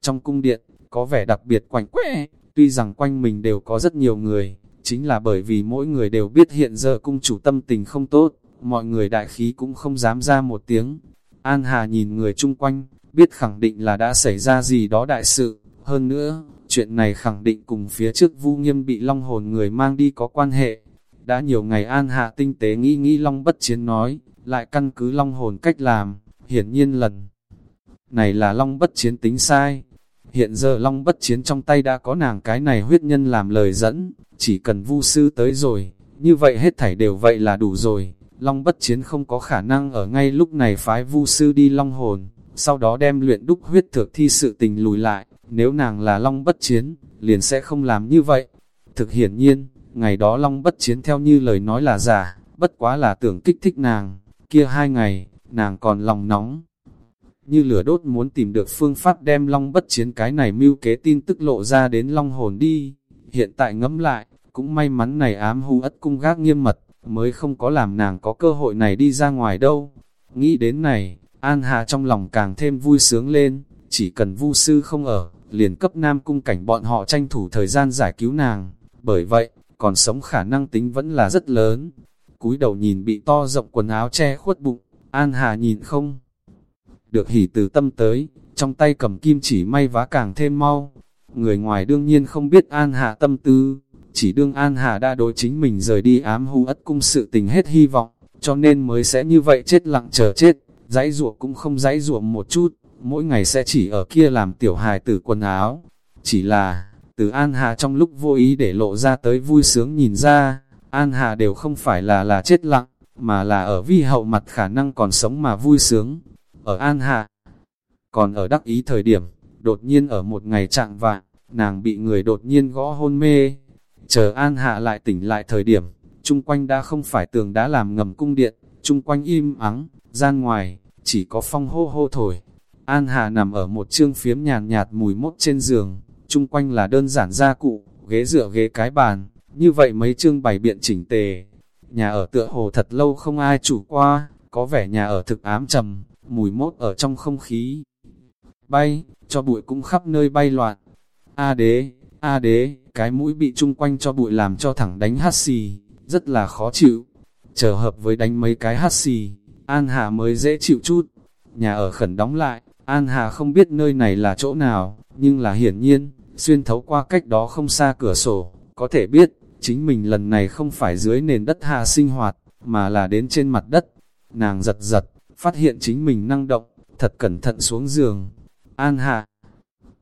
Trong cung điện, có vẻ đặc biệt quạnh quẽ, tuy rằng quanh mình đều có rất nhiều người, chính là bởi vì mỗi người đều biết hiện giờ cung chủ tâm tình không tốt, mọi người đại khí cũng không dám ra một tiếng. An Hà nhìn người chung quanh, biết khẳng định là đã xảy ra gì đó đại sự, hơn nữa, chuyện này khẳng định cùng phía trước vu nghiêm bị long hồn người mang đi có quan hệ. Đã nhiều ngày An Hạ tinh tế nghĩ nghĩ long bất chiến nói, lại căn cứ long hồn cách làm, hiển nhiên lần. Này là long bất chiến tính sai. Hiện giờ long bất chiến trong tay đã có nàng cái này huyết nhân làm lời dẫn, chỉ cần vu sư tới rồi, như vậy hết thảy đều vậy là đủ rồi. Long bất chiến không có khả năng ở ngay lúc này phái vu sư đi long hồn, sau đó đem luyện đúc huyết thực thi sự tình lùi lại, nếu nàng là long bất chiến, liền sẽ không làm như vậy. Thực hiển nhiên, ngày đó long bất chiến theo như lời nói là giả, bất quá là tưởng kích thích nàng, kia hai ngày, nàng còn lòng nóng. Như lửa đốt muốn tìm được phương pháp đem long bất chiến cái này mưu kế tin tức lộ ra đến long hồn đi. Hiện tại ngẫm lại, cũng may mắn này ám hù ất cung gác nghiêm mật, mới không có làm nàng có cơ hội này đi ra ngoài đâu. Nghĩ đến này, An Hà trong lòng càng thêm vui sướng lên, chỉ cần vu sư không ở, liền cấp nam cung cảnh bọn họ tranh thủ thời gian giải cứu nàng. Bởi vậy, còn sống khả năng tính vẫn là rất lớn cúi đầu nhìn bị to rộng quần áo che khuất bụng, An Hà nhìn không. Được hỉ từ tâm tới, trong tay cầm kim chỉ may vá càng thêm mau. Người ngoài đương nhiên không biết An Hà tâm tư, chỉ đương An Hà đã đối chính mình rời đi ám hưu ất cung sự tình hết hy vọng, cho nên mới sẽ như vậy chết lặng chờ chết, dãy ruộng cũng không dãy ruộng một chút, mỗi ngày sẽ chỉ ở kia làm tiểu hài tử quần áo. Chỉ là, từ An Hà trong lúc vô ý để lộ ra tới vui sướng nhìn ra, An Hà đều không phải là là chết lặng, mà là ở vi hậu mặt khả năng còn sống mà vui sướng. Ở An Hà, còn ở đắc ý thời điểm, đột nhiên ở một ngày trạng vạn nàng bị người đột nhiên gõ hôn mê. Chờ An Hạ lại tỉnh lại thời điểm, chung quanh đã không phải tường đã làm ngầm cung điện, chung quanh im ắng, gian ngoài, chỉ có phong hô hô thổi. An Hà nằm ở một chương phiếm nhàn nhạt mùi mốt trên giường, chung quanh là đơn giản gia cụ, ghế dựa ghế cái bàn, như vậy mấy chương bày biện chỉnh tề, nhà ở tựa hồ thật lâu không ai chủ qua, có vẻ nhà ở thực ám trầm, mùi mốt ở trong không khí. Bay, cho bụi cũng khắp nơi bay loạn. A đế, a đế, cái mũi bị chung quanh cho bụi làm cho thẳng đánh hát xì, rất là khó chịu. Chờ hợp với đánh mấy cái hát xì, An Hà mới dễ chịu chút. Nhà ở khẩn đóng lại, An Hà không biết nơi này là chỗ nào, nhưng là hiển nhiên, xuyên thấu qua cách đó không xa cửa sổ, có thể biết, chính mình lần này không phải dưới nền đất hạ sinh hoạt, mà là đến trên mặt đất. Nàng giật giật, phát hiện chính mình năng động, thật cẩn thận xuống giường. An hạ,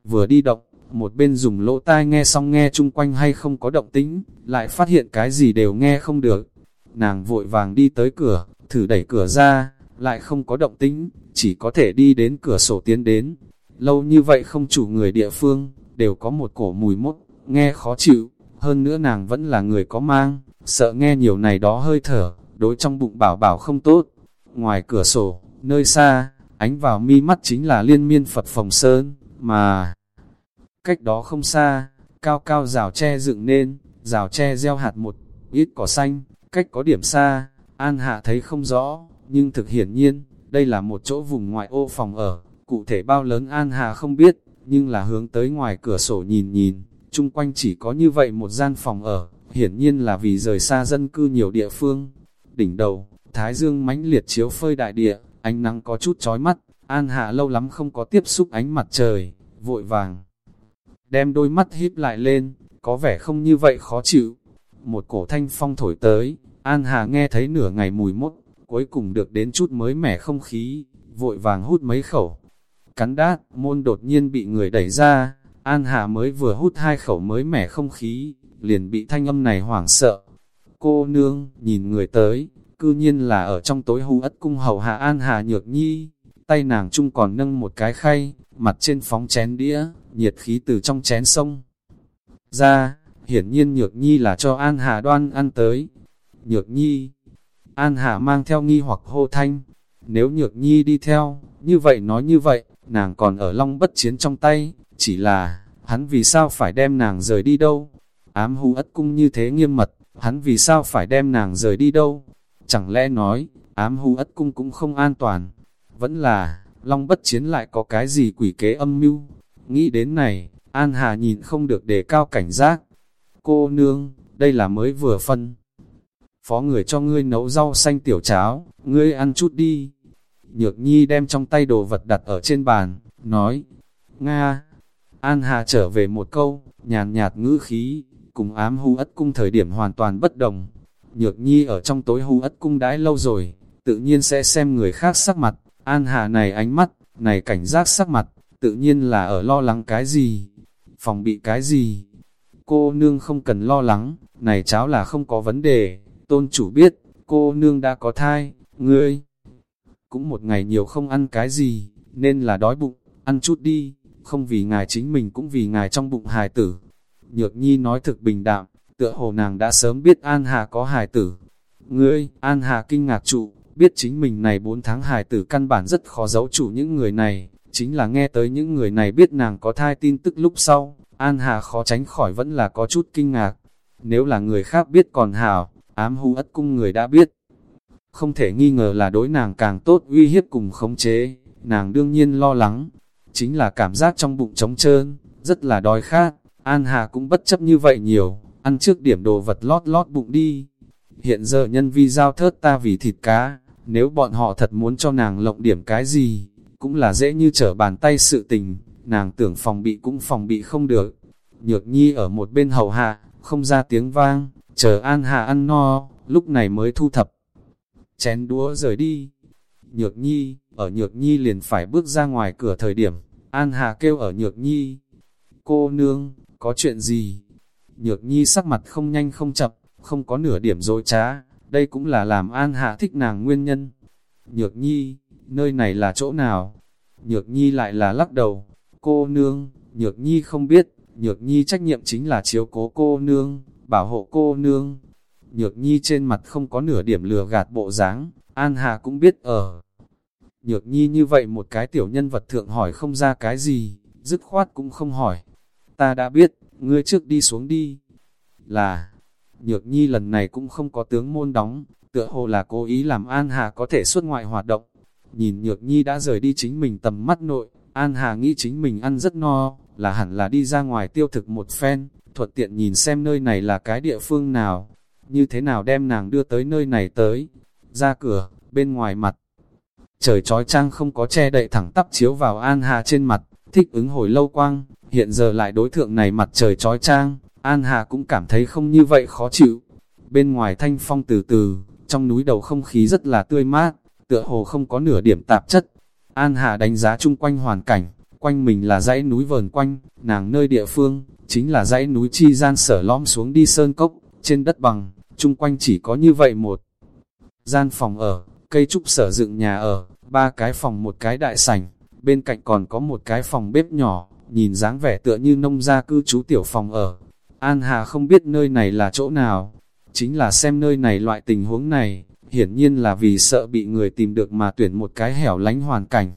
vừa đi động, một bên dùng lỗ tai nghe xong nghe chung quanh hay không có động tính, lại phát hiện cái gì đều nghe không được. Nàng vội vàng đi tới cửa, thử đẩy cửa ra, lại không có động tĩnh, chỉ có thể đi đến cửa sổ tiến đến. Lâu như vậy không chủ người địa phương, đều có một cổ mùi mốt, nghe khó chịu, hơn nữa nàng vẫn là người có mang, sợ nghe nhiều này đó hơi thở, đối trong bụng bảo bảo không tốt. Ngoài cửa sổ, nơi xa, ánh vào mi mắt chính là liên miên Phật Phòng Sơn, mà cách đó không xa, cao cao rào tre dựng nên, rào tre gieo hạt một ít cỏ xanh, cách có điểm xa, An Hạ thấy không rõ, nhưng thực hiển nhiên, đây là một chỗ vùng ngoại ô phòng ở, cụ thể bao lớn An hà không biết, nhưng là hướng tới ngoài cửa sổ nhìn nhìn, chung quanh chỉ có như vậy một gian phòng ở, hiển nhiên là vì rời xa dân cư nhiều địa phương. Đỉnh đầu, Thái Dương mãnh liệt chiếu phơi đại địa, ánh nắng có chút chói mắt, An Hạ lâu lắm không có tiếp xúc ánh mặt trời, vội vàng. Đem đôi mắt híp lại lên, có vẻ không như vậy khó chịu. Một cổ thanh phong thổi tới, An Hà nghe thấy nửa ngày mùi mốt, cuối cùng được đến chút mới mẻ không khí, vội vàng hút mấy khẩu. Cắn đát, môn đột nhiên bị người đẩy ra, An Hà mới vừa hút hai khẩu mới mẻ không khí, liền bị thanh âm này hoảng sợ. Cô nương, nhìn người tới, cư nhiên là ở trong tối hú ất cung hầu hạ An Hà Nhược Nhi, tay nàng chung còn nâng một cái khay, mặt trên phóng chén đĩa, nhiệt khí từ trong chén sông. Ra, hiển nhiên Nhược Nhi là cho An Hà đoan ăn tới. Nhược Nhi, An Hà mang theo nghi hoặc hô thanh, nếu Nhược Nhi đi theo, như vậy nói như vậy, nàng còn ở long bất chiến trong tay, chỉ là, hắn vì sao phải đem nàng rời đi đâu? Ám hù ất cung như thế nghiêm mật, hắn vì sao phải đem nàng rời đi đâu? Chẳng lẽ nói, ám hù ất cung cũng không an toàn? Vẫn là, long bất chiến lại có cái gì quỷ kế âm mưu? Nghĩ đến này, An Hà nhìn không được đề cao cảnh giác. Cô nương, đây là mới vừa phân. Phó người cho ngươi nấu rau xanh tiểu cháo, ngươi ăn chút đi. Nhược nhi đem trong tay đồ vật đặt ở trên bàn, nói, Nga, An Hà trở về một câu, nhàn nhạt ngữ khí, cùng ám hưu ất cung thời điểm hoàn toàn bất đồng. Nhược nhi ở trong tối hưu ất cung đãi lâu rồi, tự nhiên sẽ xem người khác sắc mặt, An Hà này ánh mắt, này cảnh giác sắc mặt, tự nhiên là ở lo lắng cái gì, phòng bị cái gì. Cô nương không cần lo lắng, này cháu là không có vấn đề, tôn chủ biết, cô nương đã có thai, ngươi cũng một ngày nhiều không ăn cái gì, nên là đói bụng, ăn chút đi không vì ngài chính mình cũng vì ngài trong bụng hài tử. Nhược nhi nói thực bình đạm, tựa hồ nàng đã sớm biết An Hà có hài tử. Ngươi, An Hà kinh ngạc trụ, biết chính mình này 4 tháng hài tử căn bản rất khó giấu chủ những người này, chính là nghe tới những người này biết nàng có thai tin tức lúc sau, An Hà khó tránh khỏi vẫn là có chút kinh ngạc. Nếu là người khác biết còn hảo, ám hú ất cung người đã biết. Không thể nghi ngờ là đối nàng càng tốt uy hiếp cùng khống chế, nàng đương nhiên lo lắng, chính là cảm giác trong bụng trống trơn, rất là đói khát. An Hà cũng bất chấp như vậy nhiều, ăn trước điểm đồ vật lót lót bụng đi. Hiện giờ nhân vi giao thớt ta vì thịt cá, nếu bọn họ thật muốn cho nàng lộng điểm cái gì, cũng là dễ như trở bàn tay sự tình, nàng tưởng phòng bị cũng phòng bị không được. Nhược nhi ở một bên hầu hạ, không ra tiếng vang, chờ An Hà ăn no, lúc này mới thu thập. Chén đũa rời đi. Nhược nhi, ở Nhược nhi liền phải bước ra ngoài cửa thời điểm, An Hà kêu ở Nhược Nhi. Cô nương, có chuyện gì? Nhược Nhi sắc mặt không nhanh không chậm, không có nửa điểm dối trá, đây cũng là làm An Hà thích nàng nguyên nhân. Nhược Nhi, nơi này là chỗ nào? Nhược Nhi lại là lắc đầu. Cô nương, Nhược Nhi không biết, Nhược Nhi trách nhiệm chính là chiếu cố cô nương, bảo hộ cô nương. Nhược Nhi trên mặt không có nửa điểm lừa gạt bộ dáng, An Hà cũng biết ở. Nhược nhi như vậy một cái tiểu nhân vật thượng hỏi không ra cái gì, dứt khoát cũng không hỏi. Ta đã biết, ngươi trước đi xuống đi. Là, nhược nhi lần này cũng không có tướng môn đóng, tựa hồ là cố ý làm An Hà có thể xuất ngoại hoạt động. Nhìn nhược nhi đã rời đi chính mình tầm mắt nội, An Hà nghĩ chính mình ăn rất no, là hẳn là đi ra ngoài tiêu thực một phen, thuận tiện nhìn xem nơi này là cái địa phương nào, như thế nào đem nàng đưa tới nơi này tới. Ra cửa, bên ngoài mặt, Trời trói trang không có che đậy thẳng tắp chiếu vào An Hà trên mặt, thích ứng hồi lâu quang, hiện giờ lại đối thượng này mặt trời trói trang, An Hà cũng cảm thấy không như vậy khó chịu. Bên ngoài thanh phong từ từ, trong núi đầu không khí rất là tươi mát, tựa hồ không có nửa điểm tạp chất. An Hà đánh giá chung quanh hoàn cảnh, quanh mình là dãy núi vờn quanh, nàng nơi địa phương, chính là dãy núi chi gian sở lõm xuống đi sơn cốc, trên đất bằng, chung quanh chỉ có như vậy một gian phòng ở, cây trúc sở dựng nhà ở, ba cái phòng một cái đại sảnh, bên cạnh còn có một cái phòng bếp nhỏ, nhìn dáng vẻ tựa như nông gia cư trú tiểu phòng ở. An Hà không biết nơi này là chỗ nào, chính là xem nơi này loại tình huống này, hiển nhiên là vì sợ bị người tìm được mà tuyển một cái hẻo lánh hoàn cảnh.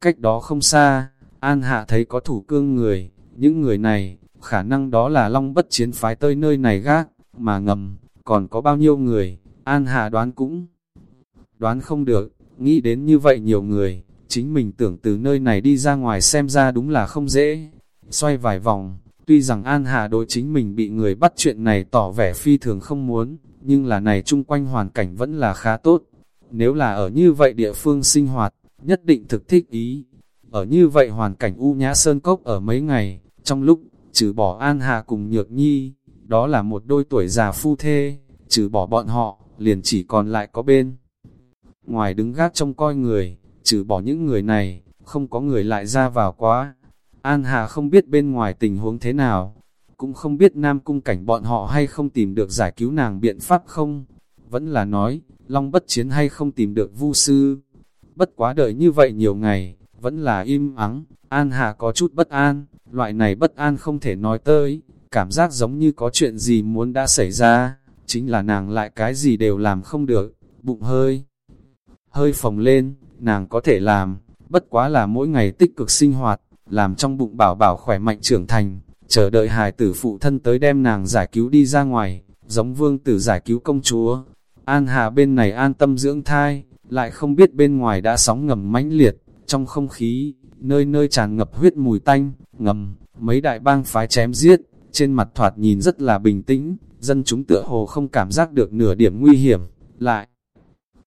Cách đó không xa, An Hạ thấy có thủ cương người, những người này, khả năng đó là long bất chiến phái tới nơi này gác, mà ngầm, còn có bao nhiêu người, An Hạ đoán cũng đoán không được, nghĩ đến như vậy nhiều người, chính mình tưởng từ nơi này đi ra ngoài xem ra đúng là không dễ. Xoay vài vòng, tuy rằng An Hà đối chính mình bị người bắt chuyện này tỏ vẻ phi thường không muốn, nhưng là này chung quanh hoàn cảnh vẫn là khá tốt. Nếu là ở như vậy địa phương sinh hoạt, nhất định thực thích ý. Ở như vậy hoàn cảnh u nhã sơn cốc ở mấy ngày, trong lúc, trừ bỏ An Hà cùng Nhược Nhi, đó là một đôi tuổi già phu thê, trừ bỏ bọn họ, liền chỉ còn lại có bên. Ngoài đứng gác trông coi người, trừ bỏ những người này, không có người lại ra vào quá. An Hà không biết bên ngoài tình huống thế nào, cũng không biết Nam Cung cảnh bọn họ hay không tìm được giải cứu nàng biện pháp không. Vẫn là nói, Long bất chiến hay không tìm được vu sư. Bất quá đợi như vậy nhiều ngày, vẫn là im ắng, An Hà có chút bất an, loại này bất an không thể nói tới, cảm giác giống như có chuyện gì muốn đã xảy ra, chính là nàng lại cái gì đều làm không được, bụng hơi. Hơi phồng lên, nàng có thể làm, bất quá là mỗi ngày tích cực sinh hoạt, làm trong bụng bảo bảo khỏe mạnh trưởng thành, chờ đợi hài tử phụ thân tới đem nàng giải cứu đi ra ngoài, giống vương tử giải cứu công chúa. An Hà bên này an tâm dưỡng thai, lại không biết bên ngoài đã sóng ngầm mãnh liệt, trong không khí, nơi nơi tràn ngập huyết mùi tanh, ngầm, mấy đại bang phái chém giết, trên mặt thoạt nhìn rất là bình tĩnh, dân chúng tựa hồ không cảm giác được nửa điểm nguy hiểm, lại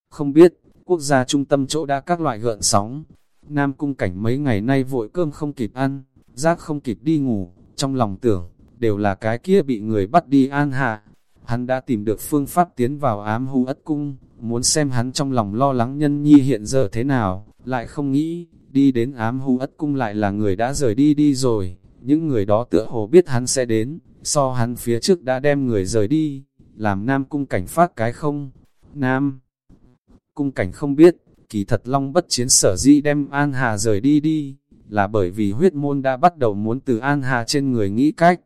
không biết, quốc gia trung tâm chỗ đã các loại gợn sóng. Nam cung cảnh mấy ngày nay vội cơm không kịp ăn, giác không kịp đi ngủ, trong lòng tưởng, đều là cái kia bị người bắt đi an hạ. Hắn đã tìm được phương pháp tiến vào ám hưu ất cung, muốn xem hắn trong lòng lo lắng nhân nhi hiện giờ thế nào, lại không nghĩ, đi đến ám hù ất cung lại là người đã rời đi đi rồi. Những người đó tựa hồ biết hắn sẽ đến, so hắn phía trước đã đem người rời đi, làm nam cung cảnh phát cái không. Nam Cung cảnh không biết, kỳ thật Long bất chiến sở di đem An Hà rời đi đi, là bởi vì huyết môn đã bắt đầu muốn từ An Hà trên người nghĩ cách.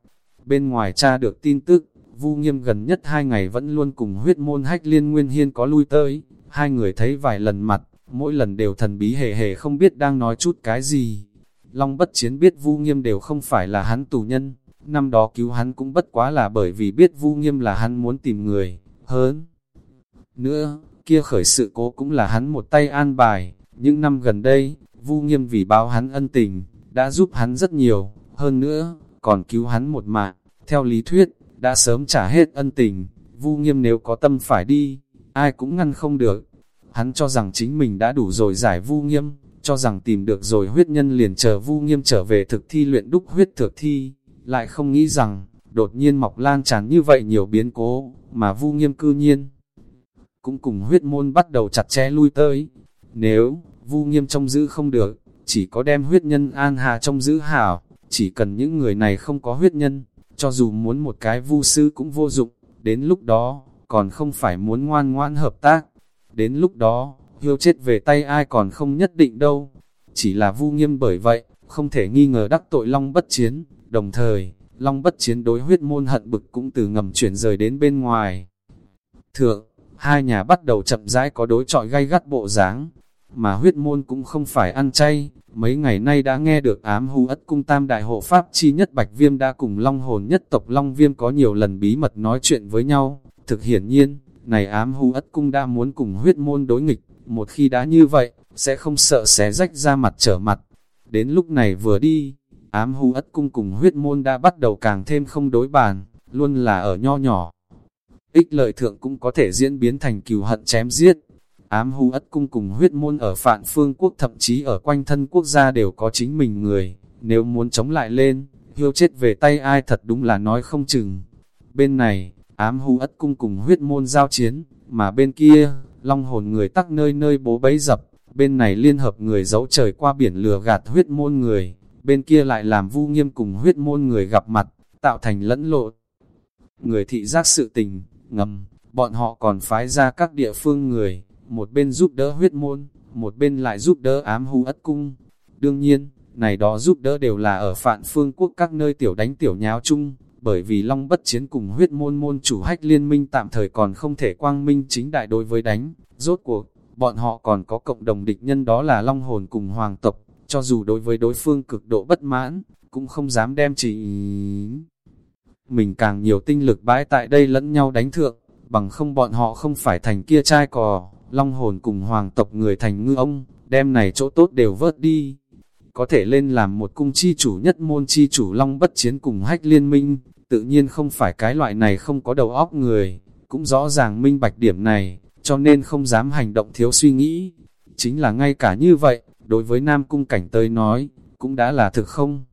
Bên ngoài cha được tin tức, Vu Nghiêm gần nhất hai ngày vẫn luôn cùng huyết môn hách liên nguyên hiên có lui tới, hai người thấy vài lần mặt, mỗi lần đều thần bí hề hề không biết đang nói chút cái gì. Long bất chiến biết Vu Nghiêm đều không phải là hắn tù nhân, năm đó cứu hắn cũng bất quá là bởi vì biết Vu Nghiêm là hắn muốn tìm người, hơn. Nữa, kia khởi sự cố cũng là hắn một tay an bài, những năm gần đây, Vu Nghiêm vì báo hắn ân tình, đã giúp hắn rất nhiều, hơn nữa, còn cứu hắn một mạng, theo lý thuyết, đã sớm trả hết ân tình, Vu Nghiêm nếu có tâm phải đi, ai cũng ngăn không được. Hắn cho rằng chính mình đã đủ rồi giải Vu Nghiêm, cho rằng tìm được rồi huyết nhân liền chờ Vu Nghiêm trở về thực thi luyện đúc huyết thực thi, lại không nghĩ rằng, đột nhiên mọc lan tràn như vậy nhiều biến cố, mà Vu Nghiêm cư nhiên cũng cùng huyết môn bắt đầu chặt chẽ lui tới. Nếu, vu nghiêm trông giữ không được, chỉ có đem huyết nhân an hà trông giữ hảo, chỉ cần những người này không có huyết nhân, cho dù muốn một cái vu sư cũng vô dụng, đến lúc đó, còn không phải muốn ngoan ngoãn hợp tác. Đến lúc đó, hiêu chết về tay ai còn không nhất định đâu. Chỉ là vu nghiêm bởi vậy, không thể nghi ngờ đắc tội Long bất chiến, đồng thời, Long bất chiến đối huyết môn hận bực cũng từ ngầm chuyển rời đến bên ngoài. Thượng, hai nhà bắt đầu chậm rãi có đối trọi gay gắt bộ dáng mà huyết môn cũng không phải ăn chay, mấy ngày nay đã nghe được ám hù ất cung tam đại hộ pháp chi nhất bạch viêm đã cùng long hồn nhất tộc long viêm có nhiều lần bí mật nói chuyện với nhau, thực hiển nhiên, này ám hù ất cung đã muốn cùng huyết môn đối nghịch, một khi đã như vậy, sẽ không sợ xé rách ra mặt trở mặt, đến lúc này vừa đi, ám hù ất cung cùng huyết môn đã bắt đầu càng thêm không đối bàn, luôn là ở nho nhỏ ích lợi thượng cũng có thể diễn biến thành cừu hận chém giết. Ám hung ất cung cùng huyết môn ở phạn phương quốc thậm chí ở quanh thân quốc gia đều có chính mình người, nếu muốn chống lại lên, hiêu chết về tay ai thật đúng là nói không chừng. Bên này, ám hung ất cung cùng huyết môn giao chiến, mà bên kia, long hồn người tắc nơi nơi bố bấy dập, bên này liên hợp người giấu trời qua biển lừa gạt huyết môn người, bên kia lại làm vu nghiêm cùng huyết môn người gặp mặt, tạo thành lẫn lộn. Người thị giác sự tình, ngầm, bọn họ còn phái ra các địa phương người, một bên giúp đỡ huyết môn, một bên lại giúp đỡ ám hú ất cung. Đương nhiên, này đó giúp đỡ đều là ở phạn phương quốc các nơi tiểu đánh tiểu nháo chung, bởi vì Long bất chiến cùng huyết môn môn chủ hách liên minh tạm thời còn không thể quang minh chính đại đối với đánh, rốt cuộc, bọn họ còn có cộng đồng địch nhân đó là Long hồn cùng hoàng tộc, cho dù đối với đối phương cực độ bất mãn, cũng không dám đem chỉ mình càng nhiều tinh lực bãi tại đây lẫn nhau đánh thượng, bằng không bọn họ không phải thành kia trai cò, long hồn cùng hoàng tộc người thành ngư ông, đem này chỗ tốt đều vớt đi. Có thể lên làm một cung chi chủ nhất môn chi chủ long bất chiến cùng hách liên minh, tự nhiên không phải cái loại này không có đầu óc người, cũng rõ ràng minh bạch điểm này, cho nên không dám hành động thiếu suy nghĩ. Chính là ngay cả như vậy, đối với Nam Cung Cảnh tới nói, cũng đã là thực không.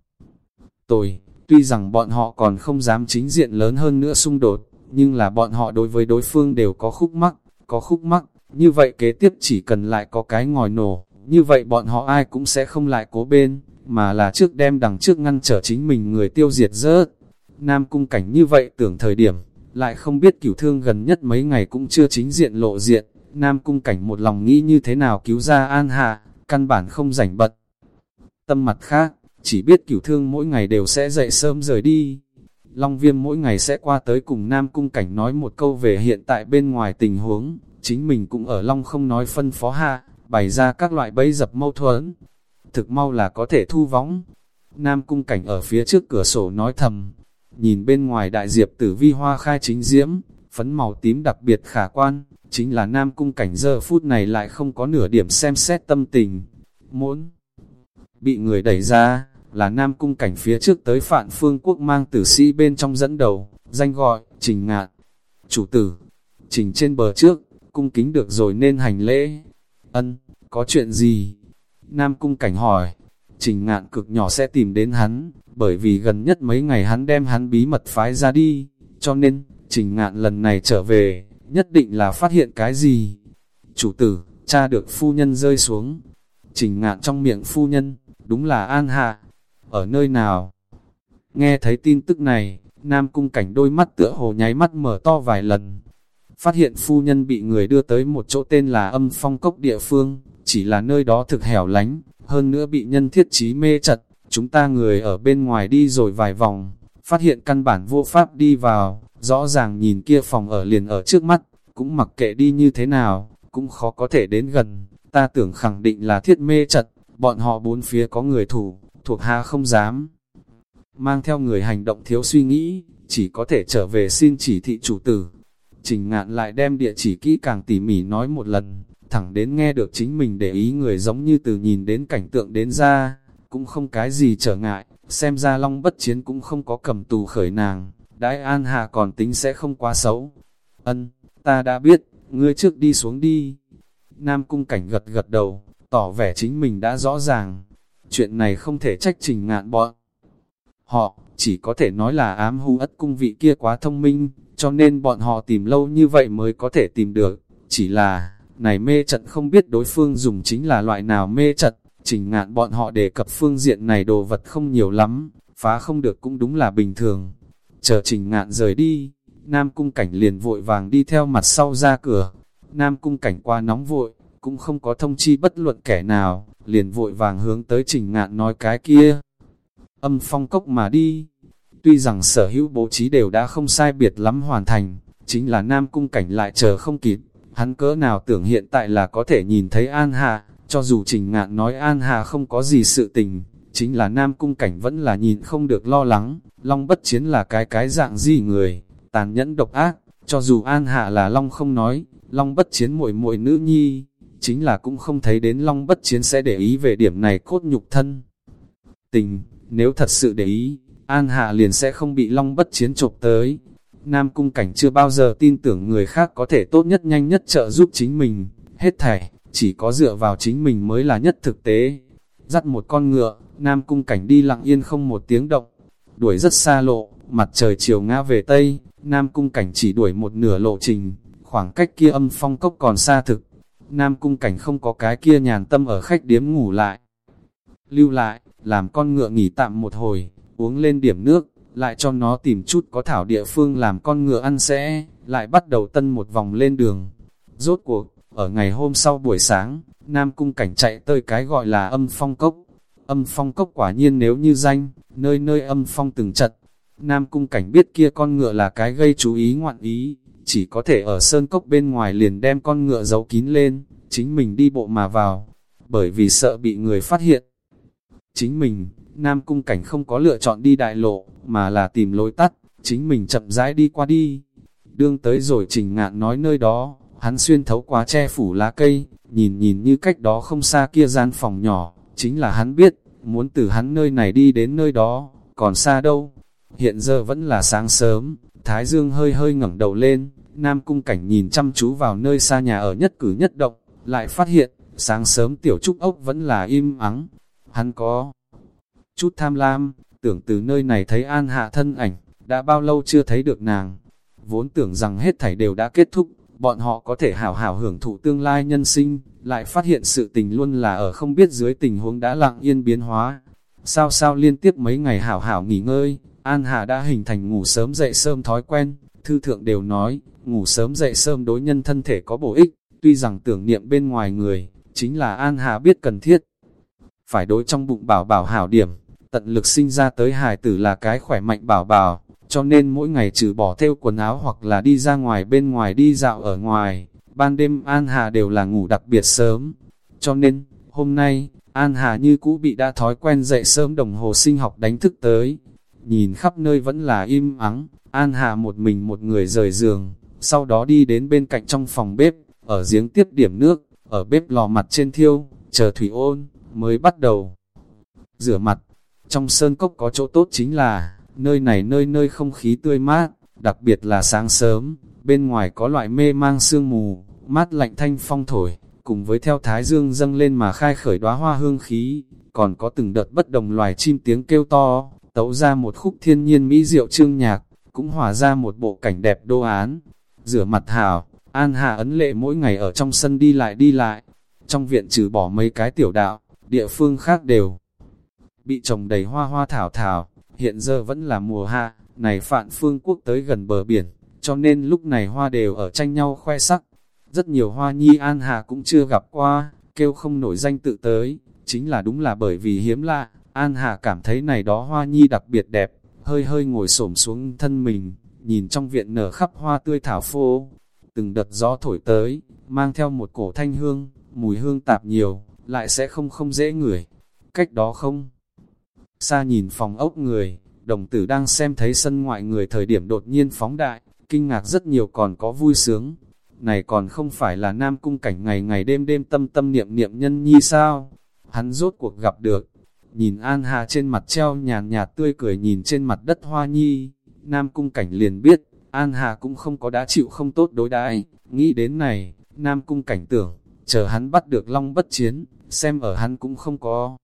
Tồi, tuy rằng bọn họ còn không dám chính diện lớn hơn nữa xung đột, nhưng là bọn họ đối với đối phương đều có khúc mắc, có khúc mắc, như vậy kế tiếp chỉ cần lại có cái ngòi nổ, như vậy bọn họ ai cũng sẽ không lại cố bên, mà là trước đem đằng trước ngăn trở chính mình người tiêu diệt rớt. Nam cung cảnh như vậy tưởng thời điểm, lại không biết cửu thương gần nhất mấy ngày cũng chưa chính diện lộ diện, Nam cung cảnh một lòng nghĩ như thế nào cứu ra an hạ, căn bản không rảnh bật. Tâm mặt khác, chỉ biết cửu thương mỗi ngày đều sẽ dậy sớm rời đi. Long viêm mỗi ngày sẽ qua tới cùng Nam Cung Cảnh nói một câu về hiện tại bên ngoài tình huống, chính mình cũng ở Long không nói phân phó hạ, bày ra các loại bẫy dập mâu thuẫn. Thực mau là có thể thu vóng. Nam Cung Cảnh ở phía trước cửa sổ nói thầm, nhìn bên ngoài đại diệp tử vi hoa khai chính diễm, phấn màu tím đặc biệt khả quan, chính là Nam Cung Cảnh giờ phút này lại không có nửa điểm xem xét tâm tình. Muốn bị người đẩy ra, là Nam Cung Cảnh phía trước tới Phạn Phương Quốc mang tử sĩ bên trong dẫn đầu, danh gọi, Trình Ngạn. Chủ tử, Trình trên bờ trước, cung kính được rồi nên hành lễ. Ân, có chuyện gì? Nam Cung Cảnh hỏi. Trình Ngạn cực nhỏ sẽ tìm đến hắn, bởi vì gần nhất mấy ngày hắn đem hắn bí mật phái ra đi, cho nên, Trình Ngạn lần này trở về, nhất định là phát hiện cái gì. Chủ tử, cha được phu nhân rơi xuống. Trình Ngạn trong miệng phu nhân, đúng là An Hạ ở nơi nào? Nghe thấy tin tức này, Nam Cung Cảnh đôi mắt tựa hồ nháy mắt mở to vài lần. Phát hiện phu nhân bị người đưa tới một chỗ tên là âm phong cốc địa phương, chỉ là nơi đó thực hẻo lánh, hơn nữa bị nhân thiết trí mê chật, chúng ta người ở bên ngoài đi rồi vài vòng, phát hiện căn bản vô pháp đi vào, rõ ràng nhìn kia phòng ở liền ở trước mắt, cũng mặc kệ đi như thế nào, cũng khó có thể đến gần, ta tưởng khẳng định là thiết mê chật, bọn họ bốn phía có người thủ, thuộc hạ không dám. Mang theo người hành động thiếu suy nghĩ, chỉ có thể trở về xin chỉ thị chủ tử. Trình ngạn lại đem địa chỉ kỹ càng tỉ mỉ nói một lần, thẳng đến nghe được chính mình để ý người giống như từ nhìn đến cảnh tượng đến ra, cũng không cái gì trở ngại, xem ra long bất chiến cũng không có cầm tù khởi nàng, đãi an hà còn tính sẽ không quá xấu. Ân, ta đã biết, ngươi trước đi xuống đi. Nam cung cảnh gật gật đầu, tỏ vẻ chính mình đã rõ ràng, chuyện này không thể trách trình ngạn bọn. Họ, chỉ có thể nói là ám hưu ất cung vị kia quá thông minh, cho nên bọn họ tìm lâu như vậy mới có thể tìm được. Chỉ là, này mê trận không biết đối phương dùng chính là loại nào mê trận, trình ngạn bọn họ đề cập phương diện này đồ vật không nhiều lắm, phá không được cũng đúng là bình thường. Chờ trình ngạn rời đi, Nam Cung Cảnh liền vội vàng đi theo mặt sau ra cửa. Nam Cung Cảnh qua nóng vội, cũng không có thông chi bất luận kẻ nào, liền vội vàng hướng tới trình ngạn nói cái kia. Âm phong cốc mà đi, tuy rằng sở hữu bố trí đều đã không sai biệt lắm hoàn thành, chính là nam cung cảnh lại chờ không kịp, hắn cỡ nào tưởng hiện tại là có thể nhìn thấy An hạ cho dù trình ngạn nói An Hà không có gì sự tình, chính là nam cung cảnh vẫn là nhìn không được lo lắng, long bất chiến là cái cái dạng gì người, tàn nhẫn độc ác, cho dù An Hạ là long không nói, long bất chiến muội muội nữ nhi, chính là cũng không thấy đến Long bất chiến sẽ để ý về điểm này cốt nhục thân. Tình, nếu thật sự để ý, An Hạ liền sẽ không bị Long bất chiến chộp tới. Nam Cung Cảnh chưa bao giờ tin tưởng người khác có thể tốt nhất nhanh nhất trợ giúp chính mình, hết thảy, chỉ có dựa vào chính mình mới là nhất thực tế. Dắt một con ngựa, Nam Cung Cảnh đi lặng yên không một tiếng động, đuổi rất xa lộ, mặt trời chiều ngã về Tây, Nam Cung Cảnh chỉ đuổi một nửa lộ trình, khoảng cách kia âm phong cốc còn xa thực, Nam cung cảnh không có cái kia nhàn tâm ở khách điếm ngủ lại. Lưu lại, làm con ngựa nghỉ tạm một hồi, uống lên điểm nước, lại cho nó tìm chút có thảo địa phương làm con ngựa ăn sẽ, lại bắt đầu tân một vòng lên đường. Rốt cuộc, ở ngày hôm sau buổi sáng, Nam Cung Cảnh chạy tới cái gọi là âm phong cốc. Âm phong cốc quả nhiên nếu như danh, nơi nơi âm phong từng chật. Nam Cung Cảnh biết kia con ngựa là cái gây chú ý ngoạn ý, chỉ có thể ở sơn cốc bên ngoài liền đem con ngựa giấu kín lên, chính mình đi bộ mà vào, bởi vì sợ bị người phát hiện. Chính mình, Nam Cung Cảnh không có lựa chọn đi đại lộ, mà là tìm lối tắt, chính mình chậm rãi đi qua đi. Đương tới rồi trình ngạn nói nơi đó, hắn xuyên thấu qua che phủ lá cây, nhìn nhìn như cách đó không xa kia gian phòng nhỏ, chính là hắn biết, muốn từ hắn nơi này đi đến nơi đó, còn xa đâu. Hiện giờ vẫn là sáng sớm, Thái Dương hơi hơi ngẩng đầu lên, Nam Cung Cảnh nhìn chăm chú vào nơi xa nhà ở nhất cử nhất động, lại phát hiện, sáng sớm tiểu trúc ốc vẫn là im ắng. Hắn có chút tham lam, tưởng từ nơi này thấy An Hạ thân ảnh, đã bao lâu chưa thấy được nàng. Vốn tưởng rằng hết thảy đều đã kết thúc, bọn họ có thể hảo hảo hưởng thụ tương lai nhân sinh, lại phát hiện sự tình luôn là ở không biết dưới tình huống đã lặng yên biến hóa. Sao sao liên tiếp mấy ngày hảo hảo nghỉ ngơi, An Hà đã hình thành ngủ sớm dậy sớm thói quen, thư thượng đều nói, ngủ sớm dậy sớm đối nhân thân thể có bổ ích, tuy rằng tưởng niệm bên ngoài người, chính là An Hà biết cần thiết. Phải đối trong bụng bảo bảo hảo điểm, tận lực sinh ra tới hài tử là cái khỏe mạnh bảo bảo, cho nên mỗi ngày trừ bỏ theo quần áo hoặc là đi ra ngoài bên ngoài đi dạo ở ngoài, ban đêm An Hà đều là ngủ đặc biệt sớm. Cho nên, hôm nay, An Hà như cũ bị đã thói quen dậy sớm đồng hồ sinh học đánh thức tới. Nhìn khắp nơi vẫn là im ắng, An Hà một mình một người rời giường, sau đó đi đến bên cạnh trong phòng bếp, ở giếng tiếp điểm nước, ở bếp lò mặt trên thiêu, chờ thủy ôn, mới bắt đầu rửa mặt. Trong sơn cốc có chỗ tốt chính là, nơi này nơi nơi không khí tươi mát, đặc biệt là sáng sớm, bên ngoài có loại mê mang sương mù, mát lạnh thanh phong thổi, cùng với theo thái dương dâng lên mà khai khởi đóa hoa hương khí, còn có từng đợt bất đồng loài chim tiếng kêu to, tấu ra một khúc thiên nhiên mỹ diệu trương nhạc, cũng hòa ra một bộ cảnh đẹp đô án. Rửa mặt hảo, An Hà ấn lệ mỗi ngày ở trong sân đi lại đi lại, trong viện trừ bỏ mấy cái tiểu đạo, địa phương khác đều bị trồng đầy hoa hoa thảo thảo, hiện giờ vẫn là mùa hạ, này phạn phương quốc tới gần bờ biển, cho nên lúc này hoa đều ở tranh nhau khoe sắc. Rất nhiều hoa nhi An Hà cũng chưa gặp qua, kêu không nổi danh tự tới, chính là đúng là bởi vì hiếm lạ, An Hà cảm thấy này đó hoa nhi đặc biệt đẹp, hơi hơi ngồi xổm xuống thân mình, nhìn trong viện nở khắp hoa tươi thảo phô. Từng đợt gió thổi tới, mang theo một cổ thanh hương, mùi hương tạp nhiều, lại sẽ không không dễ ngửi. Cách đó không? Xa nhìn phòng ốc người, đồng tử đang xem thấy sân ngoại người thời điểm đột nhiên phóng đại, kinh ngạc rất nhiều còn có vui sướng. Này còn không phải là nam cung cảnh ngày ngày đêm đêm tâm tâm niệm niệm nhân nhi sao? Hắn rốt cuộc gặp được. Nhìn An Hà trên mặt treo nhàn nhạt tươi cười nhìn trên mặt đất hoa nhi, nam cung cảnh liền biết, An Hà cũng không có đã chịu không tốt đối đãi nghĩ đến này, nam cung cảnh tưởng, chờ hắn bắt được long bất chiến, xem ở hắn cũng không có.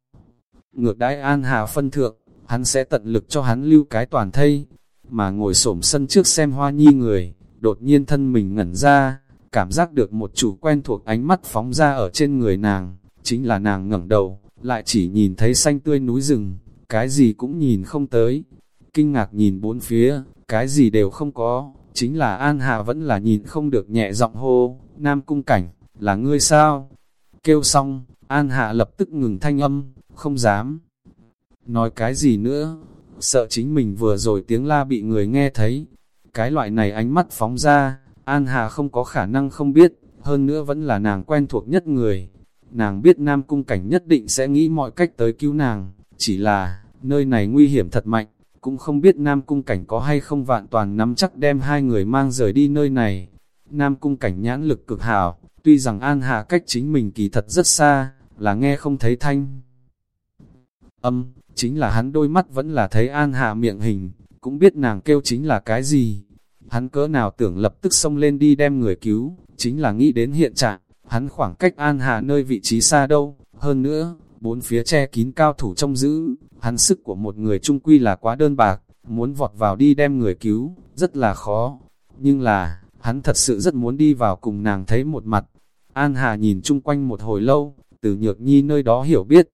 Ngược đãi An Hà phân thượng, hắn sẽ tận lực cho hắn lưu cái toàn thây, mà ngồi xổm sân trước xem hoa nhi người, đột nhiên thân mình ngẩn ra, cảm giác được một chủ quen thuộc ánh mắt phóng ra ở trên người nàng, chính là nàng ngẩng đầu, lại chỉ nhìn thấy xanh tươi núi rừng, cái gì cũng nhìn không tới. Kinh ngạc nhìn bốn phía, cái gì đều không có, chính là An Hà vẫn là nhìn không được nhẹ giọng hô, Nam Cung Cảnh, là ngươi sao? Kêu xong, An Hạ lập tức ngừng thanh âm, không dám nói cái gì nữa, sợ chính mình vừa rồi tiếng la bị người nghe thấy. Cái loại này ánh mắt phóng ra, An Hà không có khả năng không biết, hơn nữa vẫn là nàng quen thuộc nhất người. Nàng biết Nam Cung Cảnh nhất định sẽ nghĩ mọi cách tới cứu nàng, chỉ là, nơi này nguy hiểm thật mạnh, cũng không biết Nam Cung Cảnh có hay không vạn toàn nắm chắc đem hai người mang rời đi nơi này. Nam Cung Cảnh nhãn lực cực hảo, tuy rằng An Hà cách chính mình kỳ thật rất xa, là nghe không thấy thanh. Âm, chính là hắn đôi mắt vẫn là thấy An Hà miệng hình, cũng biết nàng kêu chính là cái gì. Hắn cỡ nào tưởng lập tức xông lên đi đem người cứu, chính là nghĩ đến hiện trạng, hắn khoảng cách An Hà nơi vị trí xa đâu, hơn nữa, bốn phía che kín cao thủ trong giữ, hắn sức của một người trung quy là quá đơn bạc, muốn vọt vào đi đem người cứu, rất là khó. Nhưng là, hắn thật sự rất muốn đi vào cùng nàng thấy một mặt. An Hà nhìn chung quanh một hồi lâu, từ nhược nhi nơi đó hiểu biết.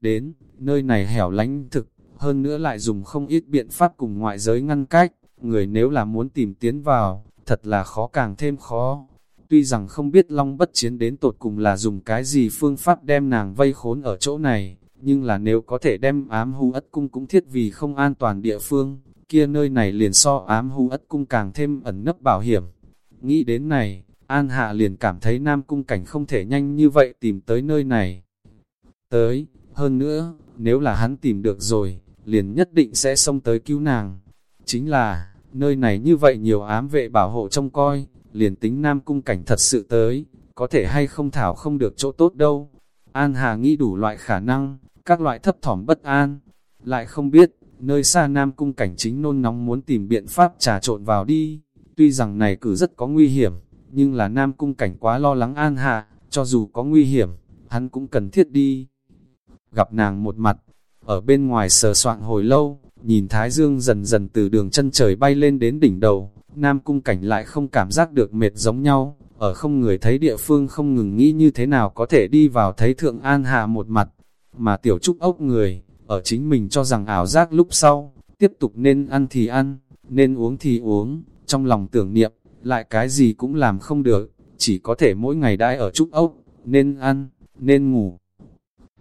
Đến, nơi này hẻo lánh thực, hơn nữa lại dùng không ít biện pháp cùng ngoại giới ngăn cách, người nếu là muốn tìm tiến vào, thật là khó càng thêm khó. tuy rằng không biết Long bất chiến đến tột cùng là dùng cái gì phương pháp đem nàng vây khốn ở chỗ này, nhưng là nếu có thể đem ám hú ất cung cũng thiết vì không an toàn địa phương, kia nơi này liền so ám hú ất cung càng thêm ẩn nấp bảo hiểm. Nghĩ đến này, An Hạ liền cảm thấy Nam Cung Cảnh không thể nhanh như vậy tìm tới nơi này. Tới, hơn nữa, nếu là hắn tìm được rồi, liền nhất định sẽ xông tới cứu nàng. Chính là, nơi này như vậy nhiều ám vệ bảo hộ trông coi, liền tính Nam Cung Cảnh thật sự tới, có thể hay không thảo không được chỗ tốt đâu. An Hà nghĩ đủ loại khả năng, các loại thấp thỏm bất an, lại không biết, nơi xa Nam Cung Cảnh chính nôn nóng muốn tìm biện pháp trà trộn vào đi. Tuy rằng này cử rất có nguy hiểm, nhưng là Nam Cung Cảnh quá lo lắng An Hà, cho dù có nguy hiểm, hắn cũng cần thiết đi. Gặp nàng một mặt, ở bên ngoài sờ soạn hồi lâu, nhìn Thái Dương dần dần từ đường chân trời bay lên đến đỉnh đầu, Nam Cung Cảnh lại không cảm giác được mệt giống nhau, ở không người thấy địa phương không ngừng nghĩ như thế nào có thể đi vào thấy Thượng An Hạ một mặt, mà tiểu trúc ốc người, ở chính mình cho rằng ảo giác lúc sau, tiếp tục nên ăn thì ăn, nên uống thì uống, trong lòng tưởng niệm, lại cái gì cũng làm không được, chỉ có thể mỗi ngày đãi ở trúc ốc, nên ăn, nên ngủ.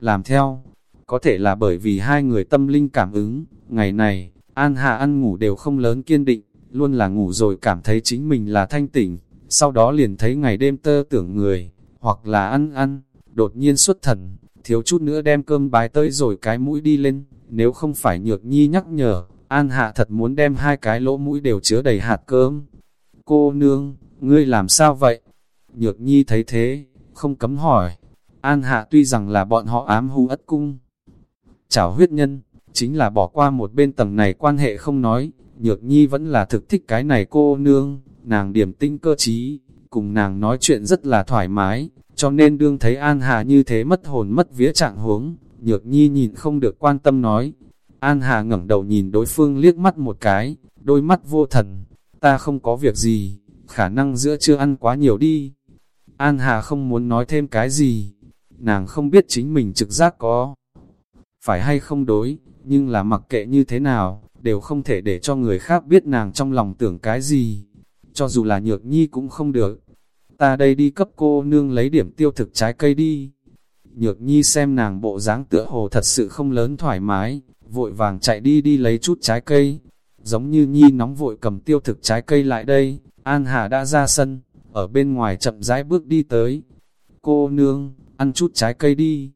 Làm theo, có thể là bởi vì hai người tâm linh cảm ứng, ngày này, An Hạ ăn ngủ đều không lớn kiên định, luôn là ngủ rồi cảm thấy chính mình là thanh tỉnh, sau đó liền thấy ngày đêm tơ tưởng người, hoặc là ăn ăn, đột nhiên xuất thần, thiếu chút nữa đem cơm bái tới rồi cái mũi đi lên, nếu không phải nhược nhi nhắc nhở, An Hạ thật muốn đem hai cái lỗ mũi đều chứa đầy hạt cơm. Cô nương, ngươi làm sao vậy? Nhược nhi thấy thế, không cấm hỏi. An Hạ tuy rằng là bọn họ ám hú ất cung. Chảo huyết nhân, chính là bỏ qua một bên tầng này quan hệ không nói, Nhược Nhi vẫn là thực thích cái này cô nương, nàng điểm tinh cơ trí, cùng nàng nói chuyện rất là thoải mái, cho nên đương thấy An Hà như thế mất hồn mất vía trạng huống, Nhược Nhi nhìn không được quan tâm nói. An Hà ngẩng đầu nhìn đối phương liếc mắt một cái, đôi mắt vô thần, ta không có việc gì, khả năng giữa chưa ăn quá nhiều đi. An Hà không muốn nói thêm cái gì, nàng không biết chính mình trực giác có, phải hay không đối, nhưng là mặc kệ như thế nào, đều không thể để cho người khác biết nàng trong lòng tưởng cái gì. Cho dù là nhược nhi cũng không được. Ta đây đi cấp cô nương lấy điểm tiêu thực trái cây đi. Nhược nhi xem nàng bộ dáng tựa hồ thật sự không lớn thoải mái, vội vàng chạy đi đi lấy chút trái cây. Giống như nhi nóng vội cầm tiêu thực trái cây lại đây, An Hà đã ra sân, ở bên ngoài chậm rãi bước đi tới. Cô nương, ăn chút trái cây đi.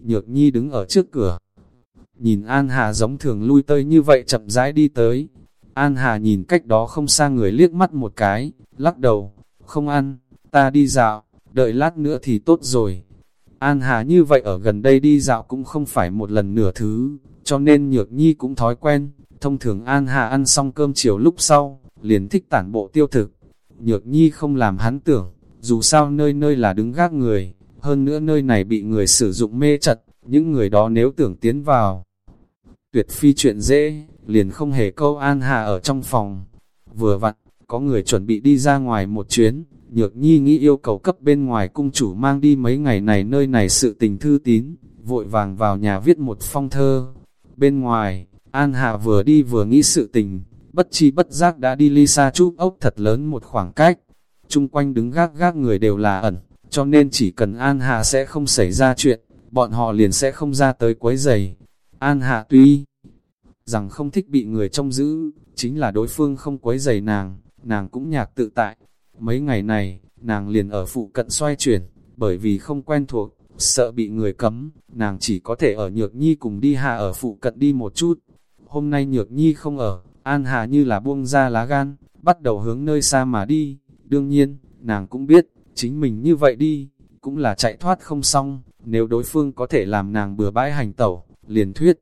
Nhược nhi đứng ở trước cửa, Nhìn An Hà giống thường lui tơi như vậy chậm rãi đi tới. An Hà nhìn cách đó không xa người liếc mắt một cái, lắc đầu, không ăn, ta đi dạo, đợi lát nữa thì tốt rồi. An Hà như vậy ở gần đây đi dạo cũng không phải một lần nửa thứ, cho nên Nhược Nhi cũng thói quen. Thông thường An Hà ăn xong cơm chiều lúc sau, liền thích tản bộ tiêu thực. Nhược Nhi không làm hắn tưởng, dù sao nơi nơi là đứng gác người, hơn nữa nơi này bị người sử dụng mê chật, những người đó nếu tưởng tiến vào, tuyệt phi chuyện dễ, liền không hề câu an hà ở trong phòng. Vừa vặn, có người chuẩn bị đi ra ngoài một chuyến, nhược nhi nghĩ yêu cầu cấp bên ngoài cung chủ mang đi mấy ngày này nơi này sự tình thư tín, vội vàng vào nhà viết một phong thơ. Bên ngoài, An Hạ vừa đi vừa nghĩ sự tình, bất chi bất giác đã đi ly xa chút ốc thật lớn một khoảng cách. Trung quanh đứng gác gác người đều là ẩn, cho nên chỉ cần An Hạ sẽ không xảy ra chuyện, bọn họ liền sẽ không ra tới quấy giày. An Hạ tuy rằng không thích bị người trông giữ, chính là đối phương không quấy giày nàng, nàng cũng nhạc tự tại. Mấy ngày này, nàng liền ở phụ cận xoay chuyển, bởi vì không quen thuộc, sợ bị người cấm, nàng chỉ có thể ở Nhược Nhi cùng đi hạ ở phụ cận đi một chút. Hôm nay Nhược Nhi không ở, An Hà như là buông ra lá gan, bắt đầu hướng nơi xa mà đi. Đương nhiên, nàng cũng biết, chính mình như vậy đi, cũng là chạy thoát không xong, nếu đối phương có thể làm nàng bừa bãi hành tẩu, liền thuyết.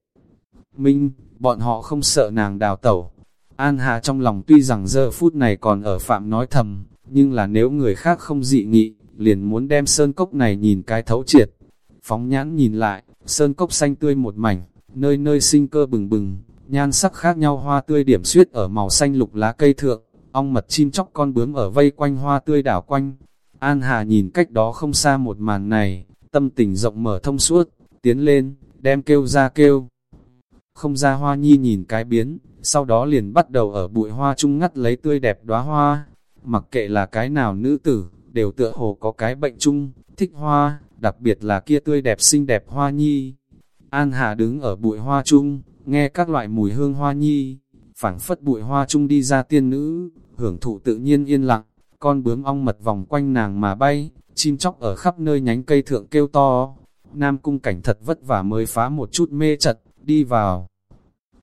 Minh, bọn họ không sợ nàng đào tẩu. An Hà trong lòng tuy rằng giờ phút này còn ở phạm nói thầm, nhưng là nếu người khác không dị nghị, liền muốn đem sơn cốc này nhìn cái thấu triệt. Phóng nhãn nhìn lại, sơn cốc xanh tươi một mảnh, nơi nơi sinh cơ bừng bừng, nhan sắc khác nhau hoa tươi điểm suyết ở màu xanh lục lá cây thượng, ong mật chim chóc con bướm ở vây quanh hoa tươi đảo quanh. An Hà nhìn cách đó không xa một màn này, tâm tình rộng mở thông suốt, tiến lên, đem kêu ra kêu không ra hoa nhi nhìn cái biến, sau đó liền bắt đầu ở bụi hoa chung ngắt lấy tươi đẹp đóa hoa. Mặc kệ là cái nào nữ tử, đều tựa hồ có cái bệnh chung, thích hoa, đặc biệt là kia tươi đẹp xinh đẹp hoa nhi. An Hà đứng ở bụi hoa chung, nghe các loại mùi hương hoa nhi, phảng phất bụi hoa chung đi ra tiên nữ, hưởng thụ tự nhiên yên lặng, con bướm ong mật vòng quanh nàng mà bay, chim chóc ở khắp nơi nhánh cây thượng kêu to. Nam cung cảnh thật vất vả mới phá một chút mê chật, đi vào.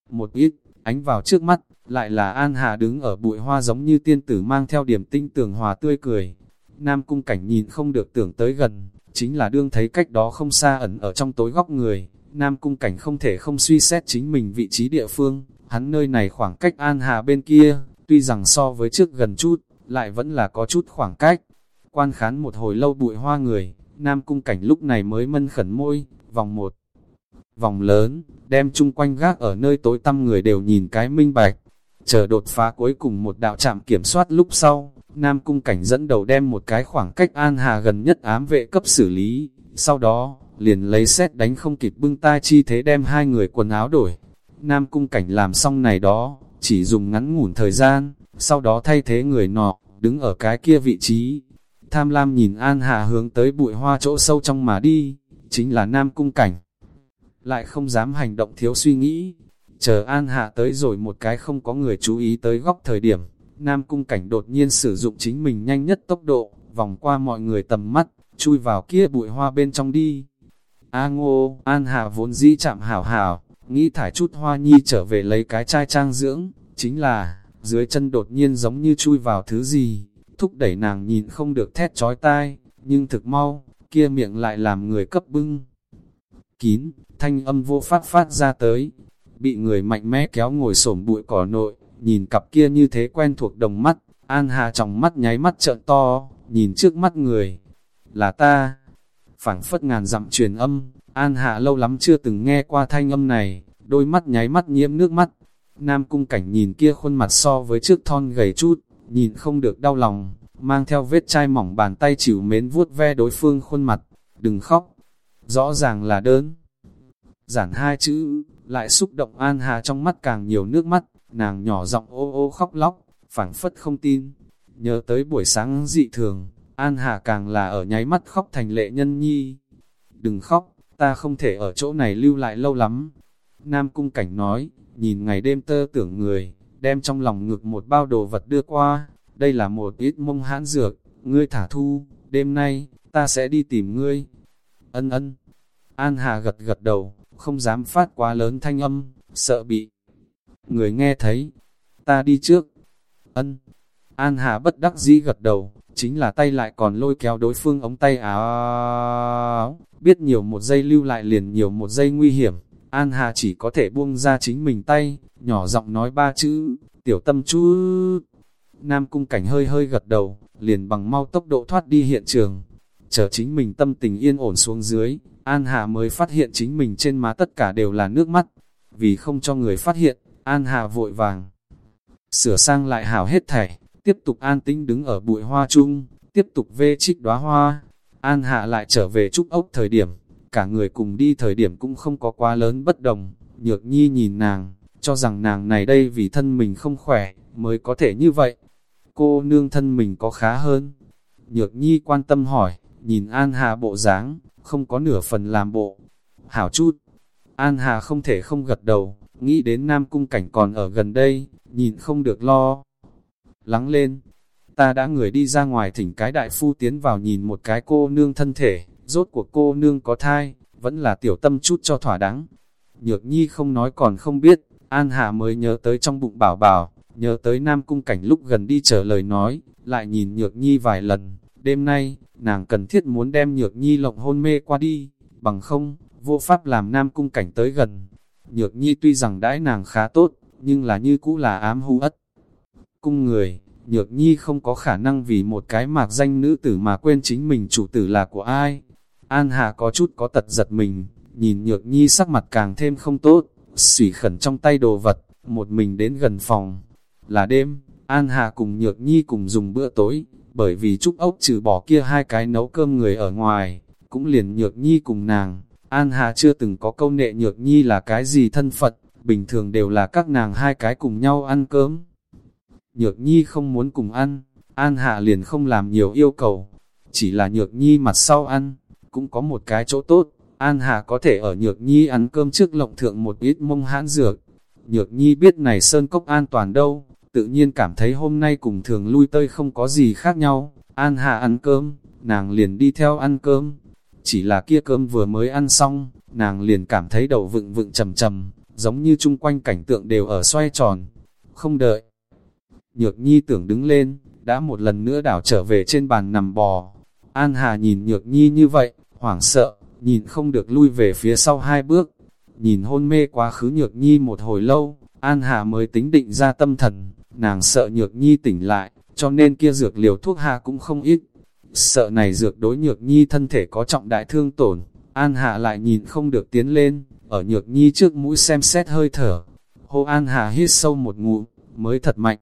Một ít, ánh vào trước mắt, lại là An Hà đứng ở bụi hoa giống như tiên tử mang theo điểm tinh tường hòa tươi cười. Nam cung cảnh nhìn không được tưởng tới gần, chính là đương thấy cách đó không xa ẩn ở trong tối góc người. Nam cung cảnh không thể không suy xét chính mình vị trí địa phương, hắn nơi này khoảng cách An Hà bên kia, tuy rằng so với trước gần chút, lại vẫn là có chút khoảng cách. Quan khán một hồi lâu bụi hoa người, Nam cung cảnh lúc này mới mân khẩn môi, vòng một. Vòng lớn, đem chung quanh gác ở nơi tối tăm người đều nhìn cái minh bạch. Chờ đột phá cuối cùng một đạo trạm kiểm soát lúc sau, Nam cung cảnh dẫn đầu đem một cái khoảng cách An Hà gần nhất ám vệ cấp xử lý. Sau đó, liền lấy xét đánh không kịp bưng tai chi thế đem hai người quần áo đổi. Nam cung cảnh làm xong này đó, chỉ dùng ngắn ngủn thời gian, sau đó thay thế người nọ, đứng ở cái kia vị trí. Tham lam nhìn An Hà hướng tới bụi hoa chỗ sâu trong mà đi, chính là Nam cung cảnh. Lại không dám hành động thiếu suy nghĩ, chờ An Hà tới rồi một cái không có người chú ý tới góc thời điểm, Nam cung cảnh đột nhiên sử dụng chính mình nhanh nhất tốc độ, vòng qua mọi người tầm mắt, chui vào kia bụi hoa bên trong đi. A ngô, An Hà vốn dĩ chạm hảo hảo, nghĩ thải chút hoa nhi trở về lấy cái chai trang dưỡng, chính là, dưới chân đột nhiên giống như chui vào thứ gì, thúc đẩy nàng nhìn không được thét chói tai, nhưng thực mau, kia miệng lại làm người cấp bưng. Kín, thanh âm vô phát phát ra tới, bị người mạnh mẽ kéo ngồi xổm bụi cỏ nội, nhìn cặp kia như thế quen thuộc đồng mắt, An Hà trong mắt nháy mắt trợn to, nhìn trước mắt người, là ta. phảng phất ngàn dặm truyền âm, An Hạ lâu lắm chưa từng nghe qua thanh âm này, đôi mắt nháy mắt nhiễm nước mắt. Nam cung cảnh nhìn kia khuôn mặt so với trước thon gầy chút, nhìn không được đau lòng, mang theo vết chai mỏng bàn tay chịu mến vuốt ve đối phương khuôn mặt, đừng khóc. Rõ ràng là đơn. Giản hai chữ, lại xúc động An Hà trong mắt càng nhiều nước mắt, nàng nhỏ giọng ô ô khóc lóc, phảng phất không tin. Nhớ tới buổi sáng dị thường, An Hà càng là ở nháy mắt khóc thành lệ nhân nhi. Đừng khóc, ta không thể ở chỗ này lưu lại lâu lắm. Nam Cung Cảnh nói, nhìn ngày đêm tơ tưởng người, đem trong lòng ngực một bao đồ vật đưa qua. Đây là một ít mông hãn dược, ngươi thả thu, đêm nay, ta sẽ đi tìm ngươi. Ân ân. An Hà gật gật đầu, không dám phát quá lớn thanh âm, sợ bị người nghe thấy. Ta đi trước. Ân. An Hà bất đắc dĩ gật đầu, chính là tay lại còn lôi kéo đối phương ống tay áo, biết nhiều một giây lưu lại liền nhiều một giây nguy hiểm, An Hà chỉ có thể buông ra chính mình tay, nhỏ giọng nói ba chữ, tiểu tâm chú. Nam cung cảnh hơi hơi gật đầu, liền bằng mau tốc độ thoát đi hiện trường, chờ chính mình tâm tình yên ổn xuống dưới, An Hà mới phát hiện chính mình trên má tất cả đều là nước mắt, vì không cho người phát hiện, An Hà vội vàng. Sửa sang lại hảo hết thảy, tiếp tục an tĩnh đứng ở bụi hoa chung, tiếp tục vê trích đóa hoa. An hạ lại trở về trúc ốc thời điểm, cả người cùng đi thời điểm cũng không có quá lớn bất đồng. Nhược nhi nhìn nàng, cho rằng nàng này đây vì thân mình không khỏe, mới có thể như vậy. Cô nương thân mình có khá hơn. Nhược nhi quan tâm hỏi, nhìn An Hà bộ dáng, không có nửa phần làm bộ. Hảo chút, An Hà không thể không gật đầu, nghĩ đến Nam Cung Cảnh còn ở gần đây, nhìn không được lo lắng lên. Ta đã người đi ra ngoài thỉnh cái đại phu tiến vào nhìn một cái cô nương thân thể, rốt cuộc cô nương có thai, vẫn là tiểu tâm chút cho thỏa đáng. Nhược nhi không nói còn không biết, An Hà mới nhớ tới trong bụng bảo bảo, nhớ tới Nam Cung Cảnh lúc gần đi chờ lời nói, lại nhìn Nhược Nhi vài lần. Đêm nay, nàng cần thiết muốn đem Nhược Nhi lộng hôn mê qua đi, bằng không, vô pháp làm Nam Cung Cảnh tới gần. Nhược Nhi tuy rằng đãi nàng khá tốt, nhưng là như cũ là ám hưu ất cung người, nhược nhi không có khả năng vì một cái mạc danh nữ tử mà quên chính mình chủ tử là của ai. An Hà có chút có tật giật mình, nhìn nhược nhi sắc mặt càng thêm không tốt, sủy khẩn trong tay đồ vật, một mình đến gần phòng. Là đêm, An Hà cùng nhược nhi cùng dùng bữa tối, bởi vì Trúc Ốc trừ bỏ kia hai cái nấu cơm người ở ngoài, cũng liền nhược nhi cùng nàng. An Hà chưa từng có câu nệ nhược nhi là cái gì thân phận bình thường đều là các nàng hai cái cùng nhau ăn cơm. Nhược nhi không muốn cùng ăn, An Hạ liền không làm nhiều yêu cầu. chỉ là nhược nhi mặt sau ăn, cũng có một cái chỗ tốt, An Hà có thể ở nhược nhi ăn cơm trước lộng thượng một ít mông hãn dược. Nhược nhi biết này sơn cốc an toàn đâu, tự nhiên cảm thấy hôm nay cùng thường lui tơi không có gì khác nhau. An Hà ăn cơm, nàng liền đi theo ăn cơm. Chỉ là kia cơm vừa mới ăn xong, nàng liền cảm thấy đầu vựng vựng trầm trầm, giống như chung quanh cảnh tượng đều ở xoay tròn. Không đợi. Nhược nhi tưởng đứng lên, đã một lần nữa đảo trở về trên bàn nằm bò. An Hà nhìn nhược nhi như vậy, hoảng sợ, nhìn không được lui về phía sau hai bước. Nhìn hôn mê quá khứ nhược nhi một hồi lâu, An Hà mới tính định ra tâm thần, nàng sợ nhược nhi tỉnh lại, cho nên kia dược liều thuốc hạ cũng không ít. Sợ này dược đối nhược nhi thân thể có trọng đại thương tổn, An hà lại nhìn không được tiến lên, ở nhược nhi trước mũi xem xét hơi thở. Hô An hà hít sâu một ngụm, mới thật mạnh.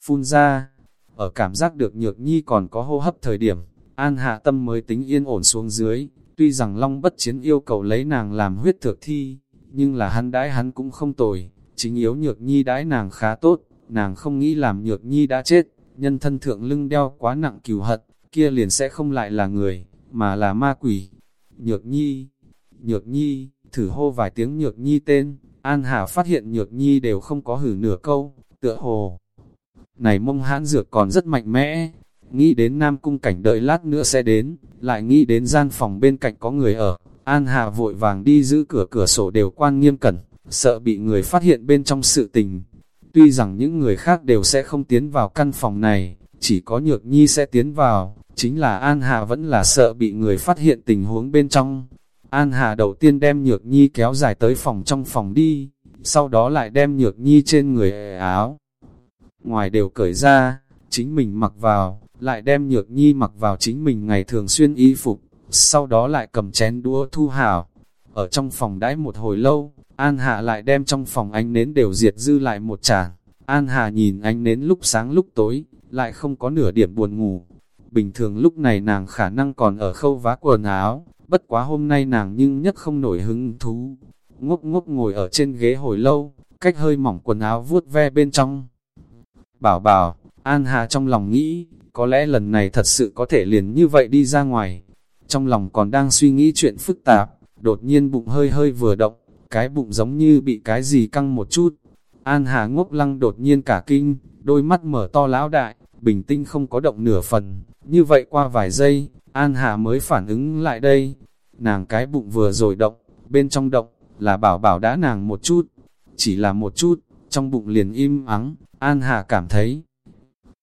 Phun ra, ở cảm giác được nhược nhi còn có hô hấp thời điểm, An Hạ tâm mới tính yên ổn xuống dưới, tuy rằng Long bất chiến yêu cầu lấy nàng làm huyết thực thi, nhưng là hắn đãi hắn cũng không tồi, chính yếu nhược nhi đãi nàng khá tốt, nàng không nghĩ làm nhược nhi đã chết, nhân thân thượng lưng đeo quá nặng cừu hận, kia liền sẽ không lại là người, mà là ma quỷ. Nhược nhi, nhược nhi, thử hô vài tiếng nhược nhi tên, An Hà phát hiện nhược nhi đều không có hử nửa câu, tựa hồ. Này mông hãn dược còn rất mạnh mẽ, nghĩ đến Nam Cung cảnh đợi lát nữa sẽ đến, lại nghĩ đến gian phòng bên cạnh có người ở, An Hà vội vàng đi giữ cửa cửa sổ đều quan nghiêm cẩn, sợ bị người phát hiện bên trong sự tình. Tuy rằng những người khác đều sẽ không tiến vào căn phòng này, chỉ có Nhược Nhi sẽ tiến vào, chính là An Hà vẫn là sợ bị người phát hiện tình huống bên trong. An Hà đầu tiên đem Nhược Nhi kéo dài tới phòng trong phòng đi, sau đó lại đem Nhược Nhi trên người áo. Ngoài đều cởi ra, chính mình mặc vào, lại đem nhược nhi mặc vào chính mình ngày thường xuyên y phục, sau đó lại cầm chén đũa thu hảo. Ở trong phòng đãi một hồi lâu, An Hạ lại đem trong phòng ánh nến đều diệt dư lại một tràng. An Hà nhìn ánh nến lúc sáng lúc tối, lại không có nửa điểm buồn ngủ. Bình thường lúc này nàng khả năng còn ở khâu vá quần áo, bất quá hôm nay nàng nhưng nhất không nổi hứng thú. Ngốc ngốc ngồi ở trên ghế hồi lâu, cách hơi mỏng quần áo vuốt ve bên trong. Bảo bảo, An Hà trong lòng nghĩ, có lẽ lần này thật sự có thể liền như vậy đi ra ngoài. Trong lòng còn đang suy nghĩ chuyện phức tạp, đột nhiên bụng hơi hơi vừa động, cái bụng giống như bị cái gì căng một chút. An Hà ngốc lăng đột nhiên cả kinh, đôi mắt mở to lão đại, bình tinh không có động nửa phần. Như vậy qua vài giây, An Hà mới phản ứng lại đây. Nàng cái bụng vừa rồi động, bên trong động, là bảo bảo đã nàng một chút. Chỉ là một chút, trong bụng liền im ắng, An Hà cảm thấy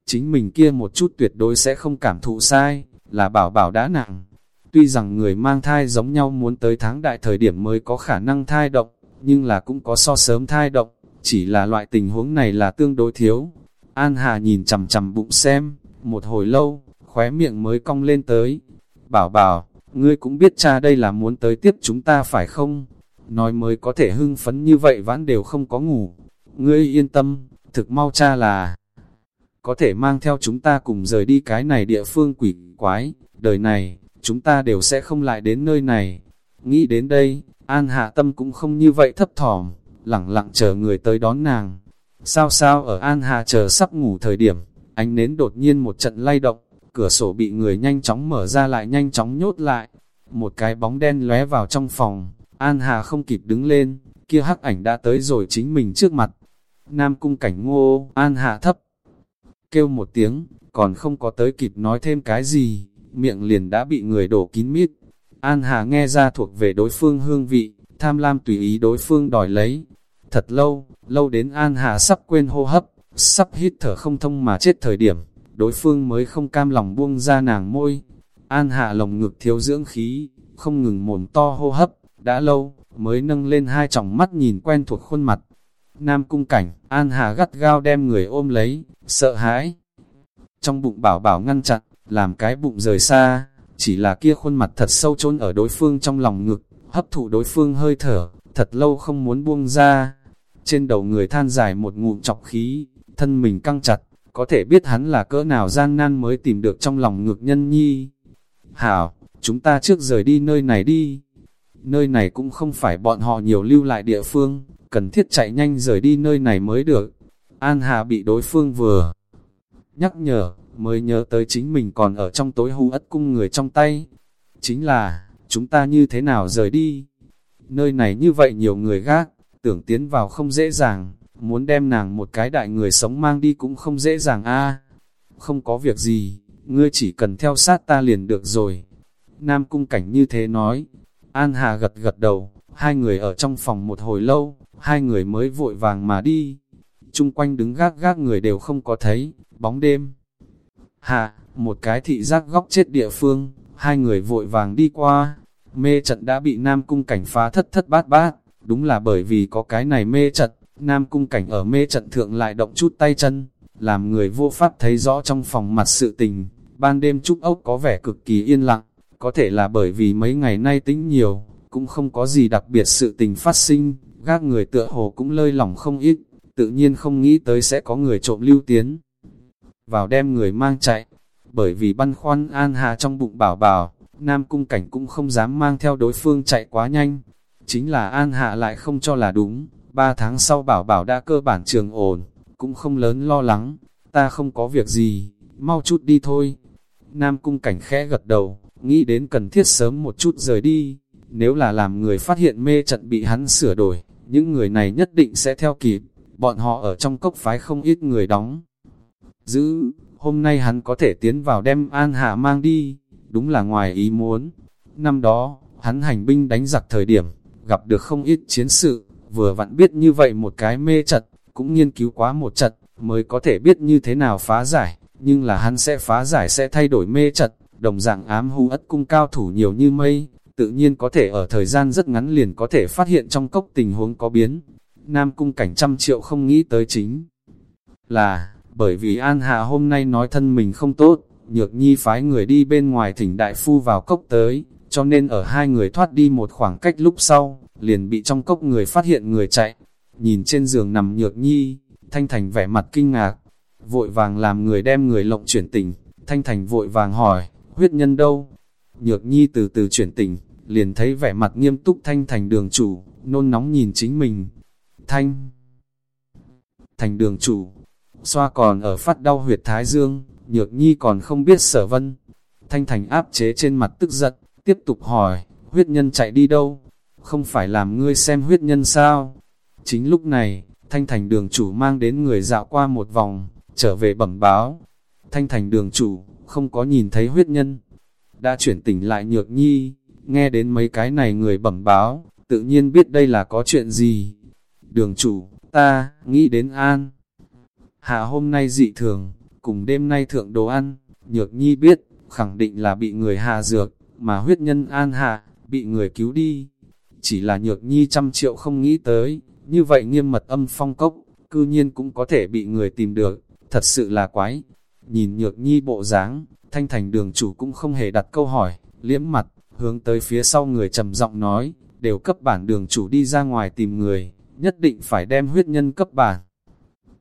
chính mình kia một chút tuyệt đối sẽ không cảm thụ sai, là bảo bảo đã nặng. Tuy rằng người mang thai giống nhau muốn tới tháng đại thời điểm mới có khả năng thai động, nhưng là cũng có so sớm thai động, chỉ là loại tình huống này là tương đối thiếu. An Hà nhìn chằm chằm bụng xem, một hồi lâu, khóe miệng mới cong lên tới. Bảo bảo, ngươi cũng biết cha đây là muốn tới tiếp chúng ta phải không? Nói mới có thể hưng phấn như vậy vãn đều không có ngủ. Ngươi yên tâm, thực mau cha là có thể mang theo chúng ta cùng rời đi cái này địa phương quỷ quái, đời này, chúng ta đều sẽ không lại đến nơi này. Nghĩ đến đây, An Hạ Tâm cũng không như vậy thấp thỏm, lặng lặng chờ người tới đón nàng. Sao sao ở An Hạ chờ sắp ngủ thời điểm, ánh nến đột nhiên một trận lay động, cửa sổ bị người nhanh chóng mở ra lại nhanh chóng nhốt lại. Một cái bóng đen lóe vào trong phòng, An Hà không kịp đứng lên, kia hắc ảnh đã tới rồi chính mình trước mặt. Nam cung cảnh ngô, An Hạ thấp, kêu một tiếng, còn không có tới kịp nói thêm cái gì, miệng liền đã bị người đổ kín mít. An Hà nghe ra thuộc về đối phương hương vị, tham lam tùy ý đối phương đòi lấy. Thật lâu, lâu đến An Hà sắp quên hô hấp, sắp hít thở không thông mà chết thời điểm, đối phương mới không cam lòng buông ra nàng môi. An Hà lồng ngực thiếu dưỡng khí, không ngừng mồm to hô hấp, đã lâu, mới nâng lên hai tròng mắt nhìn quen thuộc khuôn mặt. Nam cung cảnh, An Hà gắt gao đem người ôm lấy, sợ hãi. Trong bụng bảo bảo ngăn chặn, làm cái bụng rời xa, chỉ là kia khuôn mặt thật sâu chôn ở đối phương trong lòng ngực, hấp thụ đối phương hơi thở, thật lâu không muốn buông ra. Trên đầu người than dài một ngụm chọc khí, thân mình căng chặt, có thể biết hắn là cỡ nào gian nan mới tìm được trong lòng ngực nhân nhi. Hảo, chúng ta trước rời đi nơi này đi. Nơi này cũng không phải bọn họ nhiều lưu lại địa phương, cần thiết chạy nhanh rời đi nơi này mới được. An Hà bị đối phương vừa nhắc nhở, mới nhớ tới chính mình còn ở trong tối hưu ất cung người trong tay. Chính là, chúng ta như thế nào rời đi? Nơi này như vậy nhiều người gác, tưởng tiến vào không dễ dàng, muốn đem nàng một cái đại người sống mang đi cũng không dễ dàng a Không có việc gì, ngươi chỉ cần theo sát ta liền được rồi. Nam cung cảnh như thế nói. An Hà gật gật đầu, hai người ở trong phòng một hồi lâu, hai người mới vội vàng mà đi. Trung quanh đứng gác gác người đều không có thấy, bóng đêm. Hạ, một cái thị giác góc chết địa phương, hai người vội vàng đi qua. Mê trận đã bị Nam cung cảnh phá thất thất bát bát, đúng là bởi vì có cái này mê trận, Nam cung cảnh ở mê trận thượng lại động chút tay chân, làm người vô pháp thấy rõ trong phòng mặt sự tình. Ban đêm Trúc Ốc có vẻ cực kỳ yên lặng, có thể là bởi vì mấy ngày nay tính nhiều, cũng không có gì đặc biệt sự tình phát sinh, gác người tựa hồ cũng lơi lỏng không ít, tự nhiên không nghĩ tới sẽ có người trộm lưu tiến. Vào đem người mang chạy, bởi vì băn khoăn an hà trong bụng bảo bảo, Nam Cung Cảnh cũng không dám mang theo đối phương chạy quá nhanh. Chính là An Hạ lại không cho là đúng, ba tháng sau bảo bảo đã cơ bản trường ổn, cũng không lớn lo lắng, ta không có việc gì, mau chút đi thôi. Nam Cung Cảnh khẽ gật đầu, nghĩ đến cần thiết sớm một chút rời đi, nếu là làm người phát hiện mê trận bị hắn sửa đổi, những người này nhất định sẽ theo kịp, bọn họ ở trong cốc phái không ít người đóng. Giữ, hôm nay hắn có thể tiến vào đem An Hạ mang đi, đúng là ngoài ý muốn. Năm đó, hắn hành binh đánh giặc thời điểm, gặp được không ít chiến sự, vừa vặn biết như vậy một cái mê trận, cũng nghiên cứu quá một trận, mới có thể biết như thế nào phá giải, nhưng là hắn sẽ phá giải sẽ thay đổi mê trận, đồng dạng ám hù ất cung cao thủ nhiều như mây, tự nhiên có thể ở thời gian rất ngắn liền có thể phát hiện trong cốc tình huống có biến. Nam cung cảnh trăm triệu không nghĩ tới chính là, bởi vì An Hạ hôm nay nói thân mình không tốt, nhược nhi phái người đi bên ngoài thỉnh đại phu vào cốc tới, cho nên ở hai người thoát đi một khoảng cách lúc sau, liền bị trong cốc người phát hiện người chạy. Nhìn trên giường nằm nhược nhi, Thanh Thành vẻ mặt kinh ngạc, vội vàng làm người đem người lộng chuyển tỉnh, Thanh Thành vội vàng hỏi, huyết nhân đâu? Nhược nhi từ từ chuyển tỉnh, liền thấy vẻ mặt nghiêm túc Thanh Thành đường chủ, nôn nóng nhìn chính mình. Thanh Thành đường chủ, xoa còn ở phát đau huyệt thái dương, nhược nhi còn không biết sở vân. Thanh Thành áp chế trên mặt tức giận, tiếp tục hỏi, huyết nhân chạy đi đâu? Không phải làm ngươi xem huyết nhân sao? Chính lúc này, Thanh Thành đường chủ mang đến người dạo qua một vòng, trở về bẩm báo. Thanh Thành đường chủ, không có nhìn thấy huyết nhân. Đã chuyển tỉnh lại nhược nhi, nghe đến mấy cái này người bẩm báo, tự nhiên biết đây là có chuyện gì. Đường chủ, ta, nghĩ đến an. Hạ hôm nay dị thường, cùng đêm nay thượng đồ ăn, nhược nhi biết, khẳng định là bị người hạ dược, mà huyết nhân an hạ, bị người cứu đi. Chỉ là nhược nhi trăm triệu không nghĩ tới, như vậy nghiêm mật âm phong cốc, cư nhiên cũng có thể bị người tìm được, thật sự là quái. Nhìn nhược nhi bộ dáng, thanh thành đường chủ cũng không hề đặt câu hỏi, liễm mặt, hướng tới phía sau người trầm giọng nói, đều cấp bản đường chủ đi ra ngoài tìm người, nhất định phải đem huyết nhân cấp bản.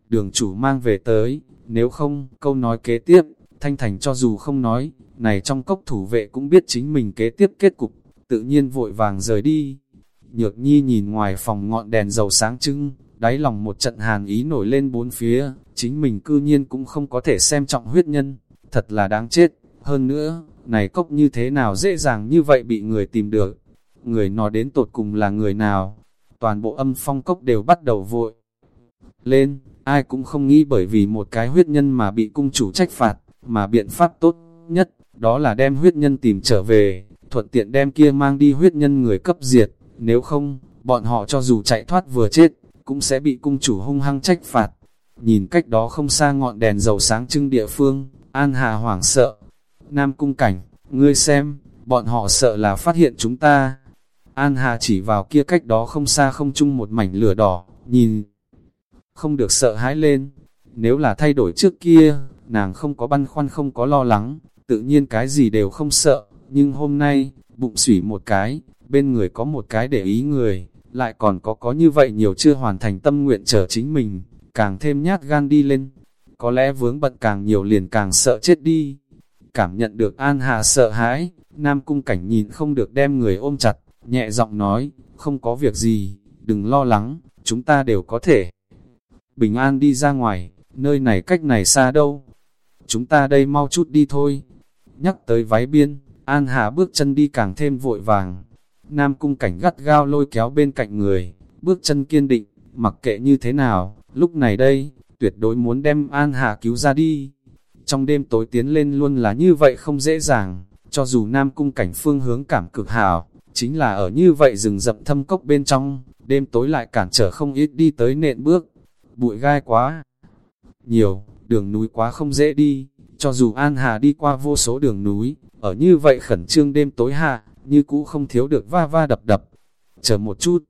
Đường chủ mang về tới, nếu không, câu nói kế tiếp, Thanh Thành cho dù không nói, này trong cốc thủ vệ cũng biết chính mình kế tiếp kết cục, tự nhiên vội vàng rời đi. Nhược nhi nhìn ngoài phòng ngọn đèn dầu sáng trưng, đáy lòng một trận hàn ý nổi lên bốn phía, chính mình cư nhiên cũng không có thể xem trọng huyết nhân, thật là đáng chết. Hơn nữa, này cốc như thế nào dễ dàng như vậy bị người tìm được. Người nó đến tột cùng là người nào, toàn bộ âm phong cốc đều bắt đầu vội. Lên, ai cũng không nghĩ bởi vì một cái huyết nhân mà bị cung chủ trách phạt, mà biện pháp tốt nhất, đó là đem huyết nhân tìm trở về, thuận tiện đem kia mang đi huyết nhân người cấp diệt, nếu không, bọn họ cho dù chạy thoát vừa chết, cũng sẽ bị cung chủ hung hăng trách phạt. Nhìn cách đó không xa ngọn đèn dầu sáng trưng địa phương, An Hà hoảng sợ. Nam cung cảnh, ngươi xem, bọn họ sợ là phát hiện chúng ta. An Hà chỉ vào kia cách đó không xa không chung một mảnh lửa đỏ, nhìn không được sợ hãi lên. Nếu là thay đổi trước kia, nàng không có băn khoăn không có lo lắng, tự nhiên cái gì đều không sợ, nhưng hôm nay, bụng sủy một cái, bên người có một cái để ý người, lại còn có có như vậy nhiều chưa hoàn thành tâm nguyện trở chính mình, càng thêm nhát gan đi lên. Có lẽ vướng bận càng nhiều liền càng sợ chết đi. Cảm nhận được An Hà sợ hãi, Nam Cung Cảnh nhìn không được đem người ôm chặt, nhẹ giọng nói, không có việc gì, đừng lo lắng, chúng ta đều có thể. Bình an đi ra ngoài, nơi này cách này xa đâu. chúng ta đây mau chút đi thôi. Nhắc tới váy biên, An Hà bước chân đi càng thêm vội vàng. Nam cung cảnh gắt gao lôi kéo bên cạnh người, bước chân kiên định, mặc kệ như thế nào, lúc này đây, tuyệt đối muốn đem An Hà cứu ra đi. Trong đêm tối tiến lên luôn là như vậy không dễ dàng, cho dù Nam cung cảnh phương hướng cảm cực hảo, chính là ở như vậy rừng rậm thâm cốc bên trong, đêm tối lại cản trở không ít đi tới nện bước. Bụi gai quá nhiều, đường núi quá không dễ đi, cho dù An Hà đi qua vô số đường núi, ở như vậy khẩn trương đêm tối hạ, như cũ không thiếu được va va đập đập. Chờ một chút,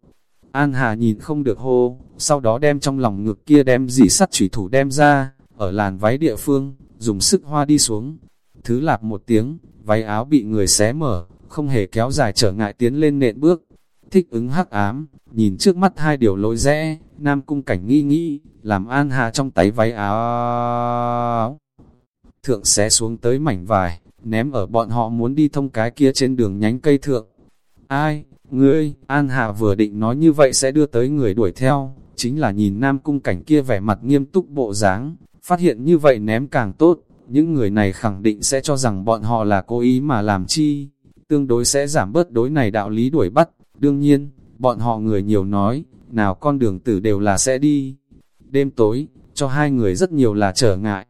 An Hà nhìn không được hô, sau đó đem trong lòng ngực kia đem dị sắt chủy thủ đem ra, ở làn váy địa phương, dùng sức hoa đi xuống. Thứ lạp một tiếng, váy áo bị người xé mở, không hề kéo dài trở ngại tiến lên nện bước. Thích ứng hắc ám, nhìn trước mắt hai điều lối rẽ, Nam Cung Cảnh nghi nghĩ, làm An Hà trong tay váy áo. Thượng xé xuống tới mảnh vải, ném ở bọn họ muốn đi thông cái kia trên đường nhánh cây thượng. Ai, ngươi, An Hà vừa định nói như vậy sẽ đưa tới người đuổi theo, chính là nhìn Nam Cung Cảnh kia vẻ mặt nghiêm túc bộ dáng, phát hiện như vậy ném càng tốt, những người này khẳng định sẽ cho rằng bọn họ là cố ý mà làm chi, tương đối sẽ giảm bớt đối này đạo lý đuổi bắt, đương nhiên, bọn họ người nhiều nói, nào con đường tử đều là sẽ đi. Đêm tối, cho hai người rất nhiều là trở ngại.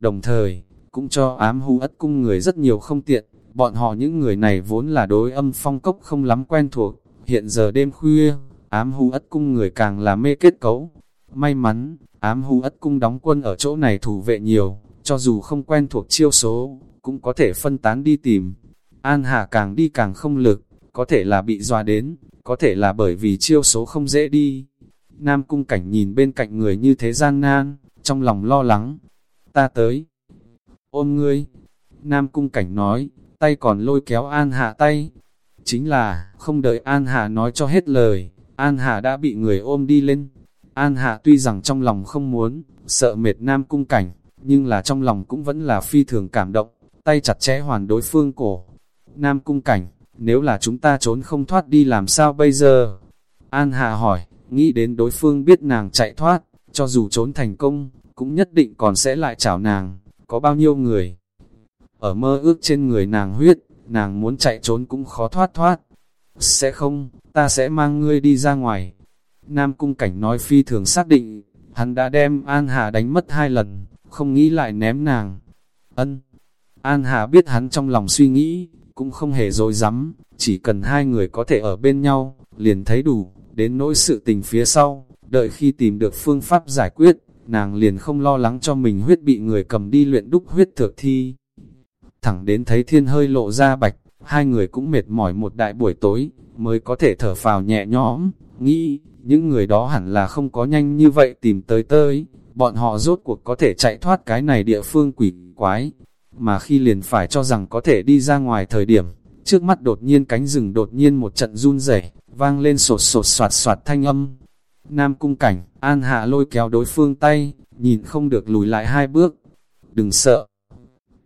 Đồng thời, cũng cho ám hú ất cung người rất nhiều không tiện, bọn họ những người này vốn là đối âm phong cốc không lắm quen thuộc, hiện giờ đêm khuya, ám hú ất cung người càng là mê kết cấu. May mắn, ám hú ất cung đóng quân ở chỗ này thủ vệ nhiều, cho dù không quen thuộc chiêu số, cũng có thể phân tán đi tìm. An Hà càng đi càng không lực, có thể là bị dọa đến, có thể là bởi vì chiêu số không dễ đi. Nam cung cảnh nhìn bên cạnh người như thế gian nan, trong lòng lo lắng. Ta tới. Ôm ngươi. Nam cung cảnh nói, tay còn lôi kéo An Hạ tay. Chính là, không đợi An Hạ nói cho hết lời, An Hạ đã bị người ôm đi lên. An Hạ tuy rằng trong lòng không muốn, sợ mệt Nam cung cảnh, nhưng là trong lòng cũng vẫn là phi thường cảm động, tay chặt chẽ hoàn đối phương cổ. Nam cung cảnh, nếu là chúng ta trốn không thoát đi làm sao bây giờ? An Hạ hỏi, nghĩ đến đối phương biết nàng chạy thoát, cho dù trốn thành công, cũng nhất định còn sẽ lại chảo nàng, có bao nhiêu người? Ở mơ ước trên người nàng huyết, nàng muốn chạy trốn cũng khó thoát thoát. Sẽ không, ta sẽ mang ngươi đi ra ngoài. Nam Cung Cảnh nói phi thường xác định, hắn đã đem An Hà đánh mất hai lần, không nghĩ lại ném nàng. Ân. An Hà biết hắn trong lòng suy nghĩ, cũng không hề dối rắm chỉ cần hai người có thể ở bên nhau, liền thấy đủ, đến nỗi sự tình phía sau, đợi khi tìm được phương pháp giải quyết, nàng liền không lo lắng cho mình huyết bị người cầm đi luyện đúc huyết thực thi. Thẳng đến thấy thiên hơi lộ ra bạch, hai người cũng mệt mỏi một đại buổi tối, mới có thể thở phào nhẹ nhõm, nghĩ, những người đó hẳn là không có nhanh như vậy tìm tới tới, bọn họ rốt cuộc có thể chạy thoát cái này địa phương quỷ quái, mà khi liền phải cho rằng có thể đi ra ngoài thời điểm, trước mắt đột nhiên cánh rừng đột nhiên một trận run rẩy vang lên sột sột soạt soạt thanh âm. Nam cung cảnh, an hạ lôi kéo đối phương tay, nhìn không được lùi lại hai bước. Đừng sợ.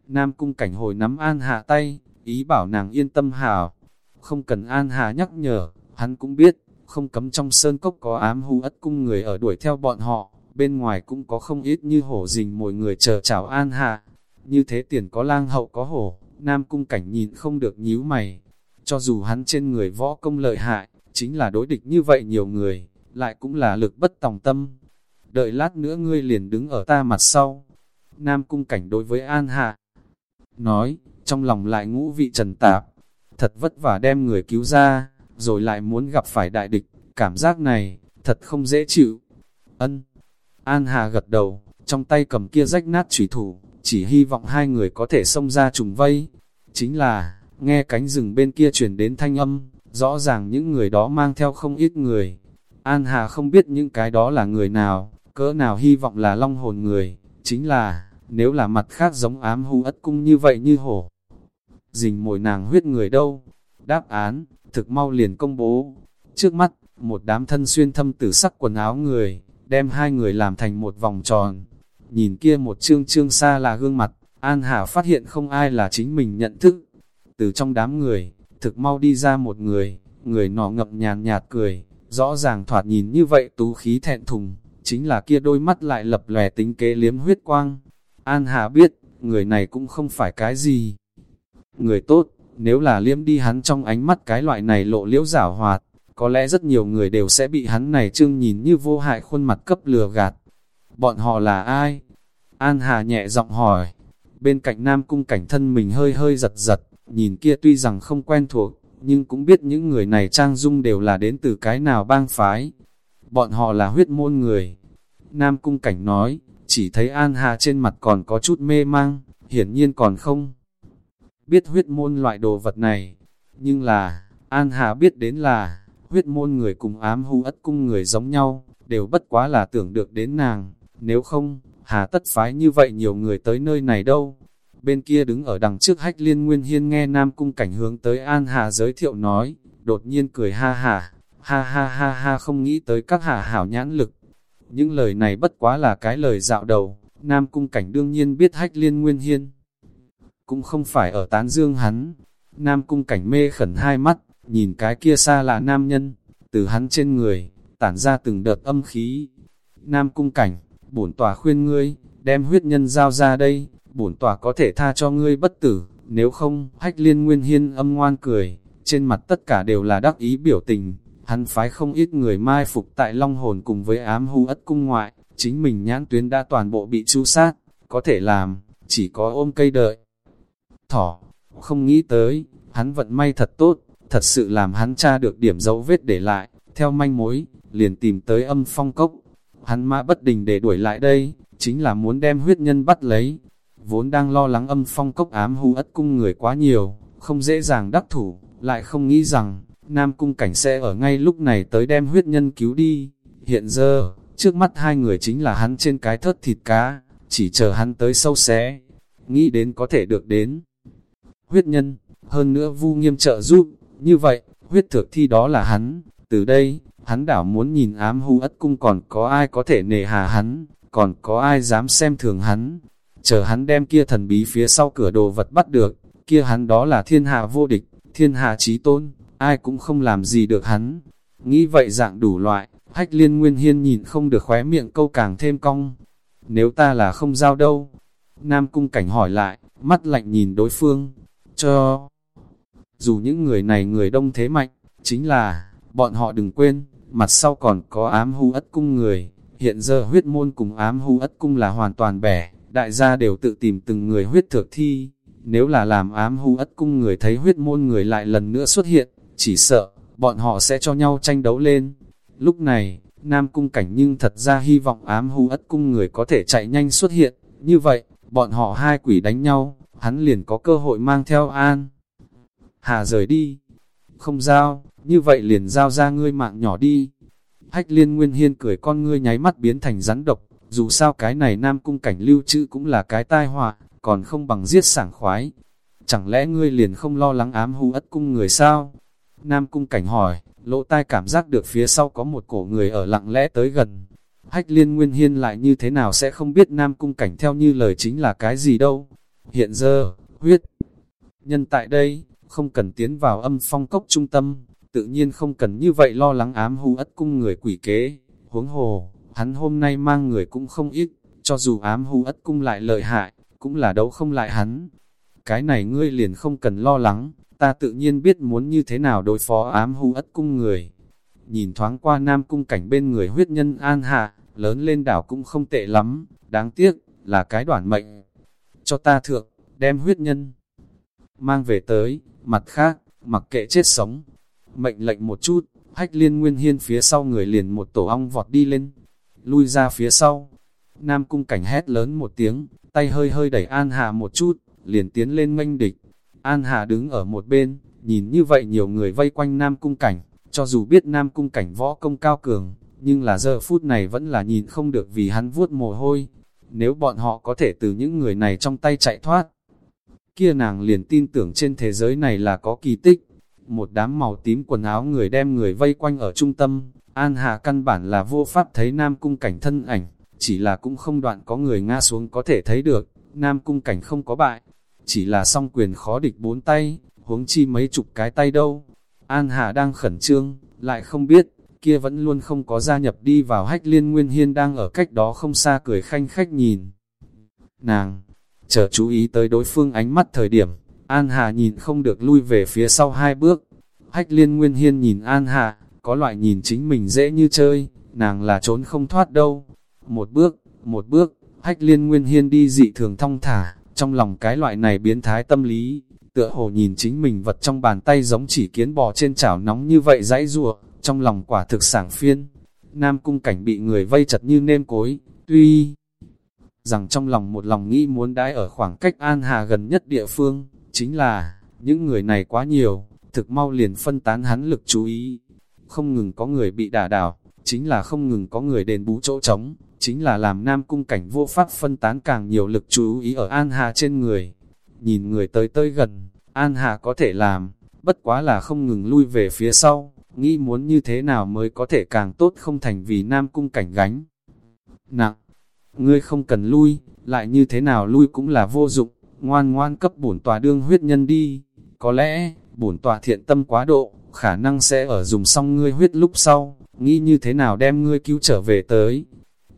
Nam cung cảnh hồi nắm an hạ tay, ý bảo nàng yên tâm hào. Không cần an hạ nhắc nhở, hắn cũng biết, không cấm trong sơn cốc có ám hưu ất cung người ở đuổi theo bọn họ, bên ngoài cũng có không ít như hổ rình mỗi người chờ chào an hạ. Như thế tiền có lang hậu có hổ, Nam cung cảnh nhìn không được nhíu mày. Cho dù hắn trên người võ công lợi hại, chính là đối địch như vậy nhiều người, lại cũng là lực bất tòng tâm. Đợi lát nữa ngươi liền đứng ở ta mặt sau. Nam cung cảnh đối với An Hạ. Nói, trong lòng lại ngũ vị trần tạp. Thật vất vả đem người cứu ra, rồi lại muốn gặp phải đại địch. Cảm giác này, thật không dễ chịu. Ân. An Hà gật đầu, trong tay cầm kia rách nát chủy thủ, chỉ hy vọng hai người có thể xông ra trùng vây. Chính là, nghe cánh rừng bên kia truyền đến thanh âm, rõ ràng những người đó mang theo không ít người. An Hà không biết những cái đó là người nào, cỡ nào hy vọng là long hồn người, chính là, nếu là mặt khác giống ám hung ất cung như vậy như hổ. Dình mồi nàng huyết người đâu? Đáp án, thực mau liền công bố. Trước mắt, một đám thân xuyên thâm tử sắc quần áo người, đem hai người làm thành một vòng tròn, Nhìn kia một trương trương xa là gương mặt, An Hà phát hiện không ai là chính mình nhận thức. Từ trong đám người, thực mau đi ra một người, người nọ ngậm nhàn nhạt cười, rõ ràng thoạt nhìn như vậy tú khí thẹn thùng, chính là kia đôi mắt lại lập lòe tính kế liếm huyết quang. An Hà biết, người này cũng không phải cái gì. Người tốt, nếu là liếm đi hắn trong ánh mắt cái loại này lộ liễu giả hoạt, có lẽ rất nhiều người đều sẽ bị hắn này trương nhìn như vô hại khuôn mặt cấp lừa gạt. Bọn họ là ai? An Hà nhẹ giọng hỏi. Bên cạnh Nam Cung cảnh thân mình hơi hơi giật giật, nhìn kia tuy rằng không quen thuộc, nhưng cũng biết những người này trang dung đều là đến từ cái nào bang phái. Bọn họ là huyết môn người. Nam Cung cảnh nói, chỉ thấy An Hà trên mặt còn có chút mê mang, hiển nhiên còn không biết huyết môn loại đồ vật này. Nhưng là, An Hà biết đến là, huyết môn người cùng ám hưu ất cung người giống nhau, đều bất quá là tưởng được đến nàng, nếu không, hà tất phái như vậy nhiều người tới nơi này đâu. Bên kia đứng ở đằng trước hách liên nguyên hiên nghe Nam Cung cảnh hướng tới An Hà giới thiệu nói, đột nhiên cười ha ha, ha ha ha ha không nghĩ tới các hà hảo nhãn lực. Những lời này bất quá là cái lời dạo đầu, Nam Cung cảnh đương nhiên biết hách liên nguyên hiên. Cũng không phải ở tán dương hắn, Nam Cung cảnh mê khẩn hai mắt, nhìn cái kia xa lạ nam nhân, từ hắn trên người, tản ra từng đợt âm khí. Nam cung cảnh, bổn tòa khuyên ngươi, đem huyết nhân giao ra đây, bổn tòa có thể tha cho ngươi bất tử, nếu không, hách liên nguyên hiên âm ngoan cười, trên mặt tất cả đều là đắc ý biểu tình, hắn phái không ít người mai phục tại long hồn cùng với ám hưu ất cung ngoại, chính mình nhãn tuyến đã toàn bộ bị chu sát, có thể làm, chỉ có ôm cây đợi. Thỏ, không nghĩ tới, hắn vận may thật tốt, thật sự làm hắn tra được điểm dấu vết để lại, theo manh mối, liền tìm tới âm phong cốc. Hắn mã bất đình để đuổi lại đây, chính là muốn đem huyết nhân bắt lấy. Vốn đang lo lắng âm phong cốc ám hưu ất cung người quá nhiều, không dễ dàng đắc thủ, lại không nghĩ rằng, Nam cung cảnh sẽ ở ngay lúc này tới đem huyết nhân cứu đi. Hiện giờ, trước mắt hai người chính là hắn trên cái thớt thịt cá, chỉ chờ hắn tới sâu xé, nghĩ đến có thể được đến. Huyết nhân, hơn nữa vu nghiêm trợ giúp, như vậy, huyết thược thi đó là hắn, từ đây, hắn đảo muốn nhìn ám hưu ất cung còn có ai có thể nề hà hắn, còn có ai dám xem thường hắn. Chờ hắn đem kia thần bí phía sau cửa đồ vật bắt được, kia hắn đó là thiên hạ vô địch, thiên hạ trí tôn, ai cũng không làm gì được hắn. Nghĩ vậy dạng đủ loại, hách liên nguyên hiên nhìn không được khóe miệng câu càng thêm cong. Nếu ta là không giao đâu? Nam cung cảnh hỏi lại, mắt lạnh nhìn đối phương, cho dù những người này người đông thế mạnh, chính là, bọn họ đừng quên, mặt sau còn có ám hưu ất cung người. Hiện giờ huyết môn cùng ám hưu ất cung là hoàn toàn bẻ, đại gia đều tự tìm từng người huyết thược thi. Nếu là làm ám hưu ất cung người thấy huyết môn người lại lần nữa xuất hiện, chỉ sợ, bọn họ sẽ cho nhau tranh đấu lên. Lúc này, Nam cung cảnh nhưng thật ra hy vọng ám hưu ất cung người có thể chạy nhanh xuất hiện. Như vậy, bọn họ hai quỷ đánh nhau, hắn liền có cơ hội mang theo an. Hà rời đi. Không giao, như vậy liền giao ra ngươi mạng nhỏ đi. Hách liên nguyên hiên cười con ngươi nháy mắt biến thành rắn độc, dù sao cái này nam cung cảnh lưu trữ cũng là cái tai họa, còn không bằng giết sảng khoái. Chẳng lẽ ngươi liền không lo lắng ám hưu ất cung người sao? Nam cung cảnh hỏi, lỗ tai cảm giác được phía sau có một cổ người ở lặng lẽ tới gần. Hách liên nguyên hiên lại như thế nào sẽ không biết Nam cung cảnh theo như lời chính là cái gì đâu. Hiện giờ, huyết nhân tại đây, không cần tiến vào âm phong cốc trung tâm, tự nhiên không cần như vậy lo lắng ám hù ất cung người quỷ kế. Huống hồ, hắn hôm nay mang người cũng không ít, cho dù ám hù ất cung lại lợi hại, cũng là đấu không lại hắn. Cái này ngươi liền không cần lo lắng, ta tự nhiên biết muốn như thế nào đối phó ám hù ất cung người. Nhìn thoáng qua nam cung cảnh bên người huyết nhân an hạ, lớn lên đảo cũng không tệ lắm, đáng tiếc, là cái đoạn mệnh. Cho ta thượng, đem huyết nhân mang về tới, Mặt khác, mặc kệ chết sống, mệnh lệnh một chút, hách liên nguyên hiên phía sau người liền một tổ ong vọt đi lên, lui ra phía sau. Nam cung cảnh hét lớn một tiếng, tay hơi hơi đẩy An Hà một chút, liền tiến lên nganh địch. An Hà đứng ở một bên, nhìn như vậy nhiều người vây quanh Nam cung cảnh, cho dù biết Nam cung cảnh võ công cao cường, nhưng là giờ phút này vẫn là nhìn không được vì hắn vuốt mồ hôi. Nếu bọn họ có thể từ những người này trong tay chạy thoát, kia nàng liền tin tưởng trên thế giới này là có kỳ tích. Một đám màu tím quần áo người đem người vây quanh ở trung tâm, An Hà căn bản là vô pháp thấy Nam Cung cảnh thân ảnh, chỉ là cũng không đoạn có người ngã xuống có thể thấy được, Nam Cung cảnh không có bại, chỉ là song quyền khó địch bốn tay, huống chi mấy chục cái tay đâu. An Hà đang khẩn trương, lại không biết, kia vẫn luôn không có gia nhập đi vào hách liên nguyên hiên đang ở cách đó không xa cười khanh khách nhìn. Nàng, chờ chú ý tới đối phương ánh mắt thời điểm, An Hà nhìn không được lui về phía sau hai bước. Hách liên nguyên hiên nhìn An Hà, có loại nhìn chính mình dễ như chơi, nàng là trốn không thoát đâu. Một bước, một bước, hách liên nguyên hiên đi dị thường thong thả, trong lòng cái loại này biến thái tâm lý, tựa hồ nhìn chính mình vật trong bàn tay giống chỉ kiến bò trên chảo nóng như vậy dãy ruộng trong lòng quả thực sảng phiên. Nam cung cảnh bị người vây chặt như nêm cối, tuy rằng trong lòng một lòng nghĩ muốn đãi ở khoảng cách An Hà gần nhất địa phương, chính là, những người này quá nhiều, thực mau liền phân tán hắn lực chú ý. Không ngừng có người bị đả đảo, chính là không ngừng có người đền bú chỗ trống, chính là làm nam cung cảnh vô pháp phân tán càng nhiều lực chú ý ở An Hà trên người. Nhìn người tới tới gần, An Hà có thể làm, bất quá là không ngừng lui về phía sau, nghĩ muốn như thế nào mới có thể càng tốt không thành vì nam cung cảnh gánh. Nặng, ngươi không cần lui, lại như thế nào lui cũng là vô dụng, ngoan ngoan cấp bổn tòa đương huyết nhân đi. Có lẽ, bổn tòa thiện tâm quá độ, khả năng sẽ ở dùng xong ngươi huyết lúc sau, nghĩ như thế nào đem ngươi cứu trở về tới.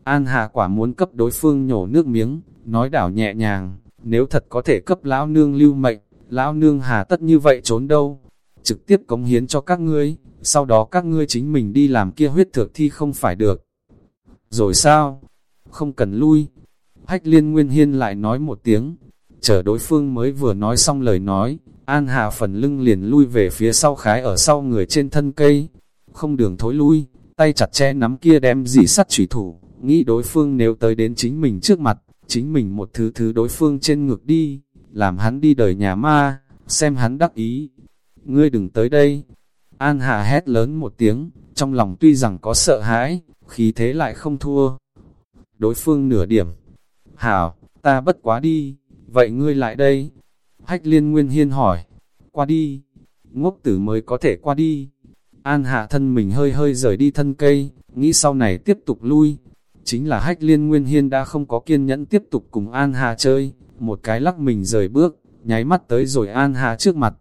An Hà quả muốn cấp đối phương nhổ nước miếng, nói đảo nhẹ nhàng, nếu thật có thể cấp lão nương lưu mệnh, lão nương hà tất như vậy trốn đâu. Trực tiếp cống hiến cho các ngươi, sau đó các ngươi chính mình đi làm kia huyết thực thi không phải được. Rồi sao? Không cần lui. Hách liên nguyên hiên lại nói một tiếng, chờ đối phương mới vừa nói xong lời nói, An Hà phần lưng liền lui về phía sau khái ở sau người trên thân cây, không đường thối lui, tay chặt che nắm kia đem dị sắt chủy thủ, nghĩ đối phương nếu tới đến chính mình trước mặt, chính mình một thứ thứ đối phương trên ngực đi, làm hắn đi đời nhà ma, xem hắn đắc ý. Ngươi đừng tới đây. An Hà hét lớn một tiếng, trong lòng tuy rằng có sợ hãi, khí thế lại không thua. Đối phương nửa điểm. Hảo, ta bất quá đi, vậy ngươi lại đây. Hách liên nguyên hiên hỏi, qua đi, ngốc tử mới có thể qua đi. An hạ thân mình hơi hơi rời đi thân cây, nghĩ sau này tiếp tục lui. Chính là hách liên nguyên hiên đã không có kiên nhẫn tiếp tục cùng An Hà chơi, một cái lắc mình rời bước, nháy mắt tới rồi An Hà trước mặt.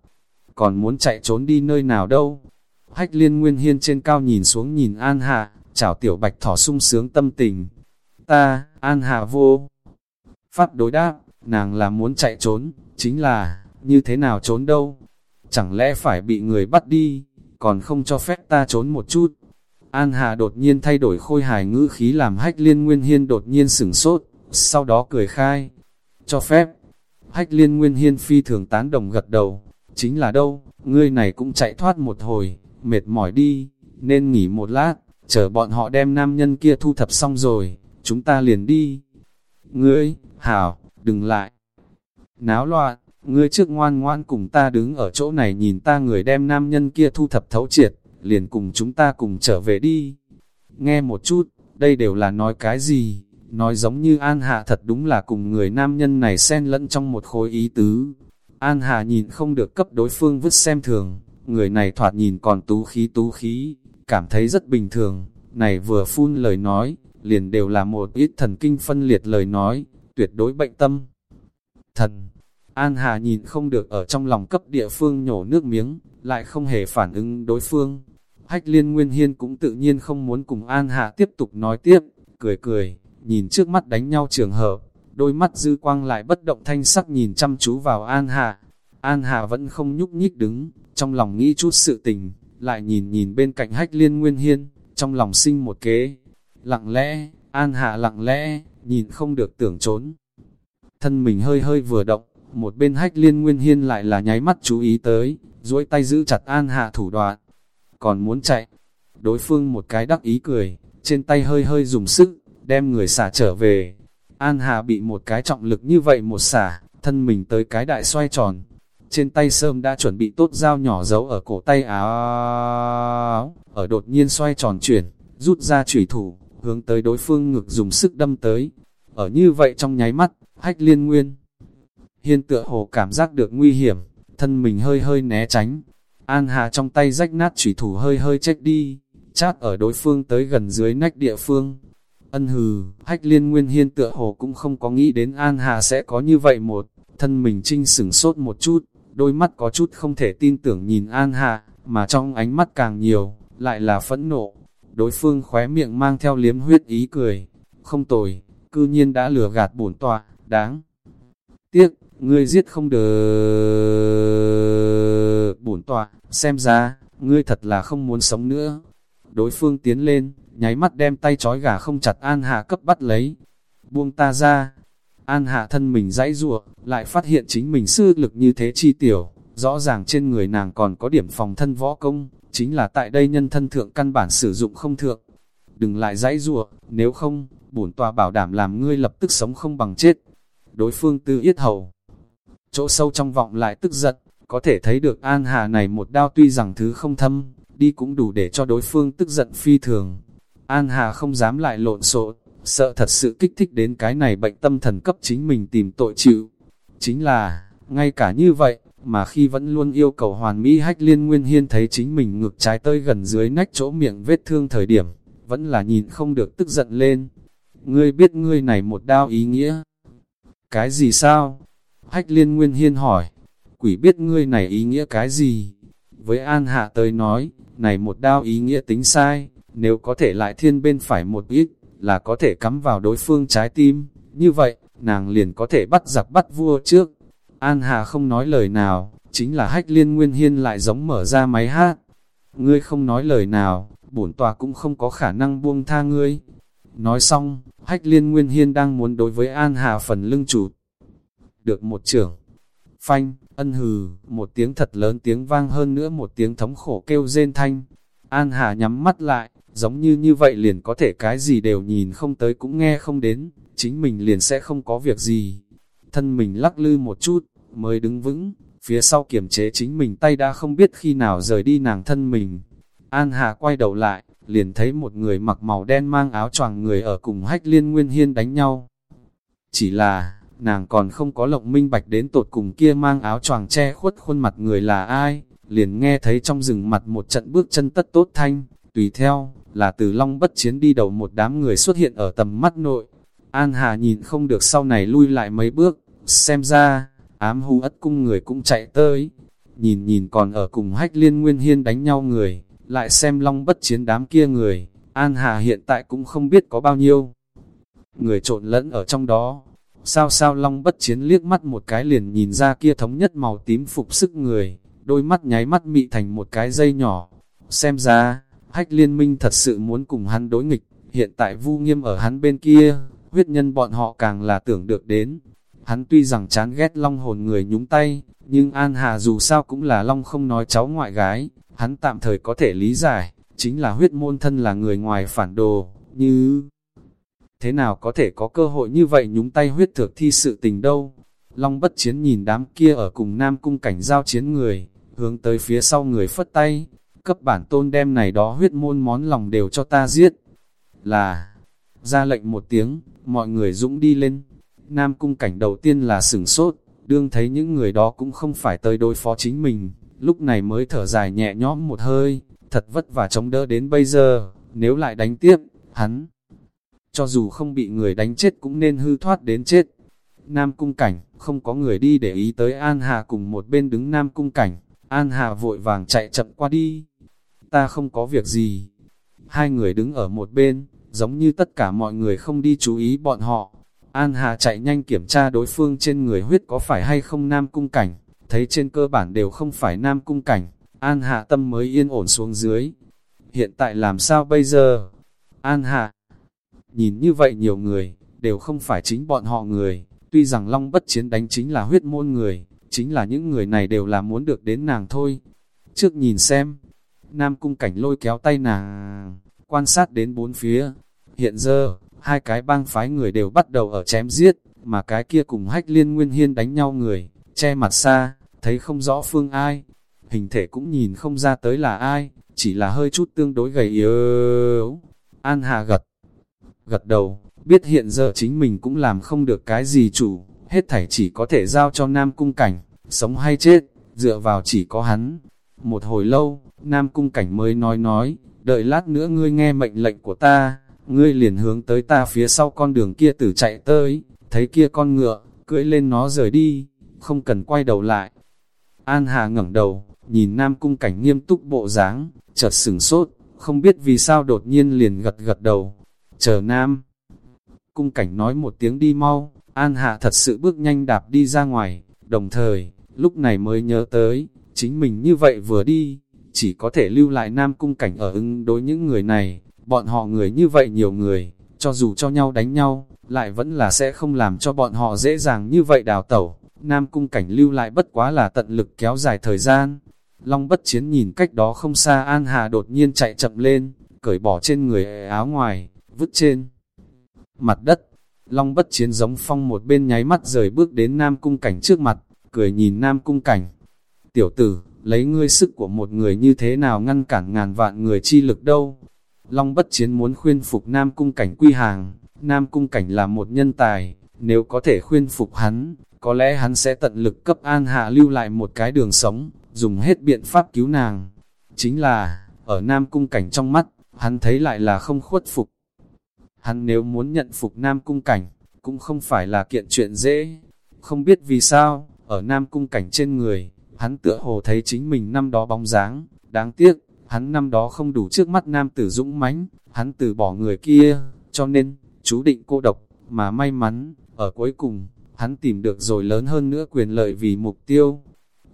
Còn muốn chạy trốn đi nơi nào đâu? Hách liên nguyên hiên trên cao nhìn xuống nhìn An Hà, chào tiểu bạch thỏ sung sướng tâm tình. Ta, An Hà vô. phát đối đáp, nàng là muốn chạy trốn, chính là, như thế nào trốn đâu? Chẳng lẽ phải bị người bắt đi, còn không cho phép ta trốn một chút? An Hà đột nhiên thay đổi khôi hài ngữ khí làm hách liên nguyên hiên đột nhiên sửng sốt, sau đó cười khai. Cho phép, hách liên nguyên hiên phi thường tán đồng gật đầu, chính là đâu, ngươi này cũng chạy thoát một hồi, mệt mỏi đi, nên nghỉ một lát, chờ bọn họ đem nam nhân kia thu thập xong rồi, chúng ta liền đi. Ngươi, hảo, đừng lại. Náo loạn, ngươi trước ngoan ngoan cùng ta đứng ở chỗ này nhìn ta người đem nam nhân kia thu thập thấu triệt, liền cùng chúng ta cùng trở về đi. Nghe một chút, đây đều là nói cái gì? Nói giống như An Hạ thật đúng là cùng người nam nhân này xen lẫn trong một khối ý tứ. An Hạ nhìn không được cấp đối phương vứt xem thường, người này thoạt nhìn còn tú khí tú khí, cảm thấy rất bình thường, này vừa phun lời nói, liền đều là một ít thần kinh phân liệt lời nói, tuyệt đối bệnh tâm. Thần, An Hà nhìn không được ở trong lòng cấp địa phương nhổ nước miếng, lại không hề phản ứng đối phương. Hách liên nguyên hiên cũng tự nhiên không muốn cùng An Hà tiếp tục nói tiếp, cười cười, nhìn trước mắt đánh nhau trường hợp, đôi mắt dư quang lại bất động thanh sắc nhìn chăm chú vào An Hà. An Hà vẫn không nhúc nhích đứng, trong lòng nghĩ chút sự tình, lại nhìn nhìn bên cạnh hách liên nguyên hiên, trong lòng sinh một kế. Lặng lẽ, An Hà lặng lẽ, nhìn không được tưởng trốn. Thân mình hơi hơi vừa động, một bên hách liên nguyên hiên lại là nháy mắt chú ý tới, duỗi tay giữ chặt An hà thủ đoạn. Còn muốn chạy, đối phương một cái đắc ý cười, trên tay hơi hơi dùng sức, đem người xả trở về. An Hạ bị một cái trọng lực như vậy một xả, thân mình tới cái đại xoay tròn. Trên tay sơm đã chuẩn bị tốt dao nhỏ giấu ở cổ tay áo, ở đột nhiên xoay tròn chuyển, rút ra chủy thủ, hướng tới đối phương ngực dùng sức đâm tới. Ở như vậy trong nháy mắt, hách liên nguyên. Hiên tựa hồ cảm giác được nguy hiểm, thân mình hơi hơi né tránh. An Hà trong tay rách nát chủy thủ hơi hơi chết đi, chát ở đối phương tới gần dưới nách địa phương. Ân hừ, hách liên nguyên hiên tựa hồ cũng không có nghĩ đến An Hà sẽ có như vậy một, thân mình trinh sửng sốt một chút, đôi mắt có chút không thể tin tưởng nhìn An Hà, mà trong ánh mắt càng nhiều, lại là phẫn nộ. Đối phương khóe miệng mang theo liếm huyết ý cười, không tồi, cư nhiên đã lừa gạt bổn tọa, Đáng tiếc, ngươi giết không được bổn tọa, xem ra, ngươi thật là không muốn sống nữa. Đối phương tiến lên, nháy mắt đem tay trói gà không chặt An Hạ cấp bắt lấy. Buông ta ra, An Hạ thân mình dãy ruộng, lại phát hiện chính mình sư lực như thế chi tiểu, rõ ràng trên người nàng còn có điểm phòng thân võ công, chính là tại đây nhân thân thượng căn bản sử dụng không thượng. Đừng lại dãy ruộng, nếu không, bổn tòa bảo đảm làm ngươi lập tức sống không bằng chết. Đối phương tư yết hầu, chỗ sâu trong vọng lại tức giận, có thể thấy được An Hà này một đao tuy rằng thứ không thâm, đi cũng đủ để cho đối phương tức giận phi thường. An Hà không dám lại lộn xộn, sợ thật sự kích thích đến cái này bệnh tâm thần cấp chính mình tìm tội chịu. Chính là, ngay cả như vậy, mà khi vẫn luôn yêu cầu hoàn mỹ hách liên nguyên hiên thấy chính mình ngược trái tơi gần dưới nách chỗ miệng vết thương thời điểm, vẫn là nhìn không được tức giận lên. Ngươi biết ngươi này một đao ý nghĩa. Cái gì sao? Hách liên nguyên hiên hỏi, quỷ biết ngươi này ý nghĩa cái gì? Với An Hạ tới nói, này một đao ý nghĩa tính sai, nếu có thể lại thiên bên phải một ít, là có thể cắm vào đối phương trái tim, như vậy, nàng liền có thể bắt giặc bắt vua trước. An Hà không nói lời nào, chính là hách liên nguyên hiên lại giống mở ra máy hát. Ngươi không nói lời nào, bổn tòa cũng không có khả năng buông tha ngươi. Nói xong, hách liên nguyên hiên đang muốn đối với An Hà phần lưng chủ. Được một trưởng. Phanh, ân hừ, một tiếng thật lớn tiếng vang hơn nữa một tiếng thống khổ kêu rên thanh. An Hà nhắm mắt lại, giống như như vậy liền có thể cái gì đều nhìn không tới cũng nghe không đến, chính mình liền sẽ không có việc gì. Thân mình lắc lư một chút, mới đứng vững, phía sau kiềm chế chính mình tay đã không biết khi nào rời đi nàng thân mình. An Hà quay đầu lại, liền thấy một người mặc màu đen mang áo choàng người ở cùng hách liên nguyên hiên đánh nhau. Chỉ là, nàng còn không có lộng minh bạch đến tột cùng kia mang áo choàng che khuất khuôn mặt người là ai, liền nghe thấy trong rừng mặt một trận bước chân tất tốt thanh, tùy theo, là từ long bất chiến đi đầu một đám người xuất hiện ở tầm mắt nội. An Hà nhìn không được sau này lui lại mấy bước, xem ra, ám hù ất cung người cũng chạy tới. Nhìn nhìn còn ở cùng hách liên nguyên hiên đánh nhau người, lại xem long bất chiến đám kia người, An Hà hiện tại cũng không biết có bao nhiêu. Người trộn lẫn ở trong đó, sao sao long bất chiến liếc mắt một cái liền nhìn ra kia thống nhất màu tím phục sức người, đôi mắt nháy mắt mị thành một cái dây nhỏ. Xem ra, hách liên minh thật sự muốn cùng hắn đối nghịch, hiện tại vu nghiêm ở hắn bên kia, huyết nhân bọn họ càng là tưởng được đến. Hắn tuy rằng chán ghét long hồn người nhúng tay, nhưng An Hà dù sao cũng là long không nói cháu ngoại gái, hắn tạm thời có thể lý giải, chính là huyết môn thân là người ngoài phản đồ, như... Thế nào có thể có cơ hội như vậy nhúng tay huyết thược thi sự tình đâu? Long bất chiến nhìn đám kia ở cùng Nam Cung cảnh giao chiến người, hướng tới phía sau người phất tay, cấp bản tôn đem này đó huyết môn món lòng đều cho ta giết. Là, ra lệnh một tiếng, mọi người dũng đi lên. Nam cung cảnh đầu tiên là sửng sốt, đương thấy những người đó cũng không phải tới đối phó chính mình, lúc này mới thở dài nhẹ nhõm một hơi, thật vất vả chống đỡ đến bây giờ, nếu lại đánh tiếp, hắn, cho dù không bị người đánh chết cũng nên hư thoát đến chết. Nam cung cảnh, không có người đi để ý tới An Hà cùng một bên đứng Nam cung cảnh, An Hà vội vàng chạy chậm qua đi, ta không có việc gì. Hai người đứng ở một bên, giống như tất cả mọi người không đi chú ý bọn họ. An Hà chạy nhanh kiểm tra đối phương trên người huyết có phải hay không nam cung cảnh, thấy trên cơ bản đều không phải nam cung cảnh, An Hà tâm mới yên ổn xuống dưới. Hiện tại làm sao bây giờ? An Hà nhìn như vậy nhiều người, đều không phải chính bọn họ người, tuy rằng Long bất chiến đánh chính là huyết môn người, chính là những người này đều là muốn được đến nàng thôi. Trước nhìn xem, Nam cung cảnh lôi kéo tay nàng, quan sát đến bốn phía. Hiện giờ, hai cái bang phái người đều bắt đầu ở chém giết, mà cái kia cùng hách liên nguyên hiên đánh nhau người, che mặt xa, thấy không rõ phương ai. Hình thể cũng nhìn không ra tới là ai, chỉ là hơi chút tương đối gầy yếu. An Hà gật, gật đầu, biết hiện giờ chính mình cũng làm không được cái gì chủ, hết thảy chỉ có thể giao cho Nam Cung Cảnh, sống hay chết, dựa vào chỉ có hắn. Một hồi lâu, Nam Cung Cảnh mới nói nói, đợi lát nữa ngươi nghe mệnh lệnh của ta, ngươi liền hướng tới ta phía sau con đường kia tử chạy tới, thấy kia con ngựa, cưỡi lên nó rời đi, không cần quay đầu lại. An Hà ngẩng đầu, nhìn Nam Cung Cảnh nghiêm túc bộ dáng, chợt sửng sốt, không biết vì sao đột nhiên liền gật gật đầu. Chờ Nam Cung Cảnh nói một tiếng đi mau, An Hạ thật sự bước nhanh đạp đi ra ngoài, đồng thời, lúc này mới nhớ tới, chính mình như vậy vừa đi, chỉ có thể lưu lại nam cung cảnh ở ứng đối những người này, bọn họ người như vậy nhiều người, cho dù cho nhau đánh nhau, lại vẫn là sẽ không làm cho bọn họ dễ dàng như vậy đào tẩu. Nam cung cảnh lưu lại bất quá là tận lực kéo dài thời gian. Long bất chiến nhìn cách đó không xa An Hà đột nhiên chạy chậm lên, cởi bỏ trên người áo ngoài, vứt trên mặt đất. Long bất chiến giống phong một bên nháy mắt rời bước đến Nam cung cảnh trước mặt, cười nhìn Nam cung cảnh. Tiểu tử, lấy ngươi sức của một người như thế nào ngăn cản ngàn vạn người chi lực đâu. Long bất chiến muốn khuyên phục Nam cung cảnh quy hàng, Nam cung cảnh là một nhân tài, nếu có thể khuyên phục hắn, có lẽ hắn sẽ tận lực cấp An Hạ lưu lại một cái đường sống, dùng hết biện pháp cứu nàng. Chính là, ở Nam cung cảnh trong mắt, hắn thấy lại là không khuất phục. Hắn nếu muốn nhận phục Nam cung cảnh, cũng không phải là kiện chuyện dễ. Không biết vì sao, ở Nam cung cảnh trên người, hắn tựa hồ thấy chính mình năm đó bóng dáng, đáng tiếc, hắn năm đó không đủ trước mắt nam tử dũng mãnh, hắn từ bỏ người kia, cho nên, chú định cô độc, mà may mắn, ở cuối cùng, hắn tìm được rồi lớn hơn nữa quyền lợi vì mục tiêu,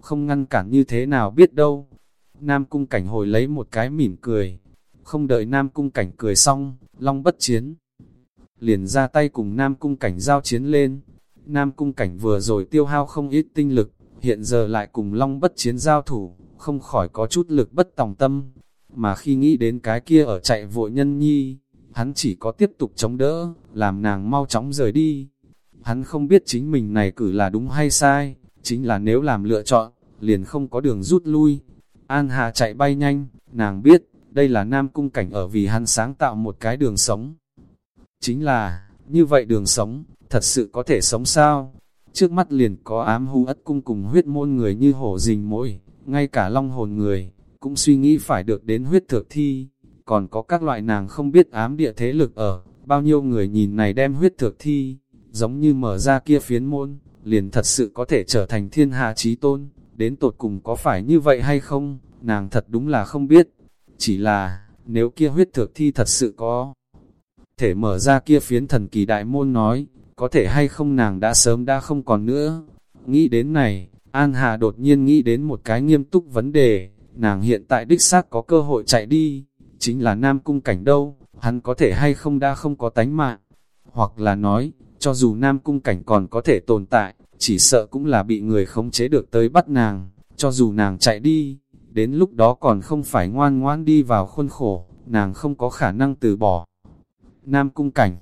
không ngăn cản như thế nào biết đâu. Nam cung cảnh hồi lấy một cái mỉm cười, không đợi Nam cung cảnh cười xong, long bất chiến. Liền ra tay cùng Nam cung cảnh giao chiến lên, Nam cung cảnh vừa rồi tiêu hao không ít tinh lực, hiện giờ lại cùng long bất chiến giao thủ, không khỏi có chút lực bất tòng tâm, mà khi nghĩ đến cái kia ở chạy vội nhân nhi, hắn chỉ có tiếp tục chống đỡ, làm nàng mau chóng rời đi. Hắn không biết chính mình này cử là đúng hay sai, chính là nếu làm lựa chọn, liền không có đường rút lui. An Hà chạy bay nhanh, nàng biết, đây là nam cung cảnh ở vì hắn sáng tạo một cái đường sống. Chính là, như vậy đường sống, thật sự có thể sống sao? Trước mắt liền có ám hú ất cung cùng huyết môn người như hổ rình mỗi, ngay cả long hồn người, cũng suy nghĩ phải được đến huyết thực thi, còn có các loại nàng không biết ám địa thế lực ở, bao nhiêu người nhìn này đem huyết thực thi, giống như mở ra kia phiến môn, liền thật sự có thể trở thành thiên hạ trí tôn, đến tột cùng có phải như vậy hay không, nàng thật đúng là không biết, chỉ là, nếu kia huyết thực thi thật sự có, thể mở ra kia phiến thần kỳ đại môn nói, có thể hay không nàng đã sớm đã không còn nữa, nghĩ đến này, An Hà đột nhiên nghĩ đến một cái nghiêm túc vấn đề, nàng hiện tại đích xác có cơ hội chạy đi, chính là Nam Cung Cảnh đâu, hắn có thể hay không đã không có tánh mạng, hoặc là nói, cho dù Nam Cung Cảnh còn có thể tồn tại, chỉ sợ cũng là bị người khống chế được tới bắt nàng, cho dù nàng chạy đi, đến lúc đó còn không phải ngoan ngoan đi vào khuôn khổ, nàng không có khả năng từ bỏ. Nam Cung Cảnh,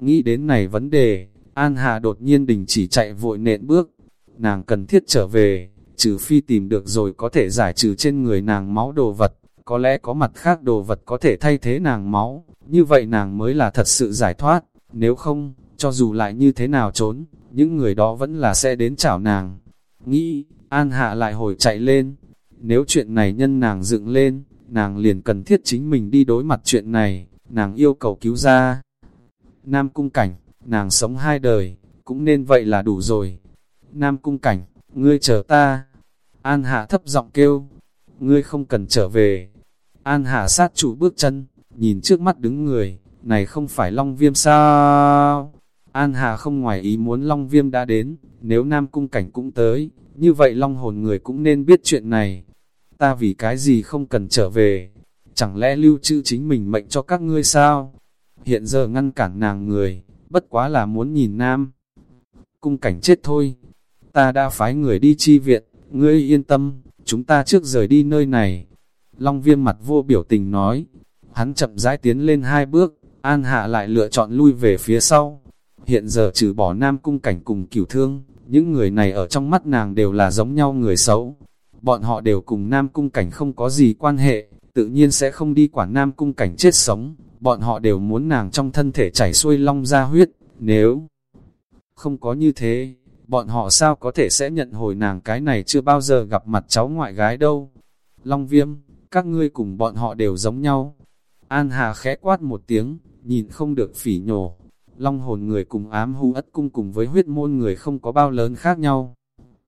nghĩ đến này vấn đề, An Hà đột nhiên đình chỉ chạy vội nện bước, nàng cần thiết trở về, trừ phi tìm được rồi có thể giải trừ trên người nàng máu đồ vật, có lẽ có mặt khác đồ vật có thể thay thế nàng máu, như vậy nàng mới là thật sự giải thoát, nếu không, cho dù lại như thế nào trốn, những người đó vẫn là sẽ đến chảo nàng. Nghĩ, An Hạ lại hồi chạy lên, nếu chuyện này nhân nàng dựng lên, nàng liền cần thiết chính mình đi đối mặt chuyện này, nàng yêu cầu cứu ra. Nam cung cảnh, nàng sống hai đời, cũng nên vậy là đủ rồi. Nam cung cảnh, ngươi chờ ta. An hạ thấp giọng kêu, ngươi không cần trở về. An hạ sát chủ bước chân, nhìn trước mắt đứng người, này không phải Long Viêm sao? An Hà không ngoài ý muốn Long Viêm đã đến, nếu Nam Cung Cảnh cũng tới, như vậy Long hồn người cũng nên biết chuyện này. Ta vì cái gì không cần trở về? Chẳng lẽ lưu trữ chính mình mệnh cho các ngươi sao? Hiện giờ ngăn cản nàng người, bất quá là muốn nhìn Nam. Cung Cảnh chết thôi, ta đã phái người đi chi viện, ngươi yên tâm, chúng ta trước rời đi nơi này. Long viêm mặt vô biểu tình nói, hắn chậm rãi tiến lên hai bước, An Hạ lại lựa chọn lui về phía sau. Hiện giờ trừ bỏ nam cung cảnh cùng cửu thương, những người này ở trong mắt nàng đều là giống nhau người xấu. Bọn họ đều cùng nam cung cảnh không có gì quan hệ, tự nhiên sẽ không đi quản nam cung cảnh chết sống. Bọn họ đều muốn nàng trong thân thể chảy xuôi long ra huyết, nếu không có như thế, bọn họ sao có thể sẽ nhận hồi nàng cái này chưa bao giờ gặp mặt cháu ngoại gái đâu. Long viêm, các ngươi cùng bọn họ đều giống nhau. An Hà khẽ quát một tiếng, nhìn không được phỉ nhổ. Long hồn người cùng ám hưu ất cung cùng với huyết môn người không có bao lớn khác nhau.